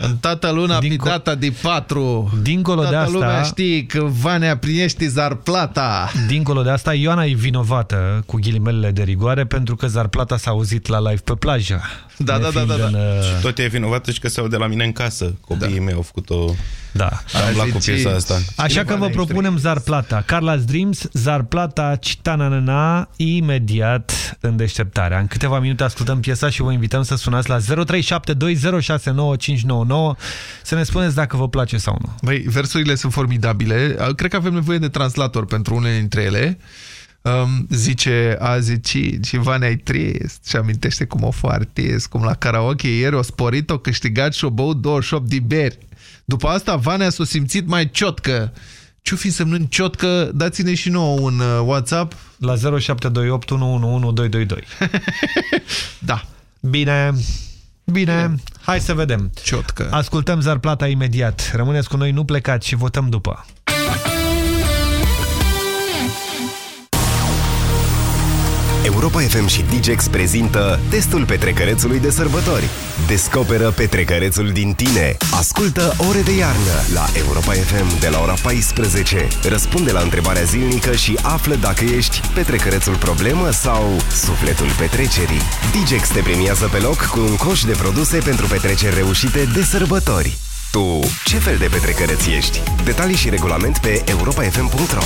În toată luna, Dinco- pe data de 4, Dincolo de toată asta- lumea știe că Vanea primește zar plata. Dincolo de asta, Ioana e vinovată cu ghilimelele de rigoare pentru că zarplata s-a auzit la live pe plajă. Da, da, da, Nefiind da, da. în, uh, Și tot e vinovată și că se aude la mine în casă. Copiii mei au făcut-o... Da. Am luat cu piesa asta. Așa că vă propunem Zar Plata. Carla's Dreams, Zar Plata, Citananana, imediat în deșteptarea. În câteva minute ascultăm piesa și vă invităm să sunați la 0372069599 să ne spuneți dacă vă place sau nu. Băi, versurile sunt formidabile. Cred că avem nevoie de translator pentru unele dintre ele. Um, zice azi 5 și Vanea ai trist și amintește cum o fă artist, cum la karaoke ieri o sporit, o câștigat și o băut 28 de beri. După asta Vanea s-a simțit mai ciotcă. Ce-o fi semnând ciotcă? Dați-ne și nouă un uh, WhatsApp. La 0728 111222. da. Bine, bine, hai să vedem. Ciotcă. Ascultăm Zar Plata imediat. Rămâneți cu noi, nu plecați și votăm după. Europa FM și Digex prezintă testul petrecărețului de sărbători. Descoperă petrecărețul din tine. Ascultă ore de iarnă la Europa FM de la ora 14. Răspunde la întrebarea zilnică și află dacă ești petrecărețul problemă sau sufletul petrecerii. Digex te premiază pe loc cu un coș de produse pentru petreceri reușite de sărbători. Tu, ce fel de petrecăreț ești? Detalii și regulament pe europafm.ro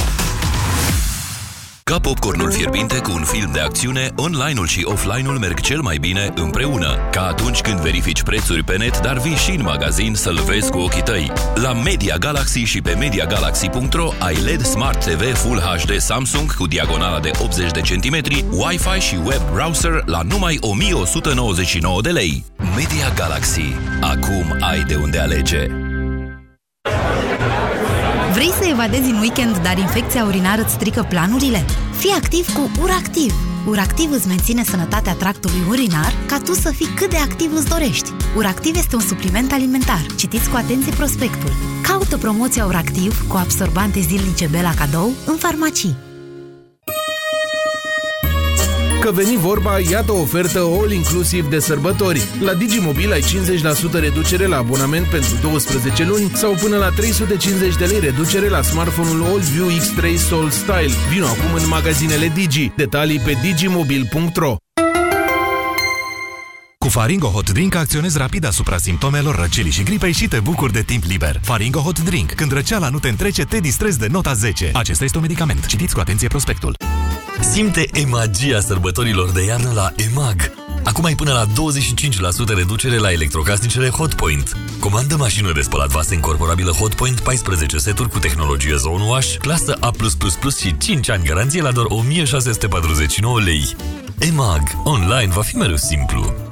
Ca popcornul fierbinte cu un film de acțiune, online-ul și offline-ul merg cel mai bine împreună. Ca atunci când verifici prețuri pe net, dar vii și în magazin să-l vezi cu ochii tăi. La Media Galaxy și pe MediaGalaxy.ro ai LED Smart TV Full HD Samsung cu diagonala de 80 de centimetri, Wi-Fi și web browser la numai 1199 de lei. Media Galaxy. Acum ai de unde alege. Vrei să evadezi în weekend, dar infecția urinară îți strică planurile? Fii activ cu URACTIV! URACTIV îți menține sănătatea tractului urinar ca tu să fii cât de activ îți dorești. URACTIV este un supliment alimentar. Citiți cu atenție prospectul. Caută promoția URACTIV cu absorbante zilnice Bela cadou în farmacii. Că veni vorba, iată o ofertă all-inclusiv de sărbători. La Digimobil ai 50% reducere la abonament pentru 12 luni sau până la 350 de lei reducere la smartphone-ul AllView X3 Soul Style. Vino acum în magazinele Digi. Detalii pe digimobil.ro Cu Faringo Hot Drink acționezi rapid asupra simptomelor răcelii și gripei și te bucuri de timp liber. Faringo Hot Drink. Când răceala nu te întrece, te distrezi de nota 10. Acesta este un medicament. Citiți cu atenție prospectul. Simte emagia sărbătorilor de iarnă la EMAG. Acum ai până la 25% reducere la electrocasnicele Hotpoint. Comandă mașină de spălat vase incorporabilă Hotpoint 14 seturi cu tehnologie Zone Wash, clasă A+++ și 5 ani garanție la doar 1649 lei. EMAG. Online va fi mereu simplu.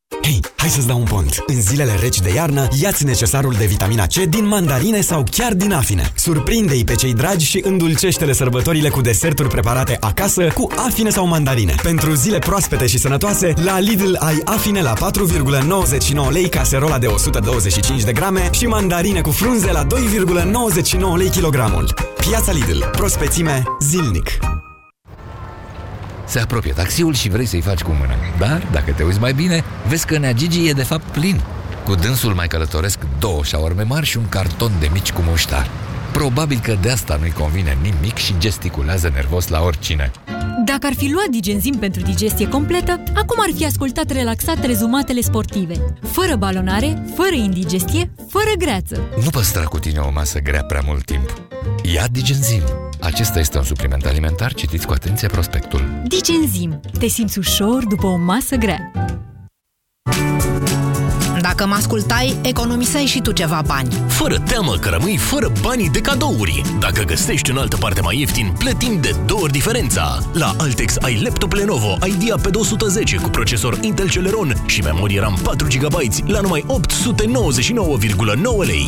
Hei, hai să-ți dau un pont. În zilele reci de iarnă, ia-ți necesarul de vitamina C din mandarine sau chiar din afine. Surprinde-i pe cei dragi și îndulcește-le sărbătorile cu deserturi preparate acasă cu afine sau mandarine. Pentru zile proaspete și sănătoase, la Lidl ai afine la 4,99 lei caserola de 125 de grame și mandarine cu frunze la 2,99 lei kilogramul. Piața Lidl. Prospețime zilnic. Se apropie taxiul și vrei să-i faci cu mână. Dar, dacă te uiți mai bine, vezi că Nea Gigi e de fapt plin. Cu dânsul mai călătoresc două șaorme mari și un carton de mici cu muștar. Probabil că de asta nu-i convine nimic și gesticulează nervos la oricine. Dacă ar fi luat digenzim pentru digestie completă, acum ar fi ascultat relaxat rezumatele sportive. Fără balonare, fără indigestie, fără greață. Nu păstra cu tine o masă grea prea mult timp. Ia Digenzim. Acesta este un supliment alimentar, citiți cu atenție prospectul. Digenzim. Te simți ușor după o masă grea. Dacă mă ascultai, economiseai și tu ceva bani. Fără teamă că rămâi fără banii de cadouri. Dacă găsești în altă parte mai ieftin, plătim de două ori diferența. La Altex ai laptop Lenovo IDEA pe 210 cu procesor Intel Celeron și memorie RAM 4 GB la numai 899,9 lei.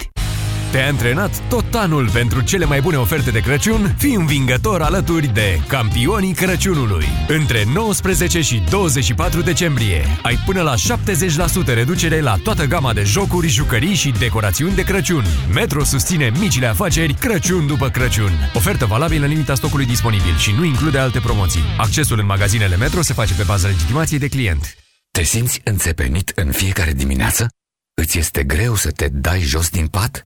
Te-ai antrenat tot anul pentru cele mai bune oferte de Crăciun? Fii învingător alături de campionii Crăciunului. Între 19 și 24 decembrie ai până la 70% reducere la toată gama de jocuri, jucării și decorațiuni de Crăciun. Metro susține micile afaceri Crăciun după Crăciun. Ofertă valabilă în limita stocului disponibil și nu include alte promoții. Accesul în magazinele Metro se face pe bază legitimației de client. Te simți înțepenit în fiecare dimineață? Îți este greu să te dai jos din pat?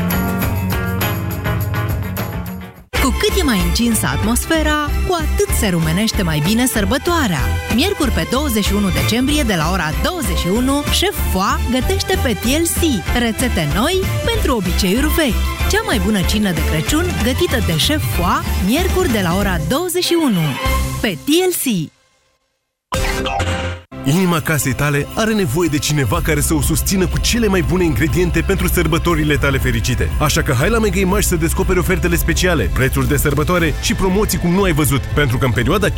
Cu cât e mai încinsă atmosfera, cu atât se rumenește mai bine sărbătoarea. Miercuri pe 21 decembrie de la ora 21, Șef Foa gătește pe TLC rețete noi pentru obiceiuri vechi. Cea mai bună cină de Crăciun gătită de Șef Foa, miercuri de la ora 21 pe TLC. Inima casei tale are nevoie de cineva care să o susțină cu cele mai bune ingrediente pentru sărbătorile tale fericite. Așa că hai la Mega Image să descoperi ofertele speciale, prețuri de sărbătoare și promoții cum nu ai văzut. Pentru că în perioada 15-24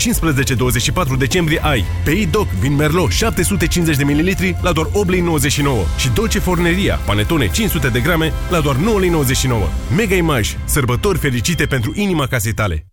decembrie ai Pei Doc Vin Merlot 750 de ml la doar 8,99 lei și Dolce Forneria Panetone 500 de grame la doar 9,99 lei. Mega Image. Sărbători fericite pentru inima casei tale.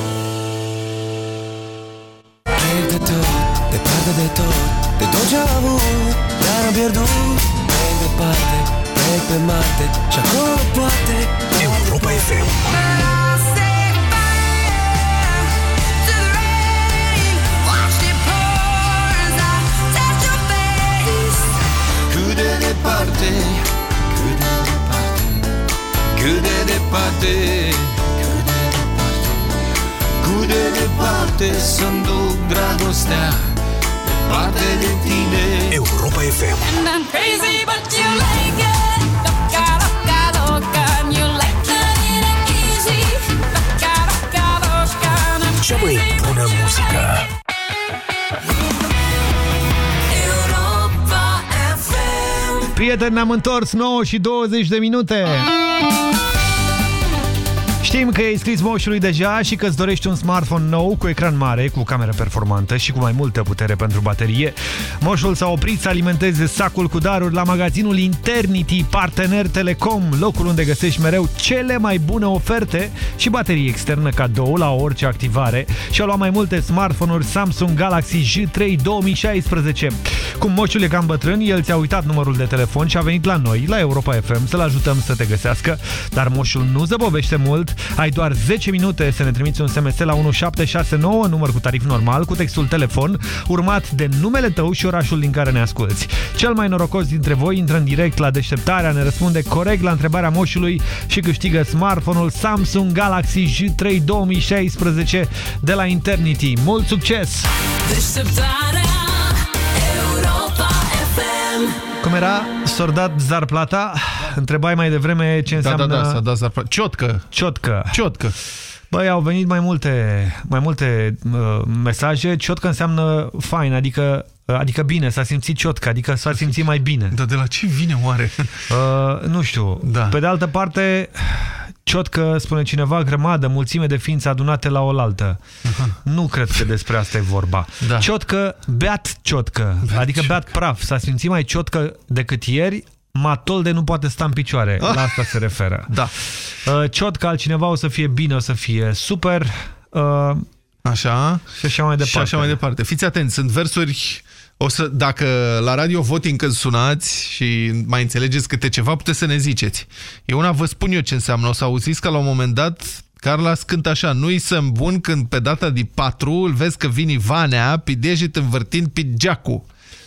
Departe Să-mi duc dragostea Departe de tine Europa FM And I'm crazy, but you like it. Loca, loca, loca, and you like that it ain't easy. Loca, loca, loca, and I'm Cea mai bună muzică Europa FM. Prieteni, ne-am întors 9 și 20 de minute. Știm că ai scris moșului deja și că îți dorești un smartphone nou cu ecran mare, cu cameră performantă și cu mai multă putere pentru baterie. Moșul s-a oprit să alimenteze sacul cu daruri la magazinul Internity, partener Telecom, locul unde găsești mereu cele mai bune oferte și baterie externă cadou la orice activare și a luat mai multe smartphone-uri Samsung Galaxy J3 2016. Cum moșul e cam bătrân, el ți-a uitat numărul de telefon și a venit la noi, la Europa FM, să-l ajutăm să te găsească, dar moșul nu zăbovește mult, ai doar 10 minute să ne trimiți un SMS la 1769, număr cu tarif normal, cu textul telefon, urmat de numele tău și orașul din care ne asculti. Cel mai norocos dintre voi intră în direct la deșteptarea, ne răspunde corect la întrebarea moșului și câștigă smartphone-ul Samsung Galaxy J3 2016 de la Internity. Mult succes! Deșteptarea Europa FM. Cum era? Sordat Zarplata? Întrebai mai devreme ce Da, înseamnă... da, da, s-a dat zarpa. Ciotcă. Ciotcă. Ciotcă. Băi, au venit mai multe, mai multe uh, mesaje. Ciotcă înseamnă fain, adică, uh, adică bine, s-a simțit ciotcă, adică s-a simțit mai bine. Dar de la ce vine oare? Uh, nu știu. Da. Pe de altă parte, ciotcă, spune cineva, grămadă, mulțime de ființe adunate la oaltă. Nu cred că despre asta e vorba. Da. Ciotcă, beat ciotcă, adică beat praf. S-a simțit mai ciotcă decât ieri, Matol de nu poate sta în picioare. Ah. La asta se referă. Da. Uh, Ciotcă altcineva o să fie bine, o să fie super. Uh, Așa. Și așa mai departe. Și așa mai departe. Fiți atenți, sunt versuri... O să, dacă la Radio Voting când sunați și mai înțelegeți câte ceva, puteți să ne ziceți. E una, vă spun eu ce înseamnă. O să auziți că la un moment dat Carla cântă așa, nu-i să bun când pe data de 4 îl vezi că vine Vanea, pidejit învârtind pigeacul.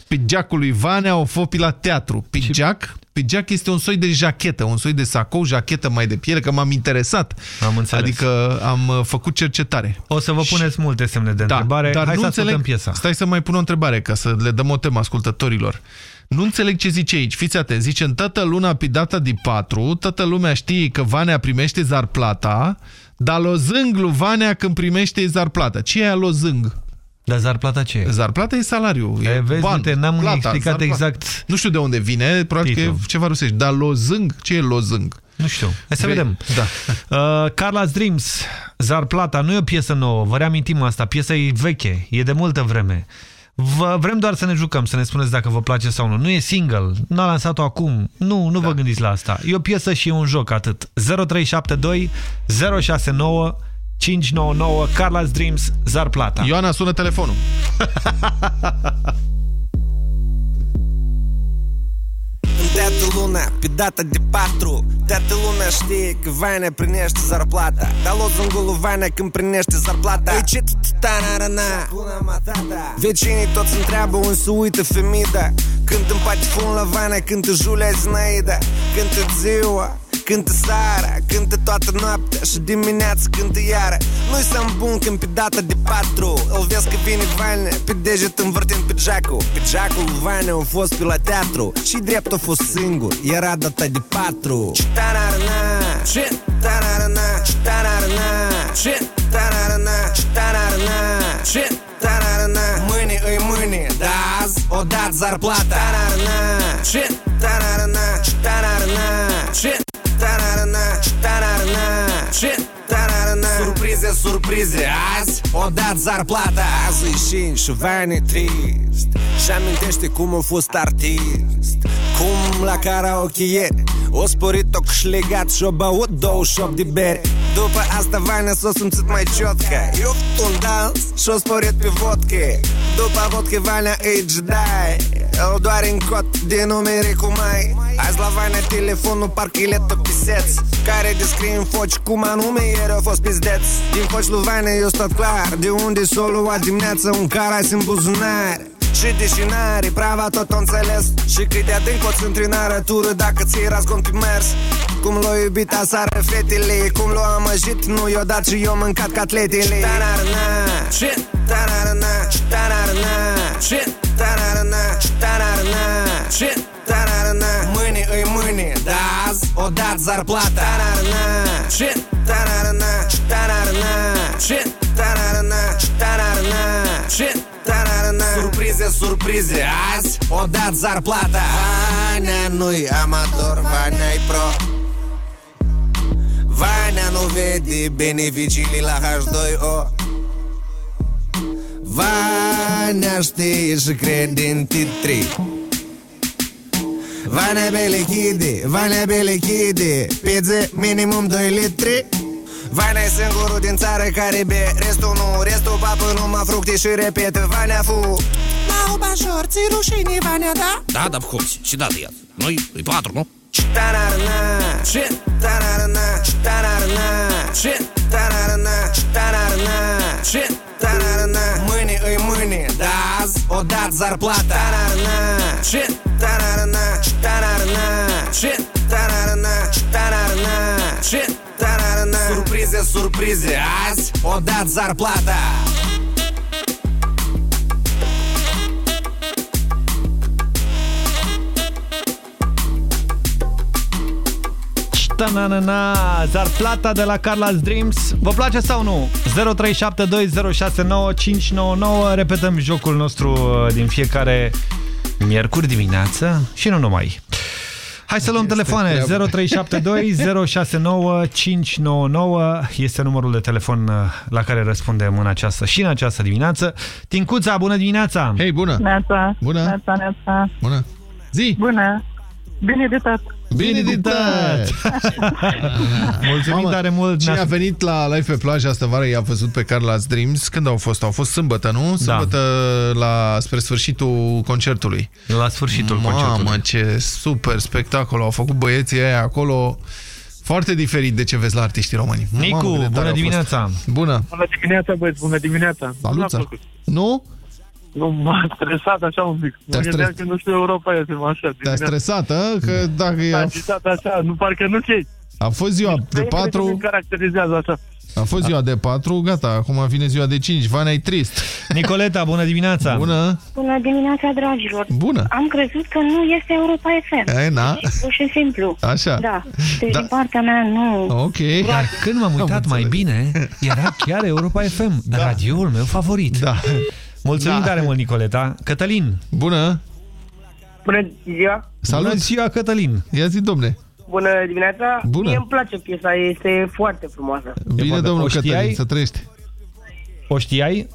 Pigeacul lui Vanea o fopi la teatru. Pigeac? Pigeac este un soi de jachetă, un soi de sacou, jachetă mai de piele, că m-am interesat. Am înțeles. Adică am uh, făcut cercetare. O să vă puneți multe semne de întrebare. Dar Hai nu să înțeleg, ascultăm piesa. Stai să mai pun o întrebare ca să le dăm o temă ascultătorilor. Nu înțeleg ce zice aici. Fiți atenți. Zice, în toată luna pe data de 4, toată lumea știe că Vanea primește zarplata, dar lozâng lui Vanea când primește zarplata. Ce e aia lozâng? Dar zarplata ce e? Zarplata e salariu. E, E, vezi, ban, uite, n-am plata, explicat zarplata. exact Nu știu de unde vine, probabil că e titlul. ceva rusești. Dar lozâng? Ce e lozâng? Nu știu. Hai să Ve- vedem. Da. Uh, Carla's Dreams, Zarplata, nu e o piesă nouă, vă reamintim asta, piesa e veche, e de multă vreme. Vă, vrem doar să ne jucăm, să ne spuneți dacă vă place sau nu. Nu e single, n-a lansat-o acum. Nu, nu da. vă gândiți la asta. E o piesă și e un joc, atât. 0372 069 599 Carla's Dreams, Zarplata. Ioana, sună telefonul. În toată luna, pe data de 4 Toată lumea știe că Vania primește zarplata Dar lozungul lui Vania când primește zarplata E ce na Vecinii toți întreabă unde se uită femida. Când în patifon la Vania, cântă Julia Zinaida Cântă ziua, cântă seara Cântă toată noaptea și dimineața cântă iară. Nu-i să bun când pe data de 4 Îl vezi că vine Vania, pe deget învârtind pe Jacu Pe Jacu lui Vania a fost pe la teatru Și drept a fost singur, era data de 4 Ce-tararana, ce-tararana, ce-tararana Ce-tararana, ce-tararana, ce-tararana Mâine îi mâine, da azi o dat zarplata Tararana, ce-tararana, ce-tararana Ce-tararana, ce-tararana Ce-tararana Surprize, surprize, azi o dat zarplata. Azi e șin și Vani trist Și amintește cum a fost artist Cum la karaoke ieri O sporit, o câșlegat și o băut 28 de bere. După asta Vania s-a simțit mai ciotcă. Eu făcut un dans și o sporit pe vodka După vodka Vania e Jedi El doar în cot de numere cu mai. Azi la Vania telefonul parcă e letă pe seț. Care descrie în foci cum anume ieri a fost pizdeț Din foci lui Vania eu stat clar. De unde s-o luat dimineața un caras în buzunar Și deși n-are prava tot o înțeles Și cât de adânc o ți tură Dacă ți-ai razgon pe mers Cum l-o iubit asară fetele Cum l-o amăjit, nu i-o dat și eu mâncat catletele Tararana Shit Tararana Tararana Shit Tararana Tararana Shit Tararana Mâine îi mâine, da azi o dat zarplata Tararana Shit Tararana Tararana Shit Tararana Tararana Shit Tararana. Surprize, surprize Azi o dat zarplata. Vanea nu-i amator, Vanea-i pro. Vanea nu vede beneficiile la H2O Vanea știe și crede în titri Vanea be lichide, Vanea be lichide Pizze minimum 2 litri Vanea e singurul din țară care be. Restul nu, restul papă numai fructe și repetă. Vanea fu. Lau, bajor, ți rușine, Vanea, da? Da, da, cum și da, iată. Noi, e patru, nu? Tararana Shit Tararana Tararana Shit Tararana Tararana Shit Tararana Mâine îi mâine. Da azi o dat zarplata Tararana Shit Tararana Tararana Shit Tararana Tararana Shit Tararana Surprize, surprize Azi o dat zarplata Ta-na-na-na, Zarplata de la Carla's Dreams. Vă place sau nu? 0372069599. Repetăm jocul nostru uh, din fiecare miercuri dimineață și nu numai. Hai să luăm telefoane. 0372069599 este numărul de telefon uh, la care răspundem în această și în această dimineață. Tincuța, bună dimineața! Hei, bună! Neața. Bună. Neața, neața. Bună! Zi! Bună! Bine de tot! Bine de tot! Mulțumim Mamă, tare mult! Cine a venit la live pe plajă astă vară, i-a văzut pe Carla's Dreams. Când au fost? Au fost sâmbătă, nu? Sâmbătă la, spre sfârșitul concertului. La sfârșitul Mamă, concertului. Mamă, ce super spectacol au făcut băieții aia acolo. Foarte diferit de ce vezi la artiștii români. Nicu, Mamă, cât de tare bună au fost. dimineața! Bună! Bună dimineața, băieți, bună dimineața. Salut, Nu Ța. m-a plăcut. Nu? Nu, m-a stresat așa un pic. Mă Te-a gândeam stres- că nu știu Europa este așa. Te-a dimineața. stresat, a? Că dacă S-a e... agitat așa, nu parcă nu știi. A fost ziua de Băieții patru... îmi caracterizează așa. A fost ziua de 4, gata, acum vine ziua de 5, Vana e trist. Nicoleta, bună dimineața! Bună! Bună dimineața, dragilor! Bună! Am crezut că nu este Europa FM. E, na. Deci, Pur și simplu. Așa. Da. Deci, Da. din partea mea, nu. Ok. Dar când m-am uitat mai bine, era chiar Europa FM, radioul meu favorit. Da. Mulțumim Da. tare mult, Nicoleta. Cătălin. Bună! Bună ziua! Salut! Bună ziua, Cătălin! Ia zi, domne! Bună dimineața! Bună. Mie îmi place piesa, este foarte frumoasă. Bine, foarte- domnul o știai? Cătălin, să trăiești. O știai?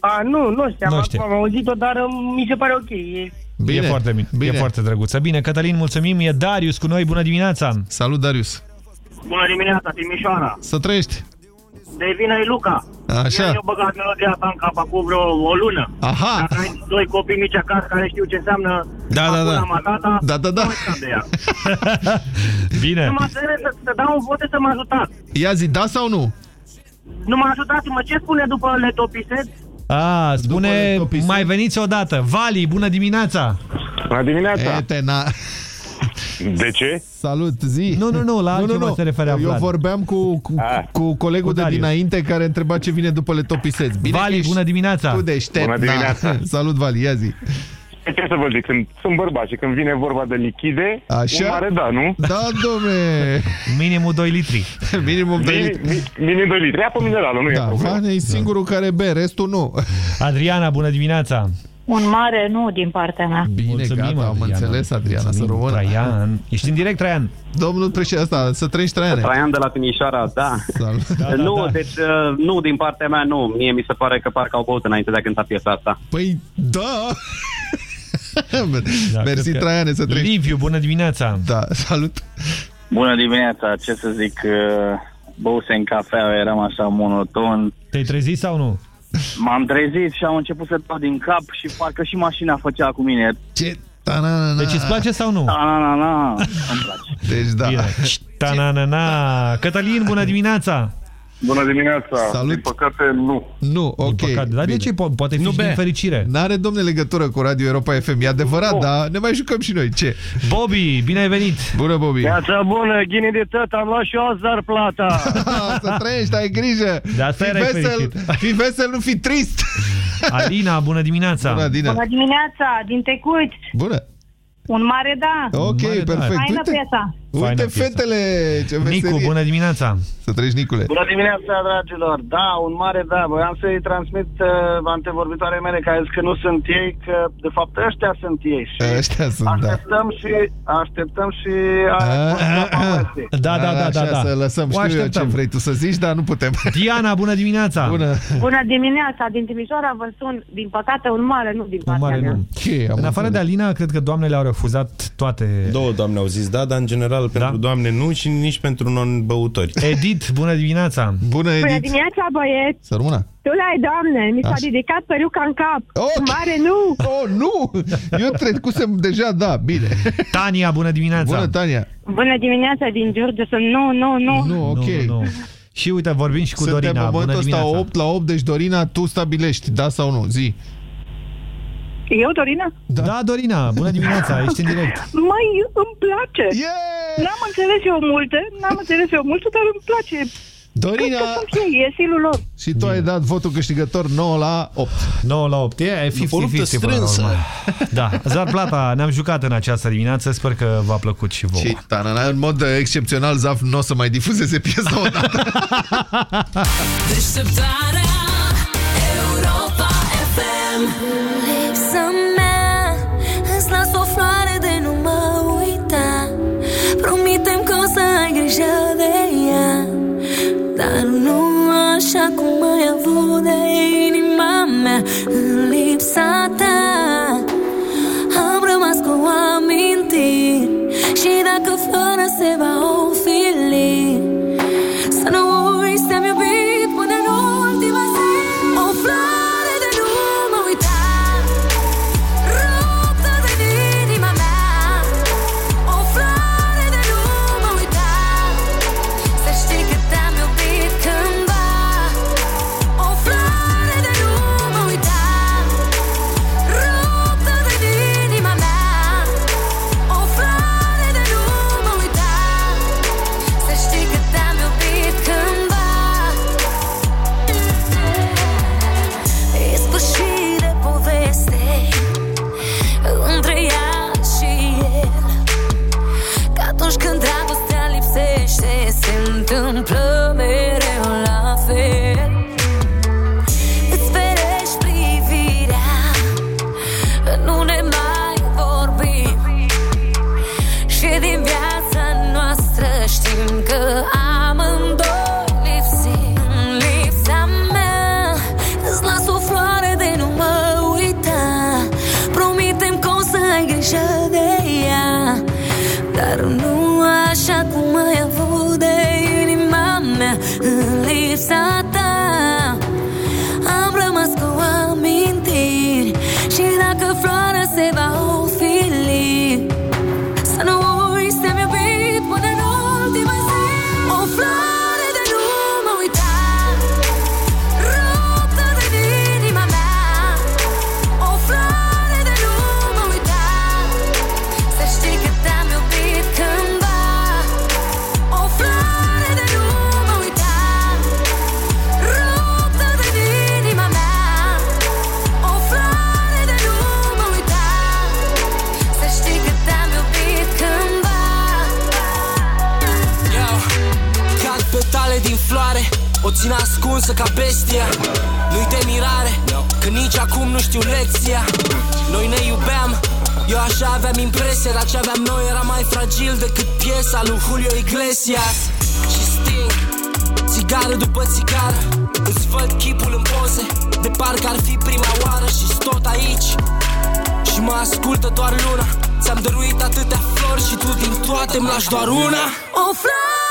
A, nu, nu știam, Nu acum știu. am auzit-o, dar um, mi se pare ok. E... e foarte bine. bine. E foarte drăguță. Bine, Cătălin, mulțumim. E Darius cu noi. Bună dimineața! Salut, Darius! Bună dimineața, Timișoara! Să trăiești! De vină e Luca! Așa. Eu băgat melodia ta în cap acum vreo o lună. Aha. Dacă ai doi copii mici acasă care știu ce înseamnă Da, da, da. Hakuna Matata, Da, da, da. nu uitam de ea. Bine. Nu mă să, să dau un vot să mă ajutați. Ia zi, da sau nu? Nu mă ajutați-mă, ce spune după Letopiset? A, spune, mai veniți odată. Vali, bună dimineața! Bună dimineața! Ete, na... De ce? Salut, zi! Nu, nu, nu, la altceva se referea Eu Vlad. vorbeam cu, cu, cu colegul Cu de Darius. dinainte care întreba ce vine după letopiseț. Bine că Vali, ești bună dimineața! Tu deștept, Bună dimineața. Da. Salut, Vali, ia zi! Ce să vă zic, sunt, sunt bărbați și când vine vorba de lichide, Așa? un mare da, nu? Da, domne! Minimul 2 litri. Minimum 2 Minim, litri. minim 2 litri, apă minerală, nu e Da, problemă. Vane e singurul care bea, restul nu. Adriana, bună dimineața! Un mare nu din partea mea. Bine, Mulțumim, gata, am Adriana. înțeles, Adriana, să Mulțumim, rămână. Traian. Ești în direct, Traian? Domnul președinte, asta, să trăiești Traiane. Traian de la Timișoara, da. Salut. Da, da, nu, da. deci uh, nu din partea mea, nu. Mie mi se pare că parcă au băut înainte de a cânta piesa asta. Păi, da! Da, Mersi, cred că- Traiane, să trăiești. Liviu, bună dimineața! Da, salut! Bună dimineața, ce să zic, uh, băusem cafea, eram așa monoton. Te-ai trezit sau nu? M-am trezit și am început să dau din cap și parcă și mașina făcea cu mine. Ce? Ta-na-na-na. Deci îți place sau nu? Da, na, na, na, îmi place. Deci da. Bine. Ta-na-na-na. Cătălin, bună dimineața! Bună dimineața. Salut. Din păcate, nu. Nu, ok. păcate. Dar de ce? Po- poate fi și din fericire. N-are, domne, legătură cu Radio Europa FM. E adevărat, Oh. dar ne mai jucăm și noi. Ce? Bobby, bine ai venit! Bună, Bobby! Viața bună, ghini de tot, am luat și eu azar plata. Să trăiești, ai grijă! De asta fi erai vesel, fericit. fi vesel, nu fi trist! Alina, bună dimineața! Bună, Adina! Bună dimineața, din Tecuci. Bună! Un mare da. Ok, Mare, da. perfect. Faină Uite, piesa. Uite Faină piesă. fetele, ce veselie. Nicu, bună dimineața! Să trăiești, Nicule. Bună dimineața, dragilor! Da, un mare da. Voiam să-i transmit uh, antevorbitoare mele care zis că nu sunt ei, că de fapt ăștia sunt ei. Și Ăștia sunt, da. așteptăm și... Așteptăm și... Da, da, da, da, Așa, da. să lăsăm. O Știu eu ce așteptăm. vrei tu să zici, dar nu putem. Diana, bună dimineața! Bună! Bună dimineața, din Timișoara vă sun, din păcate, un mare nu din Un partea mare mea. nu. În afară de Alina, cred că doamnele au refuzat toate... Două doamne au zis da, dar în general pentru doamne nu și nici pentru non-băutori. Edith, bună dimineața! Bună, Bună dimineața, băieți! Să rămână! Tu l-ai, doamne! Mi s-a Așa. ridicat peruca în cap! Mare nu! Oh, nu! Eu trecusem deja, da, bine. Tania, bună dimineața! Bună, Tania! Bună dimineața din Giurgiu, sunt nu, nu, nu! Nu, ok. Nu, nu. Și uite, vorbim și cu Suntem Dorina. în Bună momentul ăsta dimineața! 8 la 8, deci Dorina, tu stabilești, da sau nu? Zi. Eu, Dorina? Da. da, Dorina, bună dimineața, ești în direct. Măi, îmi place! N-am înțeles eu multe, n-am înțeles eu multe, dar îmi place. Dorina! Cred că sunt ei, e stilul lor. Și tu ai dat votul câștigător 9 la 8. 9 la 8, e 50-50 O luptă până la strânsă. urmă. Da, Zar Plata, ne-am jucat în această dimineață, sper că v-a plăcut și vouă. Și, Tanana, în mod excepțional, Zaf nu o să mai difuzeze piesa odată. Deșteptarea Europa FM să ai grijă de ea Dar nu așa cum ai avut de inima mea. În lipsa ta Am rămas cu amintiri Și dacă fără se va Se țin ascunsă ca bestia. Nu-i de mirare Că nici acum nu știu lecția. Noi ne iubeam Eu așa aveam impresia Dar ce aveam noi era mai fragil Decât piesa lui Julio Iglesias. Și sting Țigară după țigară Îți văd chipul în poze De parcă ar fi prima oară și tot aici. Și mă ascultă doar luna Ți-am dăruit atâtea flori Și tu din toate îmi lași doar una. O floare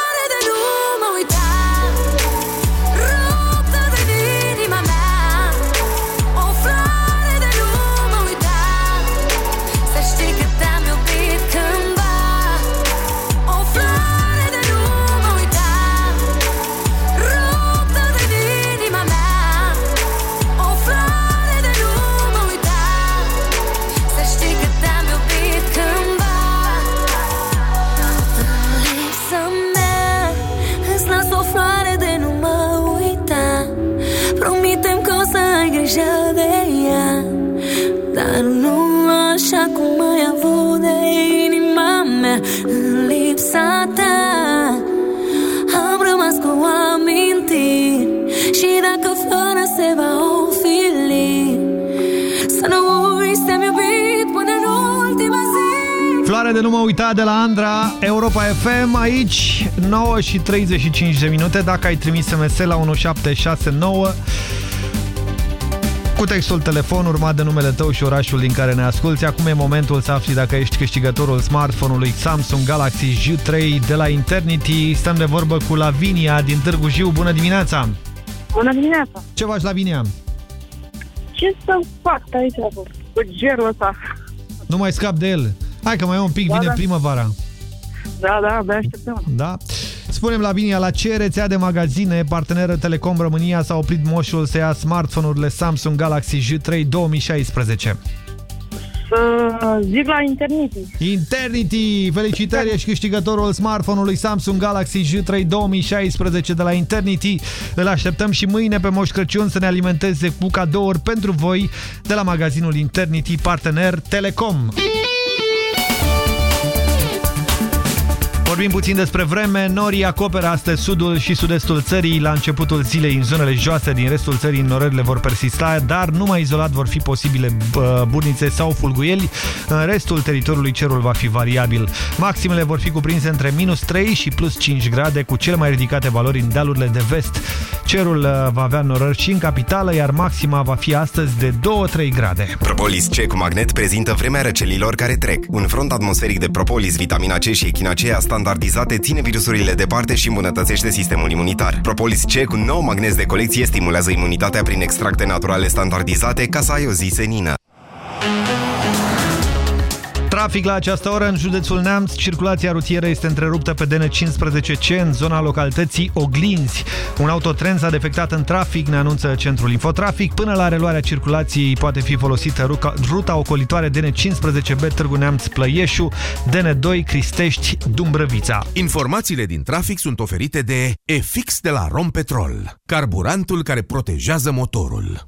zi Floare de nu mă uita de la Andra, Europa FM, aici 9 și 35 de minute, dacă ai trimis SMS la 1769 cu textul telefon urmat de numele tău și orașul din care ne asculti. Acum e momentul să afli dacă ești câștigătorul smartphone-ului Samsung Galaxy J3 de la Internity. Stăm de vorbă cu Lavinia din Târgu Jiu. Bună dimineața! Bună dimineața! Ce faci, Lavinia? Ce să fac aici cu, cu gerul ăsta? Nu mai scap de el. Hai că mai e un pic, Da, vine da. primăvara. Da, da, abia așteptăm. Da? Spunem la Vinia, la ce rețea de magazine, parteneră Telecom România s-a oprit moșul să ia smartphone-urile Samsung Galaxy J3 2016. Să zic la Internity. Internity! Felicitări, ești câștigătorul smartphone-ului Samsung Galaxy J3 2016 de la Internity. Îl așteptăm și mâine pe Moș Crăciun să ne alimenteze cu cadouri pentru voi de la magazinul Internity, partener Telecom. Vorbim puțin despre vreme. Norii acoperă astăzi sudul și sud-estul țării. La începutul zilei, în zonele joase din restul țării, norările vor persista, dar numai izolat vor fi posibile bă, burnițe sau fulguieli. În restul teritoriului cerul va fi variabil. Maximele vor fi cuprinse între minus 3 și plus 5 grade, cu cele mai ridicate valori în dealurile de vest. Cerul uh, va avea norări și în capitală, iar maxima va fi astăzi de 2-3 grade. Propolis C cu magnet prezintă vremea răcelilor care trec. Un front atmosferic de propolis, vitamina C și echinacea standardizate ține virusurile departe și îmbunătățește sistemul imunitar. Propolis C cu nou magnet de colecție stimulează imunitatea prin extracte naturale standardizate ca să ai o zi senină. Trafic la această oră în județul Neamț. Circulația rutieră este întreruptă pe DN15C în zona localității Oglinzi. Un autotren s-a defectat în trafic, ne anunță centrul Infotrafic. Până la reluarea circulației poate fi folosită ruca, ruta ocolitoare DN15B Târgu Neamț Plăieșu, DN2 Cristești Dumbrăvița. Informațiile din trafic sunt oferite de EFIX de la Rompetrol, carburantul care protejează motorul.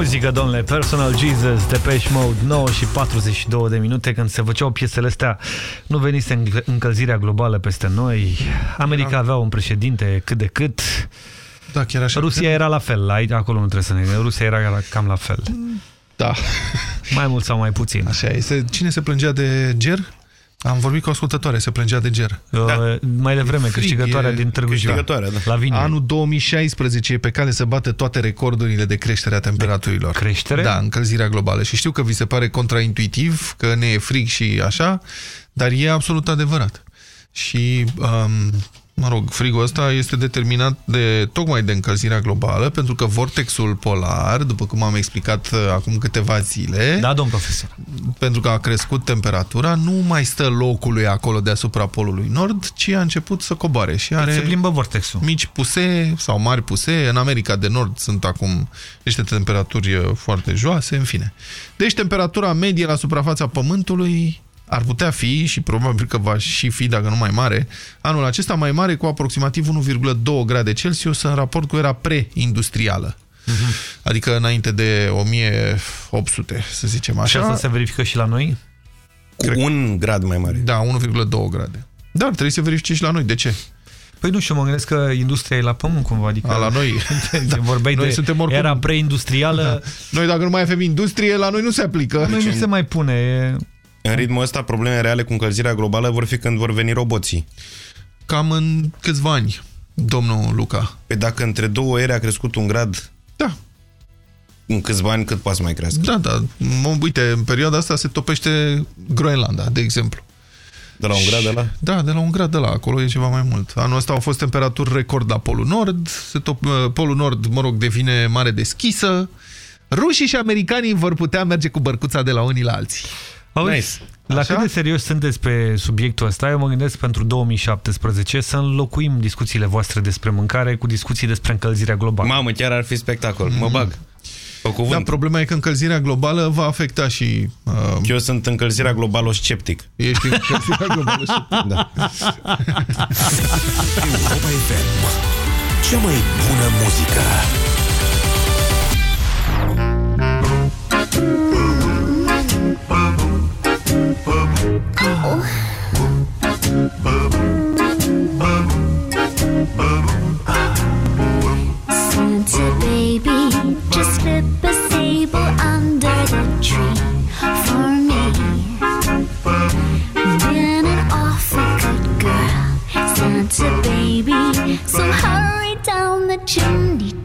muzică, domnule, Personal Jesus, Depeche Mode, 9 și 42 de minute când se făceau piesele astea, nu venise încălzirea globală peste noi, America avea un președinte cât de cât, da, chiar așa. Rusia era la fel, aici, acolo nu trebuie să ne Rusia era cam la fel. Da. Mai mult sau mai puțin. Așa este. Cine se plângea de ger? Am vorbit cu o ascultătoare, se plângea de ger. Da. Mai devreme, Frig, câștigătoarea din Târgu Jiu. Da. La Vine. Anul 2016 e pe cale să bată toate recordurile de creștere a temperaturilor. De creștere? Da, încălzirea globală. Și știu că vi se pare contraintuitiv, că ne e frig și așa, dar e absolut adevărat. Și um, mă rog, frigul ăsta este determinat de tocmai de încălzirea globală, pentru că vortexul polar, după cum am explicat uh, acum câteva zile... Da, domn profesor. Pentru că a crescut temperatura, nu mai stă locului acolo deasupra polului nord, ci a început să coboare și are... Se plimbă vortexul. Mici puse sau mari puse. În America de Nord sunt acum niște temperaturi uh, foarte joase, în fine. Deci temperatura medie la suprafața Pământului ar putea fi, și probabil că va și fi, dacă nu mai mare, anul acesta mai mare cu aproximativ 1,2 grade Celsius în raport cu era pre-industrială. Uh Mhm. -huh. Adică înainte de 1800, să zicem așa. Și asta se verifică și la noi? Cu Cred... un grad mai mare. Da, 1,2 grade. Dar trebuie să verifice și la noi. De ce? Păi nu știu, mă gândesc că industria e la pământ cumva, adică... A, la noi. da. Vorbeai noi de suntem oricum... era preindustrială... Da. Noi dacă nu mai avem industrie, la noi nu se aplică. La noi nu se mai pune. E... În ritmul ăsta, probleme reale cu încălzirea globală vor fi când vor veni roboții. Cam în câțiva ani, domnul Luca. Pe dacă între două ere a crescut un grad... Da. În câțiva ani cât poate să mai crească? Da, da. Uite, în perioada asta se topește Groenlanda, de exemplu. De la un grad de la? Da, de la un grad de la. Acolo e ceva mai mult. Anul ăsta au fost temperaturi record la Polul Nord. Se top, Polul Nord, mă rog, devine mare deschisă. Rușii și americanii vor putea merge cu bărcuța de la unii la alții. Auzi, nice. la Așa? cât de serios sunteți pe subiectul ăsta, eu mă gândesc pentru 2017 să înlocuim discuțiile voastre despre mâncare cu discuții despre încălzirea globală. Mamă, chiar ar fi spectacol. Mm. Mă bag. Pe cuvânt. Da, problema e că încălzirea globală va afecta și... Uh... Eu sunt încălzirea globală sceptic. Ești încălzirea globală sceptic. da. Europa FM. Cea mai bună muzică. Santa baby, just slip a sable under the tree for me. Been an awful good girl, Santa baby, so hurry down the chimney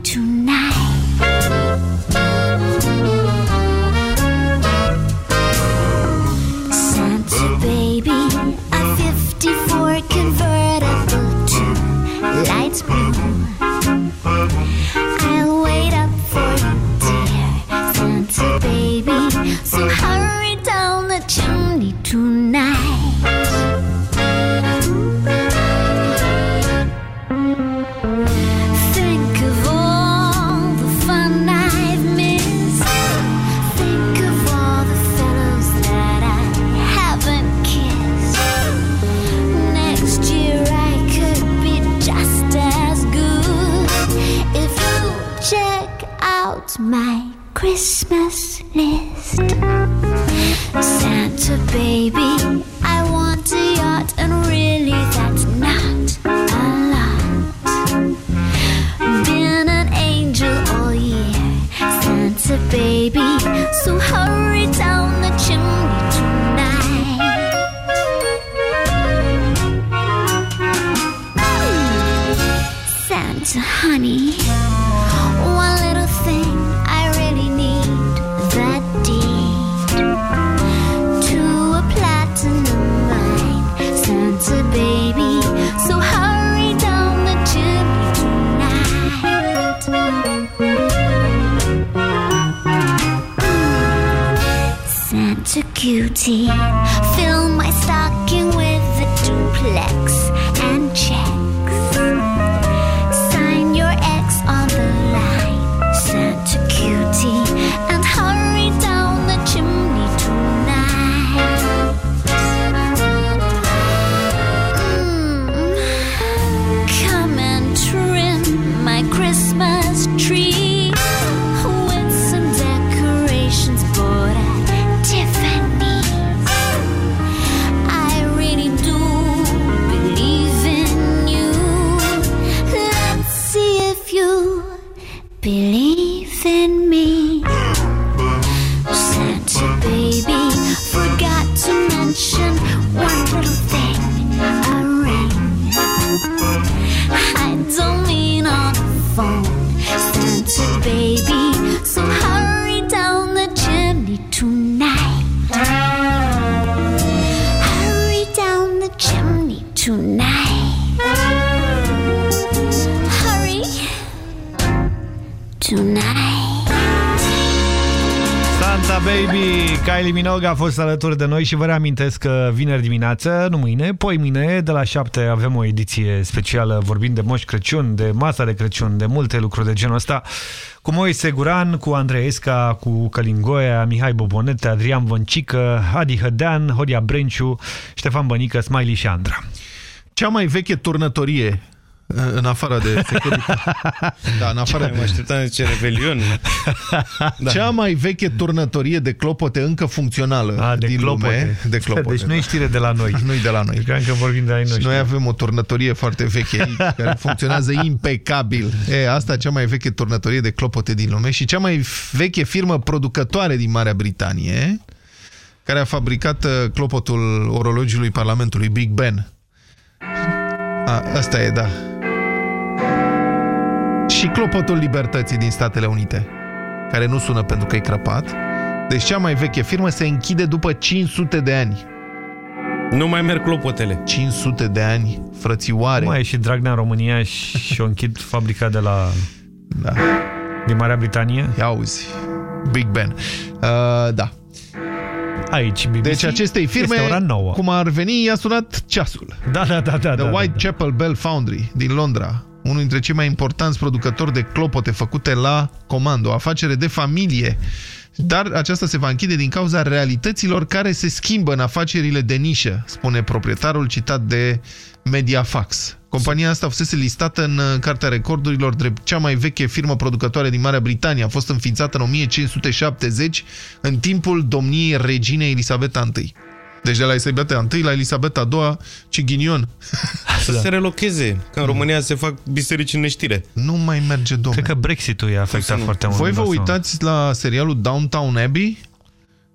Kylie Minogue a fost alături de noi și vă reamintesc că vineri dimineață, nu mâine, poi mâine, de la 7 avem o ediție specială vorbind de Moș Crăciun, de masa de Crăciun, de multe lucruri de genul ăsta, cu Moise Guran, cu Andrei Esca, cu Călingoia, Mihai Bobonete, Adrian Văncică, Adi Hădean, Horia Brenciu, Ștefan Bănică, Smiley și Andra. Cea mai veche turnătorie în afară de securitate. Da, în afară Mă așteptam de ce revelion. da. Cea mai veche turnătorie de clopote încă funcțională A, de din clopote. lume. De clopote, Deci nu e da. știre de la noi. Nu-i de la noi. Cred că vorbim de la noi. Și noi avem o turnătorie foarte veche aici, care funcționează impecabil. E, asta e cea mai veche turnătorie de clopote din lume și cea mai veche firmă producătoare din Marea Britanie, care a fabricat uh, clopotul orologiului Parlamentului, Big Ben. A, asta e, da. Și clopotul Libertății din Statele Unite, care nu sună pentru că e crăpat. Deci cea mai veche firmă se închide după 500 de ani. Nu mai merg clopotele. 500 de ani, frățioare. Mai e și Dragnea în România și, și o închid fabrica de la... Da. Din Marea Britanie. Ia auzi. Big Ben. Uh, da. Aici, BBC Deci acestei firme, este ora 9. cum ar veni, i-a sunat ceasul. Da, da, da. da The da, Whitechapel Bell Foundry din Londra, unul dintre cei mai importanți producători de clopote făcute la comandă, o afacere de familie. Dar aceasta se va închide din cauza realităților care se schimbă în afacerile de nișă, spune proprietarul citat de Mediafax. Compania asta fusese listată în uh, Cartea Recordurilor drept cea mai veche firmă producătoare din Marea Britanie. A fost înființată în 1570 în timpul domniei reginei Elisabeta I. Deci de la Elisabeta I la Elisabeta II, ci ghinion. Să se relocheze, că în România se fac biserici în neștire. Nu mai merge, domnule. Cred că Brexitul i-a afectat foarte mult. Voi vă Vă dați uitați la serialul Downtown Abbey?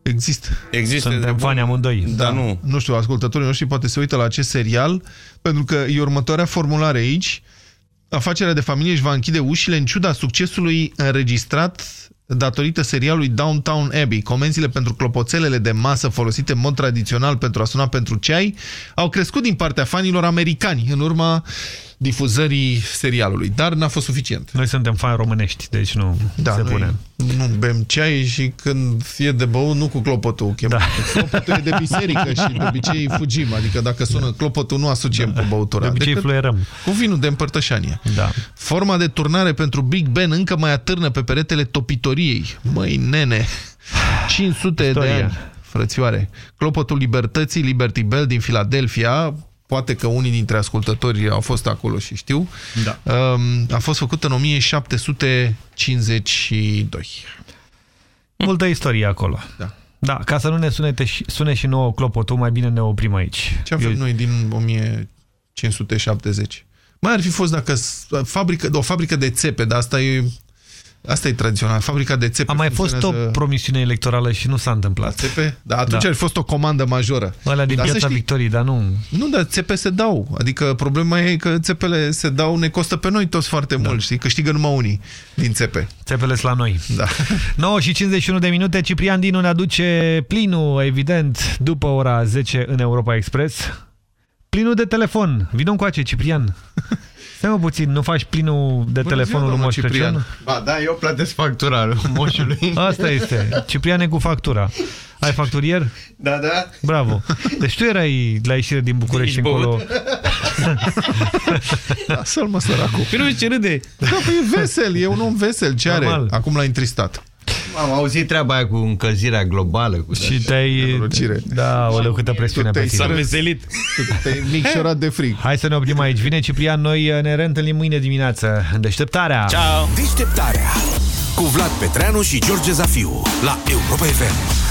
Există. Există. Suntem fani amândoi. Da, nu. Nu știu, ascultătorii noștri poate se uită la acest serial, pentru că e următoarea formulare aici. Afacerea de familie își va închide ușile în ciuda succesului înregistrat datorită serialului Downtown Abbey. Comenzile pentru clopoțelele de masă folosite în mod tradițional pentru a suna pentru ceai au crescut din partea fanilor americani în urma difuzării serialului, dar n-a fost suficient. Noi suntem fani românești, deci nu Da, se noi pune. nu bem ceai și când e de băut, nu cu clopotul. Chem. Da. Clopotul e de biserică și de obicei fugim. Adică dacă sună clopotul, nu asociem cu băutura. De obicei fluierăm. Cu vinul de împărtășanie. Da. Forma de turnare pentru Big Ben încă mai atârnă pe peretele topitoriei. Măi, nene, 500 Istoria. de ani, frățioare. Clopotul Libertății, Liberty Bell din Filadelfia, poate că unii dintre ascultători au fost acolo și știu, Da. um, a fost făcută în 1752. Multă istorie acolo. Da. Da, ca să nu ne sunete și, sune și nouă clopotul, mai bine ne oprim aici. Ce avem Eu- noi din 1570? Mai ar fi fost dacă s- fabrică, o fabrică de țepe, dar asta e asta e tradițional, fabrica de țepe. A mai fost o funcționează- promisiune electorală și nu s-a întâmplat. țepe? Da, atunci Da. ar fi fost o comandă majoră. Alea din Dar să piața știi- Victoriei, dar nu... Nu, dar țepe se dau. Adică problema e că țepele se dau, ne costă pe noi toți foarte da. mult, știi? Câștigă numai unii din țepe. Țepele la noi. Da. 9 și 51 de minute, Ciprian Dinu ne aduce plinul, evident, după ora 10 în Europa Express. Plinul de telefon. Vino încoace, Ciprian. Stai mă puțin, nu faci plinul de Bună telefonul ziua, lui Moș domnul Ciprian. Crăciun? Ba da, eu plătesc factura moșului. Asta este. Ciprian e cu factura. Ai facturier? Da, da. Bravo. Deci tu erai la ieșire din București Ești încolo. băut? Lasă-l mă săracul. Păi nu ce râde. Da, păi e vesel, e un om vesel. Ce are? Normal. Acum l-a întristat. Am auzit treaba aia cu încălzirea globală. Cu Și te-ai... Da, o câtă presiune pe tine. veselit. Te-ai micșorat de frig. Hai să ne oprim aici. Vine Ciprian, noi ne reîntâlnim mâine dimineață în deșteptarea. Ciao. Deșteptarea cu Vlad Petreanu și George Zafiu la Europa FM.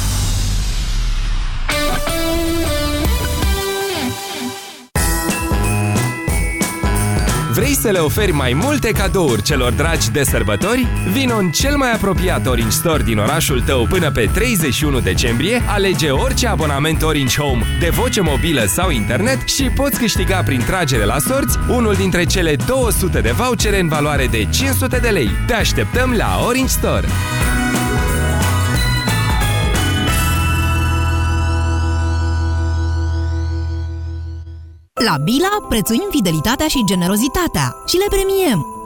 Vrei să le oferi mai multe cadouri celor dragi de sărbători? Vino în cel mai apropiat Orange Store din orașul tău până pe 31 decembrie, alege orice abonament Orange Home de voce mobilă sau internet și poți câștiga prin tragere la sorți unul dintre cele 200 de vouchere în valoare de 500 de lei. Te așteptăm la Orange Store! La Bila prețuim fidelitatea și generozitatea și le premiem.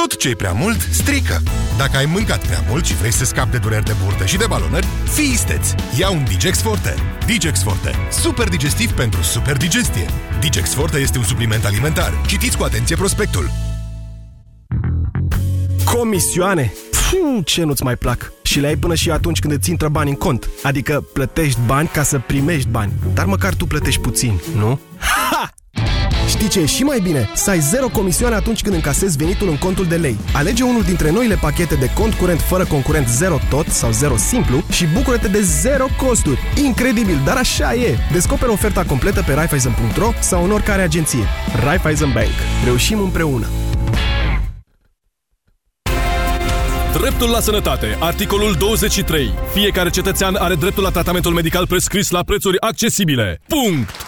Tot ce e prea mult, strică. Dacă ai mâncat prea mult și vrei să scapi de dureri de burtă și de balonări, fii isteț. Ia un Digex Forte. Digex Forte. Super digestiv pentru super digestie. Digex Forte este un supliment alimentar. Citiți cu atenție prospectul. Comisioane? Puh, ce nu-ți mai plac? Și le ai până și atunci când îți intră bani în cont. Adică plătești bani ca să primești bani. Dar măcar tu plătești puțin, nu? Ha! Știi ce e și mai bine? Să ai zero comisioane atunci când încasezi venitul în contul de lei. Alege unul dintre noile pachete de cont curent fără concurent Zero Tot sau Zero Simplu și bucură-te de zero costuri. Incredibil, dar așa e! Descoperă oferta completă pe Raiffeisen.ro sau în oricare agenție. Raiffeisen Bank. Reușim împreună! Dreptul la sănătate. Articolul 23. Fiecare cetățean are dreptul la tratamentul medical prescris la prețuri accesibile. Punct!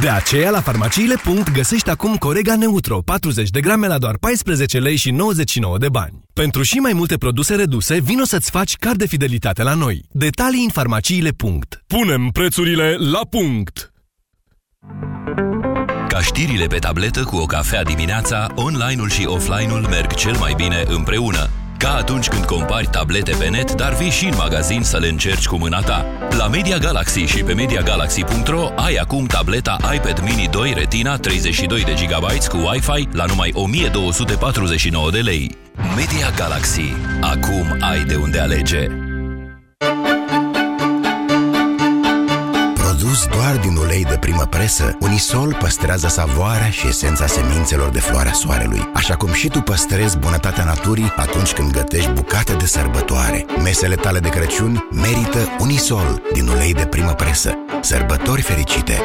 De aceea, la farmaciile. găsești acum Corega Neutro 40 de grame la doar 14 lei și 99 de bani. Pentru și mai multe produse reduse, vino să-ți faci card de fidelitate la noi. Detalii în farmaciile. Punem prețurile la punct! Ca știrile pe tabletă cu o cafea dimineața, online-ul și offline-ul merg cel mai bine împreună. Ca atunci când compari tablete pe net, dar vii și în magazin să le încerci cu mâna ta. La Media Galaxy și pe MediaGalaxy.ro ai acum tableta iPad Mini 2 Retina 32 de GB cu Wi-Fi la numai 1249 de lei. Media Galaxy. Acum ai de unde alege. Produs doar din ulei de primă presă, Unisol păstrează savoarea și esența semințelor de floarea soarelui, așa cum și tu păstrezi bunătatea naturii atunci când gătești bucate de sărbătoare. Mesele tale de Crăciun merită Unisol din ulei de primă presă. Sărbători fericite!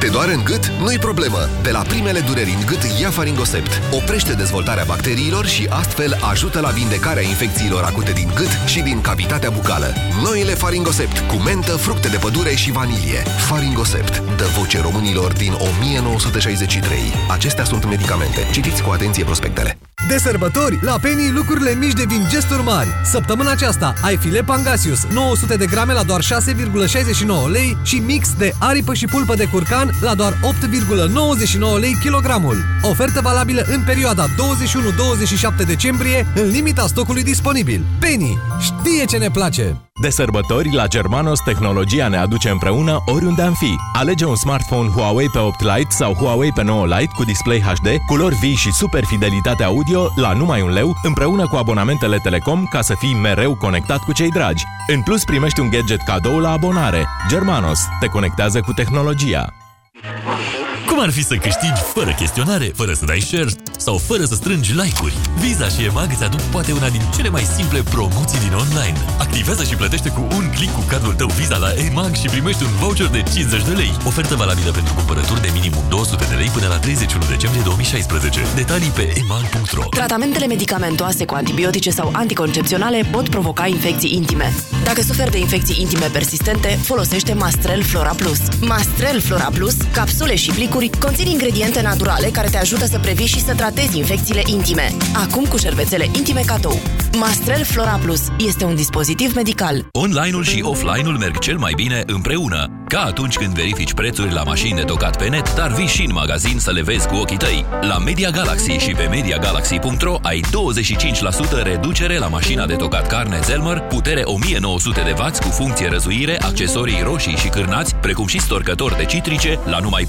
Te doare în gât? Nu-i problemă! De la primele dureri în gât, ia Faringosept. Oprește dezvoltarea bacteriilor și astfel ajută la vindecarea infecțiilor acute din gât și din cavitatea bucală. Noile Faringosept, cu mentă, fructe de pădure și vanilie. Faringosept, dă voce românilor din 1963. Acestea sunt medicamente. Citiți cu atenție prospectele. De sărbători, la Penny lucrurile mici devin gesturi mari. Săptămâna aceasta ai filet Pangasius 900 de grame la doar 6,69 lei și mix de aripă și pulpă de curcan la doar 8,99 lei kilogramul. Ofertă valabilă în perioada 21-27 decembrie, în limita stocului disponibil. Penny știe ce ne place! De sărbători, la Germanos, tehnologia ne aduce împreună oriunde am fi. Alege un smartphone Huawei pe 8 Lite sau Huawei pe 9 Lite cu display HD, culori vii și super fidelitate audio la numai un leu, împreună cu abonamentele Telecom ca să fii mereu conectat cu cei dragi. În plus, primești un gadget cadou la abonare. Germanos te conectează cu tehnologia. Thank you. Cum ar fi să câștigi fără chestionare, fără să dai share sau fără să strângi like-uri? Visa și EMAG îți aduc poate una din cele mai simple promoții din online. Activează și plătește cu un click cu cardul tău Visa la EMAG și primești un voucher de 50 de lei. Ofertă valabilă pentru cumpărături de minimum 200 de lei până la 31 decembrie 2016. Detalii pe emag.ro Tratamentele medicamentoase cu antibiotice sau anticoncepționale pot provoca infecții intime. Dacă suferi de infecții intime persistente, folosește Mastrel Flora Plus. Mastrel Flora Plus, capsule și plicuri, conțin ingrediente naturale care te ajută să previi și să tratezi infecțiile intime. Acum cu șervețele intime cadou. Mastrel Flora Plus este un dispozitiv medical. Online-ul și offline-ul merg cel mai bine împreună. Ca atunci când verifici prețuri la mașini de tocat pe net, dar vii și în magazin să le vezi cu ochii tăi. La Media Galaxy și pe MediaGalaxy.ro ai 25% reducere la mașina de tocat carne Zelmer, putere 1900 de W cu funcție răzuire, accesorii roșii și cârnați, precum și storcători de citrice, la numai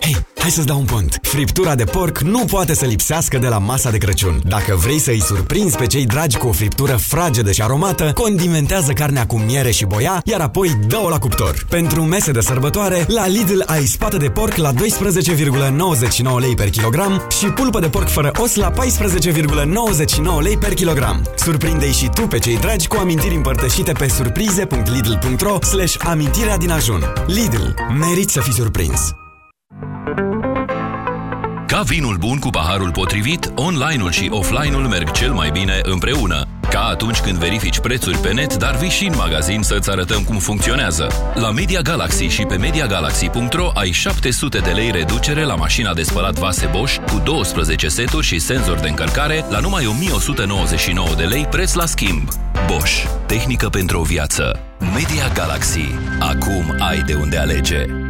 Hei, hai să-ți dau un pont. Friptura de porc nu poate să lipsească de la masa de Crăciun. Dacă vrei să îi surprinzi pe cei dragi cu o friptură fragedă și aromată, condimentează carnea cu miere și boia, iar apoi dă-o la cuptor. Pentru mese de sărbătoare, la Lidl ai spată de porc la 12,99 lei per kilogram și pulpă de porc fără os la 14,99 lei per kilogram. Surprinde-i și tu pe cei dragi cu amintiri împărtășite pe surprize.lidl.ro slash amintirea din ajun. Lidl. Merit să fii surprins. Ca vinul bun cu paharul potrivit, online-ul și offline-ul merg cel mai bine împreună. Ca atunci când verifici prețuri pe net, dar vii și în magazin să-ți arătăm cum funcționează. La Media Galaxy și pe MediaGalaxy.ro ai 700 de lei reducere la mașina de spălat vase Bosch cu 12 seturi și senzor de încărcare la numai 1199 de lei preț la schimb. Bosch. Tehnică pentru o viață. Media Galaxy. Acum ai de unde alege.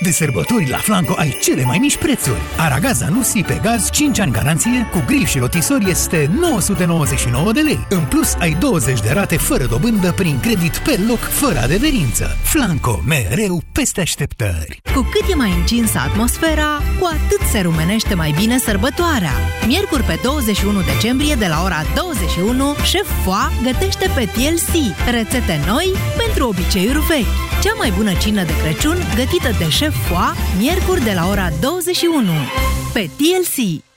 De sărbători la Flanco ai cele mai mici prețuri. Aragaza Nusi pe gaz 5 ani garanție cu grill și rotisor este 999 de lei. În plus ai 20 de rate fără dobândă prin credit pe loc fără adeverință. Flanco, mereu peste așteptări. Cu cât e mai încinsă atmosfera, cu atât se rumenește mai bine sărbătoarea. Miercuri pe 21 decembrie de la ora 21, Șef Foa gătește pe TLC rețete noi pentru obiceiuri vechi. Cea mai bună cină de Crăciun gătită de Șef Foa, miercuri de la ora 21 pe TLC.